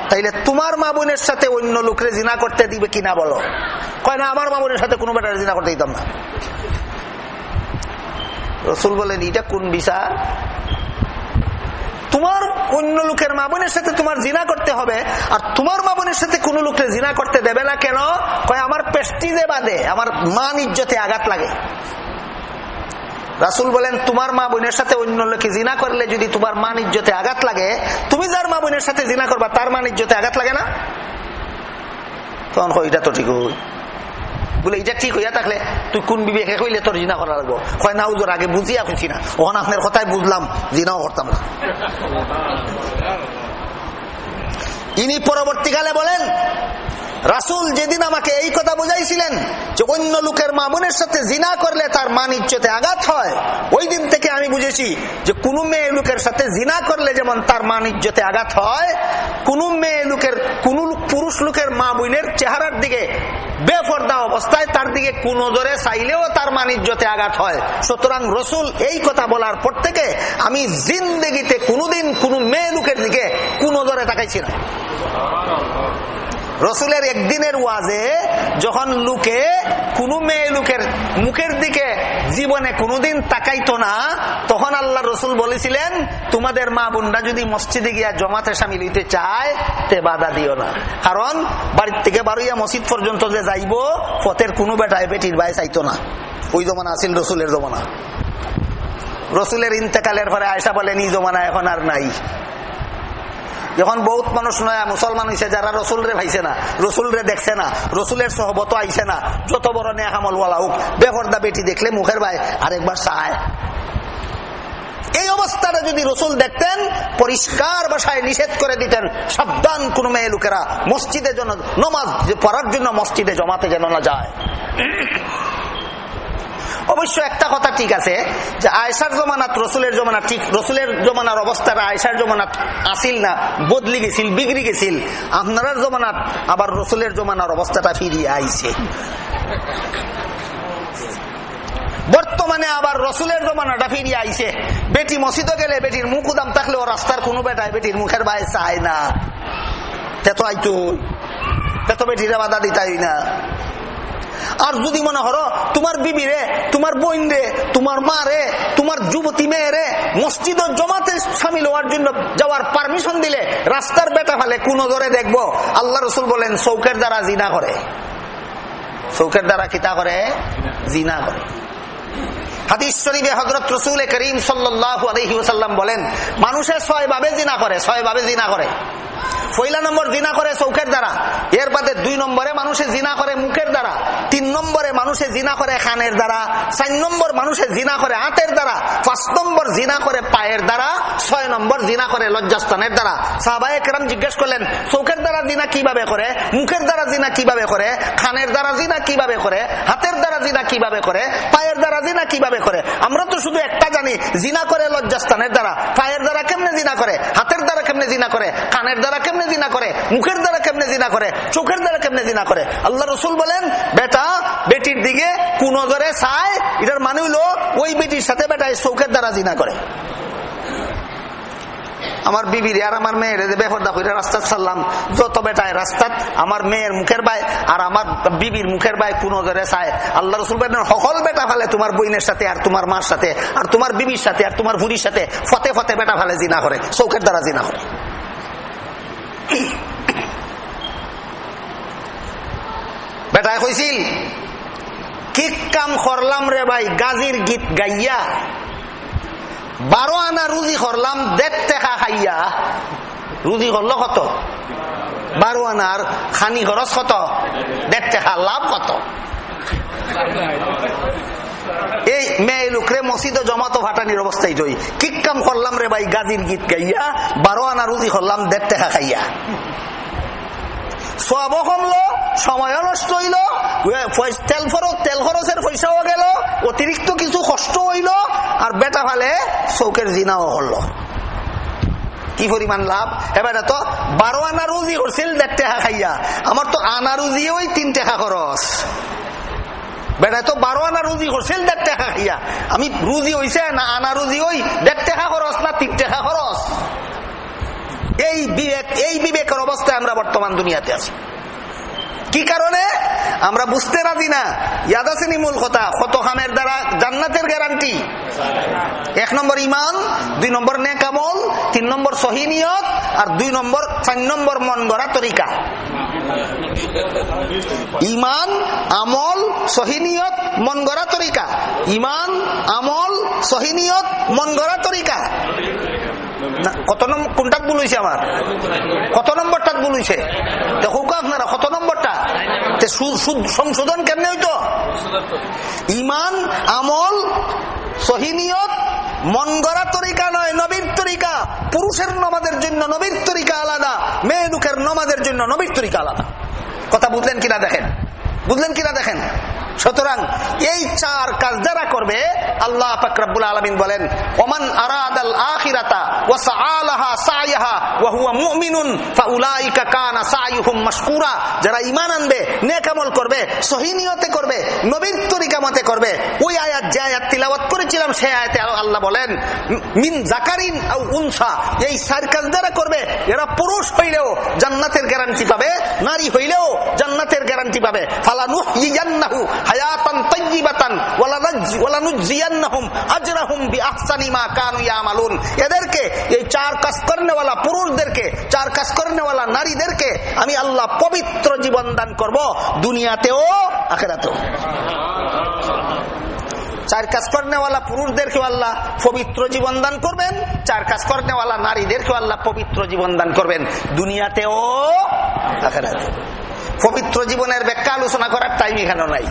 A: তাইলে তোমার মা বোনের সাথে অন্য লোকের জিনা করতে দিবে কিনা বলো? কয় না, আমার মা বোনের সাথে কোনো বেটার জিনা করতে দিতাম না। রসুল বলেন এটা কোন বিচার? তোমার অন্য লোকের মা বোনের সাথে তোমার জিনা করতে হবে, আর তোমার মা বোনের সাথে কোন লোকের জিনা করতে দেবে না কেন? কয়, আমার পেস্টিজে বাদে আমার মান ইজ্জতে আঘাত লাগে। রাসুল বলেন, তোমার মা বোনের সাথে অন্য লোকে জিনা করলে যদি তোমার মান ইজ্জতে আঘাত লাগে, তুমি যার মা বোনের সাথে জিনা করবা, তার মান ইজ্জতে আঘাত লাগে না? তখন এটা তো ঠিক বলে, এটা ঠিক হইয়া থাকলে তুই কোন বিবেকে কইলে তোর জিনা করা লাগবো? হয় না উজোর আগে বুঝিয়া খুঁজছি না। ওখানে আপনার কথাই বুঝলাম, জিনাও করতাম না। ইনি পরবর্তীকালে বলেন রাসুল যেদিন আমাকে এই কথা বুঝাইছিলেন যে অন্য লোকের মামুনের সাথে জিনা করলে তার মান ইচ্ছতে আঘাত হয়, ওই দিন থেকে আমি বুঝেছি যে কোন মেয়ে লোকের সাথে জিনা করলে যেমন তার মান ইজ্জতে আঘাত হয়, কোন মেয়ে লোকের, কোন পুরুষ লোকের মা বোনের চেহারার দিকে বেফর্দা অবস্থায় তার দিকে কোন ধরে চাইলেও তার মান ইজ্জতে আঘাত হয়। সুতরাং রসুল এই কথা বলার পর থেকে আমি জিন্দগিতে কোনোদিন কোন মেয়ে লোকের দিকে কোন ধরে তাকাইছি না। রসুলের একদিনের ওয়াজে যখন লুকে, কোন মেয়ে লোকের মুখের দিকে জীবনে কোনোদিন তাকাইতো না, তখন আল্লাহ রসুল বলেছিলেন, তোমাদের মা বোনরা যদি মসজিদে গিয়া জমাতে সামিল হইতে চায়, তে বাধা দিও না। কারণ, বাড়ির থেকে বারুইয়া মসজিদ পর্যন্ত যে যাইব, পথের কোনো বেটায় বেটির বাই চাইতো না। ওই জমানা আছিল রসুলের জমানা। রসুলের ইন্তেকালের পরে আয়সা বলেন, এই জমানা এখন আর নাই। যখন বহুত মানুষ নয়া, মুসলমান হয়েছে যারা রসুল রে ভাইছে না রসুল রে দেখছে না, রসুলের সহবত আইছে না, যত বড় নেহামলওয়ালা হোক বেহরদা বেটি দেখলে মুখের ভাই আরেকবার চায়। এই অবস্থাটা যদি রসুল দেখতেন, পরিষ্কার বাসায় নিষেধ করে দিতেন, সাবধান কোন মেয়ে লোকেরা, মসজিদে যেন, নমাজ পড়ার জন্য মসজিদে জমাতে যেন না যায়। অবশ্য একটা কথা ঠিক আছে, যে আয়সার জমানাত রসুলের জমানা ঠিক, রসুলের জমানার অবস্থাটা আয়সার জমানাত আসিল না, বদলি গেছিল, বিগড়ি গেছিল, আপনার জমানাত আবার রসুলের জমানার অবস্থাটা ফিরিয়ে আইছে। বর্তমানে আবার রসুলের জমানাটা ফিরিয়ে আইছে। বেটি মসজিদে গেলে বেটির মুখ উদাম থাকলেও রাস্তার কোনো বেটায় বেটির মুখের বাইরে চায় না। তেতো আইতো তেতো বেটিরা বাধা দিতাই না। আর যদি মনে করো তোমার বিবিরে তোমার বোন রে, তোমার মা রে, তোমার যুবতী মেয়ে রে, মসজিদ জমাতে সামিল হওয়ার জন্য যাওয়ার পারমিশন দিলে রাস্তার বেটা ফালে কোন ধরে দেখব, আল্লাহ রসুল বলেন চৌকের দ্বারা জিনা করে। চৌকের দ্বারা কিতা করে? জিনা করে। হাদিস শরীফে হজরত রসুল করিম সাল্লাহ আলহি ওসাল্লাম বলেন, মানুষে ছয় ভাবে জিনা করে, ছয় ভাবে জিনা করে। পয়লা নম্বর জিনা করে চৌকের দ্বারা, এর বাদে দুই নম্বরে মানুষে জিনা করে মুখের দ্বারা, তিন নম্বরে মানুষে জিনা করে খানের দ্বারা, চার নম্বর মানুষে জিনা করে হাতের দ্বারা, পাঁচ নম্বর জিনা করে পায়ের দ্বারা, ছয় নম্বর জিনা করে লজ্জাস্থানের দ্বারা। সাহবাহাম জিজ্ঞেস করলেন চৌকের দ্বারা জিনা কীভাবে করে, মুখের দ্বারা জিনা কীভাবে করে খানের দ্বারা জিনা কীভাবে করে, হাতের দ্বারা জিনা কীভাবে করে, পায়ের দ্বারা জিনা কীভাবে করে। আমরা তো শুধু একটা জানি জিনা করে লজ্জাস্থানের দ্বারা। পায়ের দ্বারা কেমনে জিনা করে? হাতের দ্বারা কেমনে জিনা করে? কানের দ্বারা কেমনে জিনা করে? মুখের দ্বারা কেমনে জিনা করে? চোখের দ্বারা কেমনে জিনা করে? আল্লাহ রসুল বলেন, বেটা, বেটির দিকে কুনজরে চায়। এটার মানে হইল, ওই বেটির সাথে বেটা চোখের দ্বারা জিনা করে। আমার বিবির আর আমার মেয়ের বেহরদা করে রাস্তা ছাড়লাম, যত বেটায় রাস্তাত, আমার মেয়ের মুখের বাই আর আমার বিবির মুখের বাই কোন ধরে চায়। আল্লাহ রসুল সকল বেটা ফেলে তোমার বইনের সাথে আর তোমার মার সাথে, আর তোমার বিবির সাথে আর তোমার ভুরির সাথে, ফতে ফতে বেটা ফেলে জিনা করে, চৌকের দ্বারা জিনা করে। বেটায় কইছিল কি কাম করলাম রে ভাই, গাজির গীত গাইয়া বারো আনা রুজি করলাম খা খাইয়া। রুজি করল কত? বারো আনার খানি খরচ কত? দেড় টাকা লাভ কত? এই মেয়ে লোকরে মসজিদ জমাতো ফাটানির অবস্থায় রই কি কাম করলাম রে ভাই গাজির গীত গাইয়া, বারো আনা রুজি করলাম দেড় টাকা খাইয়া। সব কমলো, সময়ও নষ্ট হইল তেল খরচ তেল খরচের পয়সাও গেল, অতিরিক্ত কিছু কষ্ট হইল, আর বেটা ফালে চৌকের জিনাও হল। কি পরিমাণ লাভ? এবার তো বারো আনা রুজি করছিল দেড় টাকা খাইয়া, আমার তো আনা রুজি ওই তিন টাকা খরচ। বেটা তো বারো আনা রুজি করছিল দেড় টাকা খাইয়া, আমি রুজি হইছে না আনা রুজি ওই দেড় টাকা খরচ না তিন টাকা খরচ? এই বিবেক, এই বিবেকের অবস্থায় আমরা বর্তমান দুনিয়াতে আছি। কি কারণে? আমরা বুঝতে রাজি না। ইয়াদ মূল কথা খামের দ্বারা জান্নাতের গ্যারান্টি এক নম্বর ইমান দুই নম্বর নেকামল তিন নম্বর সহিনিয়ত আর দুই নম্বর, চার নম্বর মন গড়া তরিকা। ইমান আমল সহিনিয়ত মন গড়া তরিকা। ইমান আমল সহিনিয়ত মন গড়া তরিকা। কত নম্বর কোনটাত বলছে আমার কত নম্বরটাত বলছে দেখো আপনারা কত নম্বরটা সংশোধন কেমনে হইতো ইমান আমল সহিনিয়ত মন গড়া তরিকা নয় নবীর তরিকা পুরুষের নমাদের জন্য নবীর তরিকা আলাদা মেয়ে দুঃখের নমাদের জন্য নবীর তরিকা আলাদা। কথা বুঝলেন কিনা দেখেন? বুঝলেন কিনা দেখেন? সুতরাং এই চার কাজ যারা করবে, আল্লাহ ফাকরাবুল আলমিন বলেন, ওমান আরাদাল আখিরাতা ওয়া সাআলাহা সাইহা ওয়া হুয়া মুমিনুন, ফাউলাইকা কানা সাইহুম মাশকুরা। যারা ঈমান আনবে, নেক আমল করবে, সহি নিয়তে করবে, নবীর তরিকা মতে করবে, ওই আয়াত যে আয়াত করেছিলাম, সেই আয়াতে আল্লাহ বলেন, মিন আও উনসা। এই চার কাজ যারা করবে, এরা পুরুষ হইলেও জান্নাতের গ্যারান্টি পাবে, নারী হইলেও জান্নাতের গ্যারান্টি পাবে। ফালানুহ হায়াতান তাইয়িবাতান ওয়ালানুজিয়ান্নাহুম আজরাহুম বিআহসানি মা কানু ইয়ামালুন। এদেরকে, এই চার কাজ করনেওয়ালা পুরুষদেরকে, চার কাজ করনেওয়ালা নারীদেরকে আমি আল্লাহ পবিত্র জীবন দান করব দুনিয়াতেও, আখেরাতেও। চার কাজ করনেওয়ালা পুরুষদেরকেও আল্লাহ পবিত্র জীবন দান করবেন, চার কাজ করনেওয়ালা নারীদেরকেও আল্লাহ পবিত্র জীবন দান করবেন, দুনিয়াতেও, আখেরাতেও। পবিত্র জীবনের ব্যাখ্যা আলোচনা করার টাইম এখানে নাই।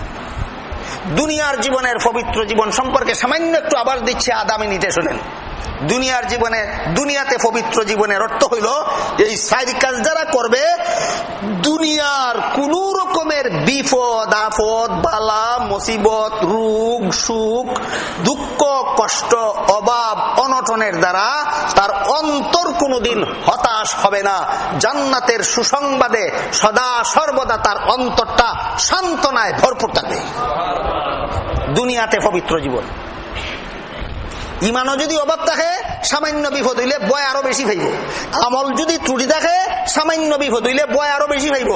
A: দুনিয়ার জীবনের পবিত্র জীবন সম্পর্কে সামান্য একটু আবার দিচ্ছে আদামি নিতে শোনেন। দুনিয়ার জীবনে, দুনিয়াতে পবিত্র জীবনের অর্থ হইল, এই সাইড কাজ যারা করবে, দুনিয়ার কোন রকমের বিপদ, আপদ, বালা, মুসিবত, রোগ, সুখ, দুঃখ, কষ্ট, অভাব, অনটনের দ্বারা তার অন্তর কোনোদিন হতাশ হবে না। জান্নাতের সুসংবাদে সদা সর্বদা তার অন্তরটা সান্ত্বনায় ভরপুর থাকবে। দুনিয়াতে পবিত্র জীবন। ইমানও যদি অভাব থাকে, সামান্য বিপদ হইলে বয় আরও বেশি ভাইব আমল যদি ত্রুটি থাকে, সামান্য বিপদ হইলে বয় আরও বেশি ভাইব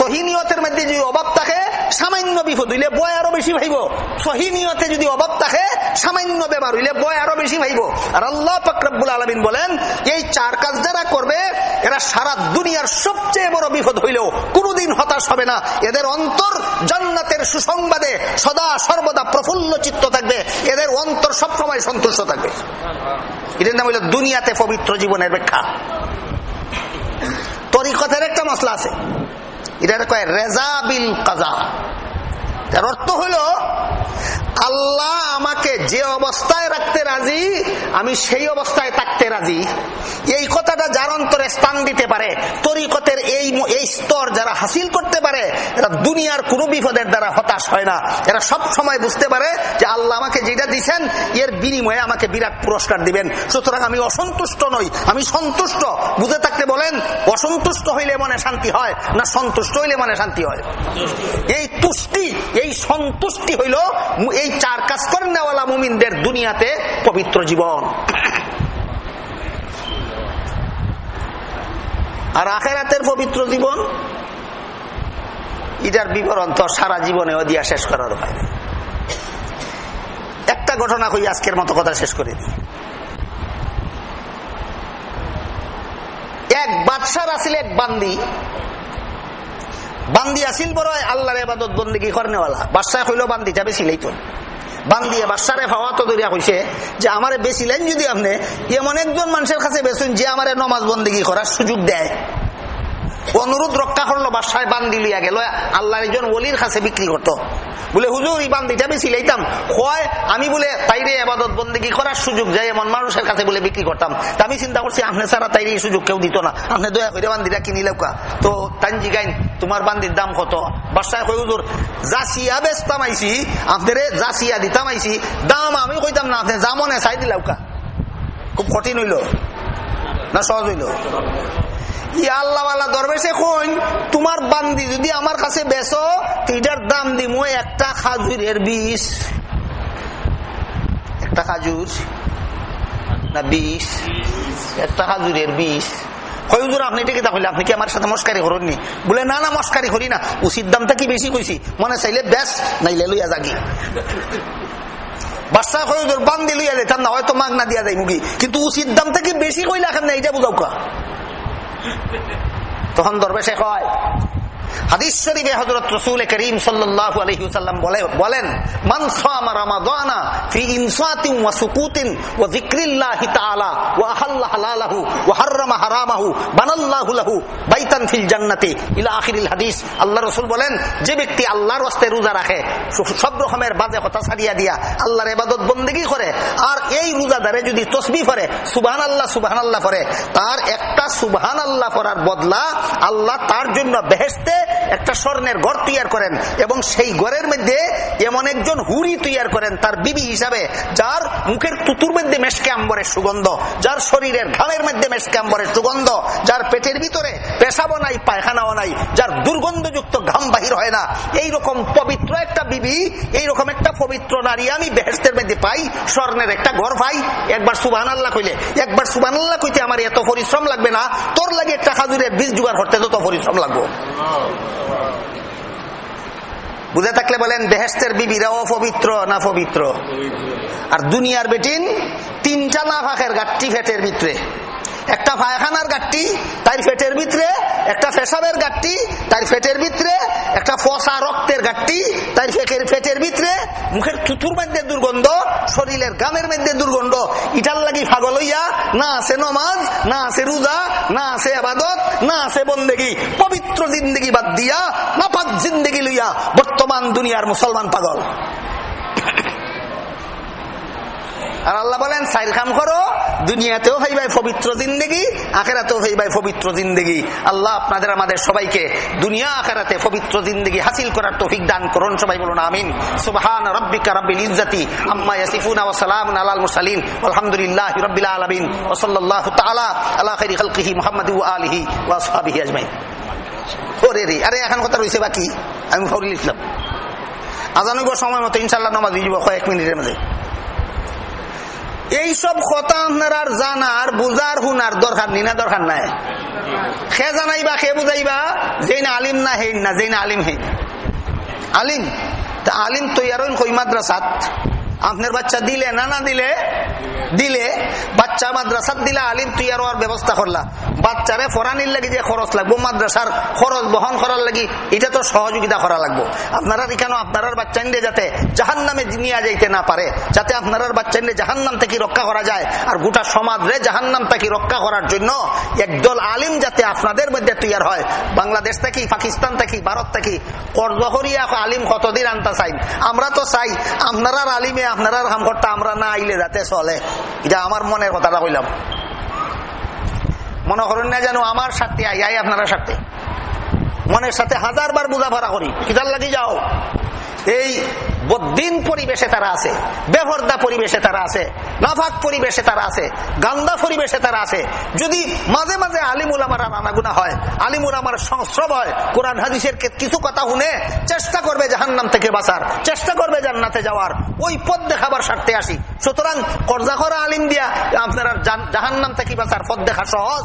A: সহিনিয়তের মধ্যে যদি অভাব থাকে সামান্য বিপদ হইলে বয় আরও বেশি ভাইব। সহিনিয়তে যদি অভাব থাকে, সামান্য বেমার হইলে বয় আরও বেশি ভাইব। আর আল্লাহ ফকরাবুল আলমিন বলেন, এই চার কাজ যারা করবে, এরা সারা দুনিয়ার সবচেয়ে বড় বিপদ হইলেও কোনোদিন হতাশ হবে না। এদের অন্তর জান্নাতের সুসংবাদে সদা সর্বদা প্রফুল্ল চিত্ত থাকবে। এদের অন্তর সবসময় সন্তুষ্ট থাকবে। এটার নাম হইল দুনিয়াতে পবিত্র জীবনের ব্যাখ্যা। তরিকতের একটা মশলা আছে। এটা কয়? রেজাবিল কাজা। তার অর্থ হলো, আল্লাহ আমাকে যে অবস্থায় রাখতে রাজি, আমি সেই অবস্থায় থাকতে রাজি। এই কথাটা যার অন্তরে স্থান দিতে পারে, তরিকতের এই এই স্তর যারা হাসিল করতে পারে, এরা দুনিয়ার কোন বিপদের দ্বারা হতাশ হয় না। এরা সব সময় বুঝতে পারে যে আল্লাহ আমাকে যেটা দিচ্ছেন এর বিনিময়ে আমাকে বিরাট পুরস্কার দিবেন। সুতরাং আমি অসন্তুষ্ট নই, আমি সন্তুষ্ট। বুঝে থাকতে বলেন, অসন্তুষ্ট হইলে মনে শান্তি হয়, না সন্তুষ্ট হইলে মনে শান্তি হয়? এই তুষ্টি এই সন্তুষ্টি হইল এই চার কাজ করে নেওয়ালা মুমিনদের দুনিয়াতে পবিত্র জীবন। আর আখেরাতের পবিত্র জীবন? এটার বিবরণ তো সারা জীবনেও দিয়া শেষ করার উপায় একটা ঘটনা কই আজকের মতো কথা শেষ করে দিই। এক বাদশার আসিল এক বান্দি বান্দি আসিল বড় আল্লাহর এবাদত বন্দিগি করেনেওয়ালা। বাদশাহ হইল বান্দি যাবে সিলেই তো বান্দিয়ে বাসারে ফাওয়া তো দরিয়া কইছে যে, আমারে যদি আপনি, এমন একজন মানুষের কাছে বেসুন যে আমারে নমাজ বন্দিগি করার সুযোগ দেয়। অনুরোধ রক্ষা করল, বাসায় বান্দি লিয়া গেল। আল্লাহ একজন ওলির কাছে বিক্রি করতো। বলে, হুজুর এই বান্দিটা বেশি লাইতাম হয় আমি বলে, তাইরে আবাদত বন্দিগি করার সুযোগ যাই এমন মানুষের কাছে বলে বিক্রি করতাম। তা আমি চিন্তা করছি, আপনি ছাড়া তাইরে এই সুযোগ কেউ দিত না। আপনি দয়া করে বান্দিটা কিনি লেউকা তো তান জিগাইন তোমার বান্দির দাম কত? বাসায় কই হুজুর, জাসিয়া বেচতাম আইছি, আপনারে জাসিয়া দিতাম আইছি। দাম আমি কইতাম না, আপনি জামনে চাই দিলাউকা খুব কঠিন হইল না সহজ হইল? আল্লাহওয়ালা দরবেশে কইন, তোমার বান্দি যদি আমার কাছে বেচো এটার দাম দিমু একটা খাজুরের বিষ। একটা খাজুর না বিষ? একটা খাজুরের বিষ। কি সাথে মস্কারি করেননি? বলে, না না, মস্কারি করি না। উচিত দামটা কি বেশি কইছি? মনে চাইলে বেশ নাইলে লইয়া জাগি বাচ্চা হয়ে বান্দি লইয়া যেতাম না, হয়তো মাগনা দিয়া যায় মুগি কিন্তু উচিত দাম থেকে বেশি কইলে এখন এইটা বুঝাও কা। তখন দরবেশে কয় হাদিস শরীফে হযরত রাসূল করিম সাল্লাল্লাহু আলাইহি ওয়াসাল্লাম বলেন, মান সাম রামাদানা ফি ইনসাতিন ওয়া সুকুতিন ওয়া তাআলা ওয়া আহাল্লা ওয়া হাররামা হারামাহু, বানাল্লাহু লাহু বাইতান ফিল ইলা আখিরিল হাদিস, আল্লাহ রাসূল বলেন, যে ব্যক্তি আল্লাহর ওয়াস্তে রোজা রাখে, সব রকমের বাজে কথা ছাড়িয়া দিয়া আল্লাহর ইবাদত বندگی করে, আর এই রোজাদারে যদি তসবিহ করে সুবহানাল্লাহ সুবহানাল্লাহ করে তার একটা সুবহানাল্লাহ করার বদলা আল্লাহ তার জন্য বেহেশতে একটা স্বর্ণের ঘর তৈয়ার করেন এবং সেই ঘরের মধ্যে এমন একজন হুড়ি তৈয়ার করেন, তার বিবি হিসাবে, যার মুখের তুতুর মধ্যে মেশকে আম্বরের সুগন্ধ, যার শরীরের ঘামের মধ্যে মেশকে আম্বরের সুগন্ধ, যার পেটের ভিতরে পেশাবো নাই, পায়খানাও নাই, যার দুর্গন্ধযুক্ত ঘাম বাহির হয় না। এই রকম পবিত্র একটা বিবি এই রকম একটা পবিত্র নারী আমি বেহেস্তের মধ্যে পাই, স্বর্ণের একটা ঘর পাই একবার সুবাহ আল্লাহ কইলে, একবার সুবাহ আল্লাহ কইতে আমার এত পরিশ্রম লাগবে না, তোর লাগে একটা খাজুরের বীজ জোগাড় করতে তত পরিশ্রম লাগবো। বুঝে থাকলে বলেন বেহেস্তের বিবিরাও পবিত্র না পবিত্র? আর দুনিয়ার বেটিন তিনটা না ফাঁকের গাঠটি ফেটের ভিতরে। একটা পায়খানার গাঠটি, তার ফেটের ভিতরে, একটা পেশাবের গাঠটি, তার ফেটের ভিতরে, একটা ফসা রক্তের গাঠটি, তার ফেটের ভিতরে, মুখের থুতুর মধ্যে দুর্গন্ধ, শরীরের গামের মধ্যে দুর্গন্ধ। ইটার লাগি ফাগল হইয়া, না আছে নমাজ, না আছে রোজা, না আছে আবাদত, না আছে বন্দেগি। পবিত্র জিন্দগি বাদ দিয়া নাপাক জিন্দগি লইয়া বর্তমান দুনিয়ার মুসলমান পাগল। আর আল্লাহ বলেন সাইর খাম করো, দুনিয়াতেও ভাই পবিত্র জিন্দগি, আখেরাতেও ভাই পবিত্র জিন্দগি। আল্লাহ আপনাদের, আমাদের সবাইকে দুনিয়া, আখেরাতে পবিত্র জিন্দগি হাসিল করার তৌফিক দান করুন, সবাই বলুন আমিন। সুবহান রাব্বিকা রাব্বিল ইজ্জাতি আম্মা ইয়াসিফুনা ওয়া সালামুন আলাল মুরসালিন। আলহামদুলিল্লাহি রাব্বিল আলামিন। ওয়া সাল্লাল্লাহু তাআলা আলা খাইরি খালকিহি মুহাম্মাদি ওয়া আলিহি ওয়া আসহাবিহি আজমাইন। ওরে রে, আরে এখন কথা রইছে বাকি। আমি ফৌরি লিখলাম। আজানুব সময় মতো ইনশাআল্লাহ নামাজ দিব কয়েক মিনিটের মধ্যে। এইসব কথা আপনার আর জানার বুজার হুনার দরকার নি না দরকার নাই। সে জানাইবা, সে বুঝাইবা যে না আলিম না হেন না যে না আলিম হেন আলিম? তা আলিম তৈয়ার কই মাদ্রাসাত? আপনার বাচ্চা দিলে না না দিলে দিলে, বাচ্চা মাদ্রাসাত দিলে আলিম তৈয়ার হওয়ার ব্যবস্থা করলা। বাচ্চারে ফরানির লাগে যে খরচ লাগবো, মাদ্রাসার খরচ, বহন করার লাগি, এটা তো সহযোগিতা করা লাগবো। আপনারা এখানে আপনার বাচ্চা নিয়ে যাতে জাহান নামে নিয়ে যাইতে না পারে, যাতে আপনার বাচ্চা নিয়ে জাহান নাম থেকে রক্ষা করা যায়, আর গোটা সমাজরে জাহান নাম থেকে রক্ষা করার জন্য একদল আলিম যাতে আপনাদের মধ্যে তৈয়ার হয়। বাংলাদেশ থেকে, পাকিস্তান থেকে, ভারত থেকে কর্জহরিয়া আলিম কতদিন আনতে চাই? আমরা তো চাই, আপনার আলিমে আপনার হাম করতে আমরা না আইলে যাতে চলে। এটা আমার মনের কথাটা কইলাম। মনে করেন না যেন আমার সাথে আই আই আপনারা সাথে। মনের সাথে হাজার বার বোঝাপড়া করি। কিতার লাগি যাও। এই বদিন পরিবেশে তারা আছে, বেহরদা পরিবেশে তারা আছে নাফাক পরিবেশে তারা আছে, গান্দা পরিবেশে তারা আছে। যদি মাঝে মাঝে আলিমুল আমার আনাগুনা হয়, আলিমুল আমার সংস্রব হয়, কোরআন হাদিসের কিছু কথা শুনে চেষ্টা করবে জাহান্নাম থেকে বাঁচার, চেষ্টা করবে জান্নাতে যাওয়ার, ওই পথ দেখাবার স্বার্থে আসি। সুতরাং কর্জা করা আলিম দিয়া আপনারা জাহান্নাম থেকে বাঁচার পথ দেখা সহজ।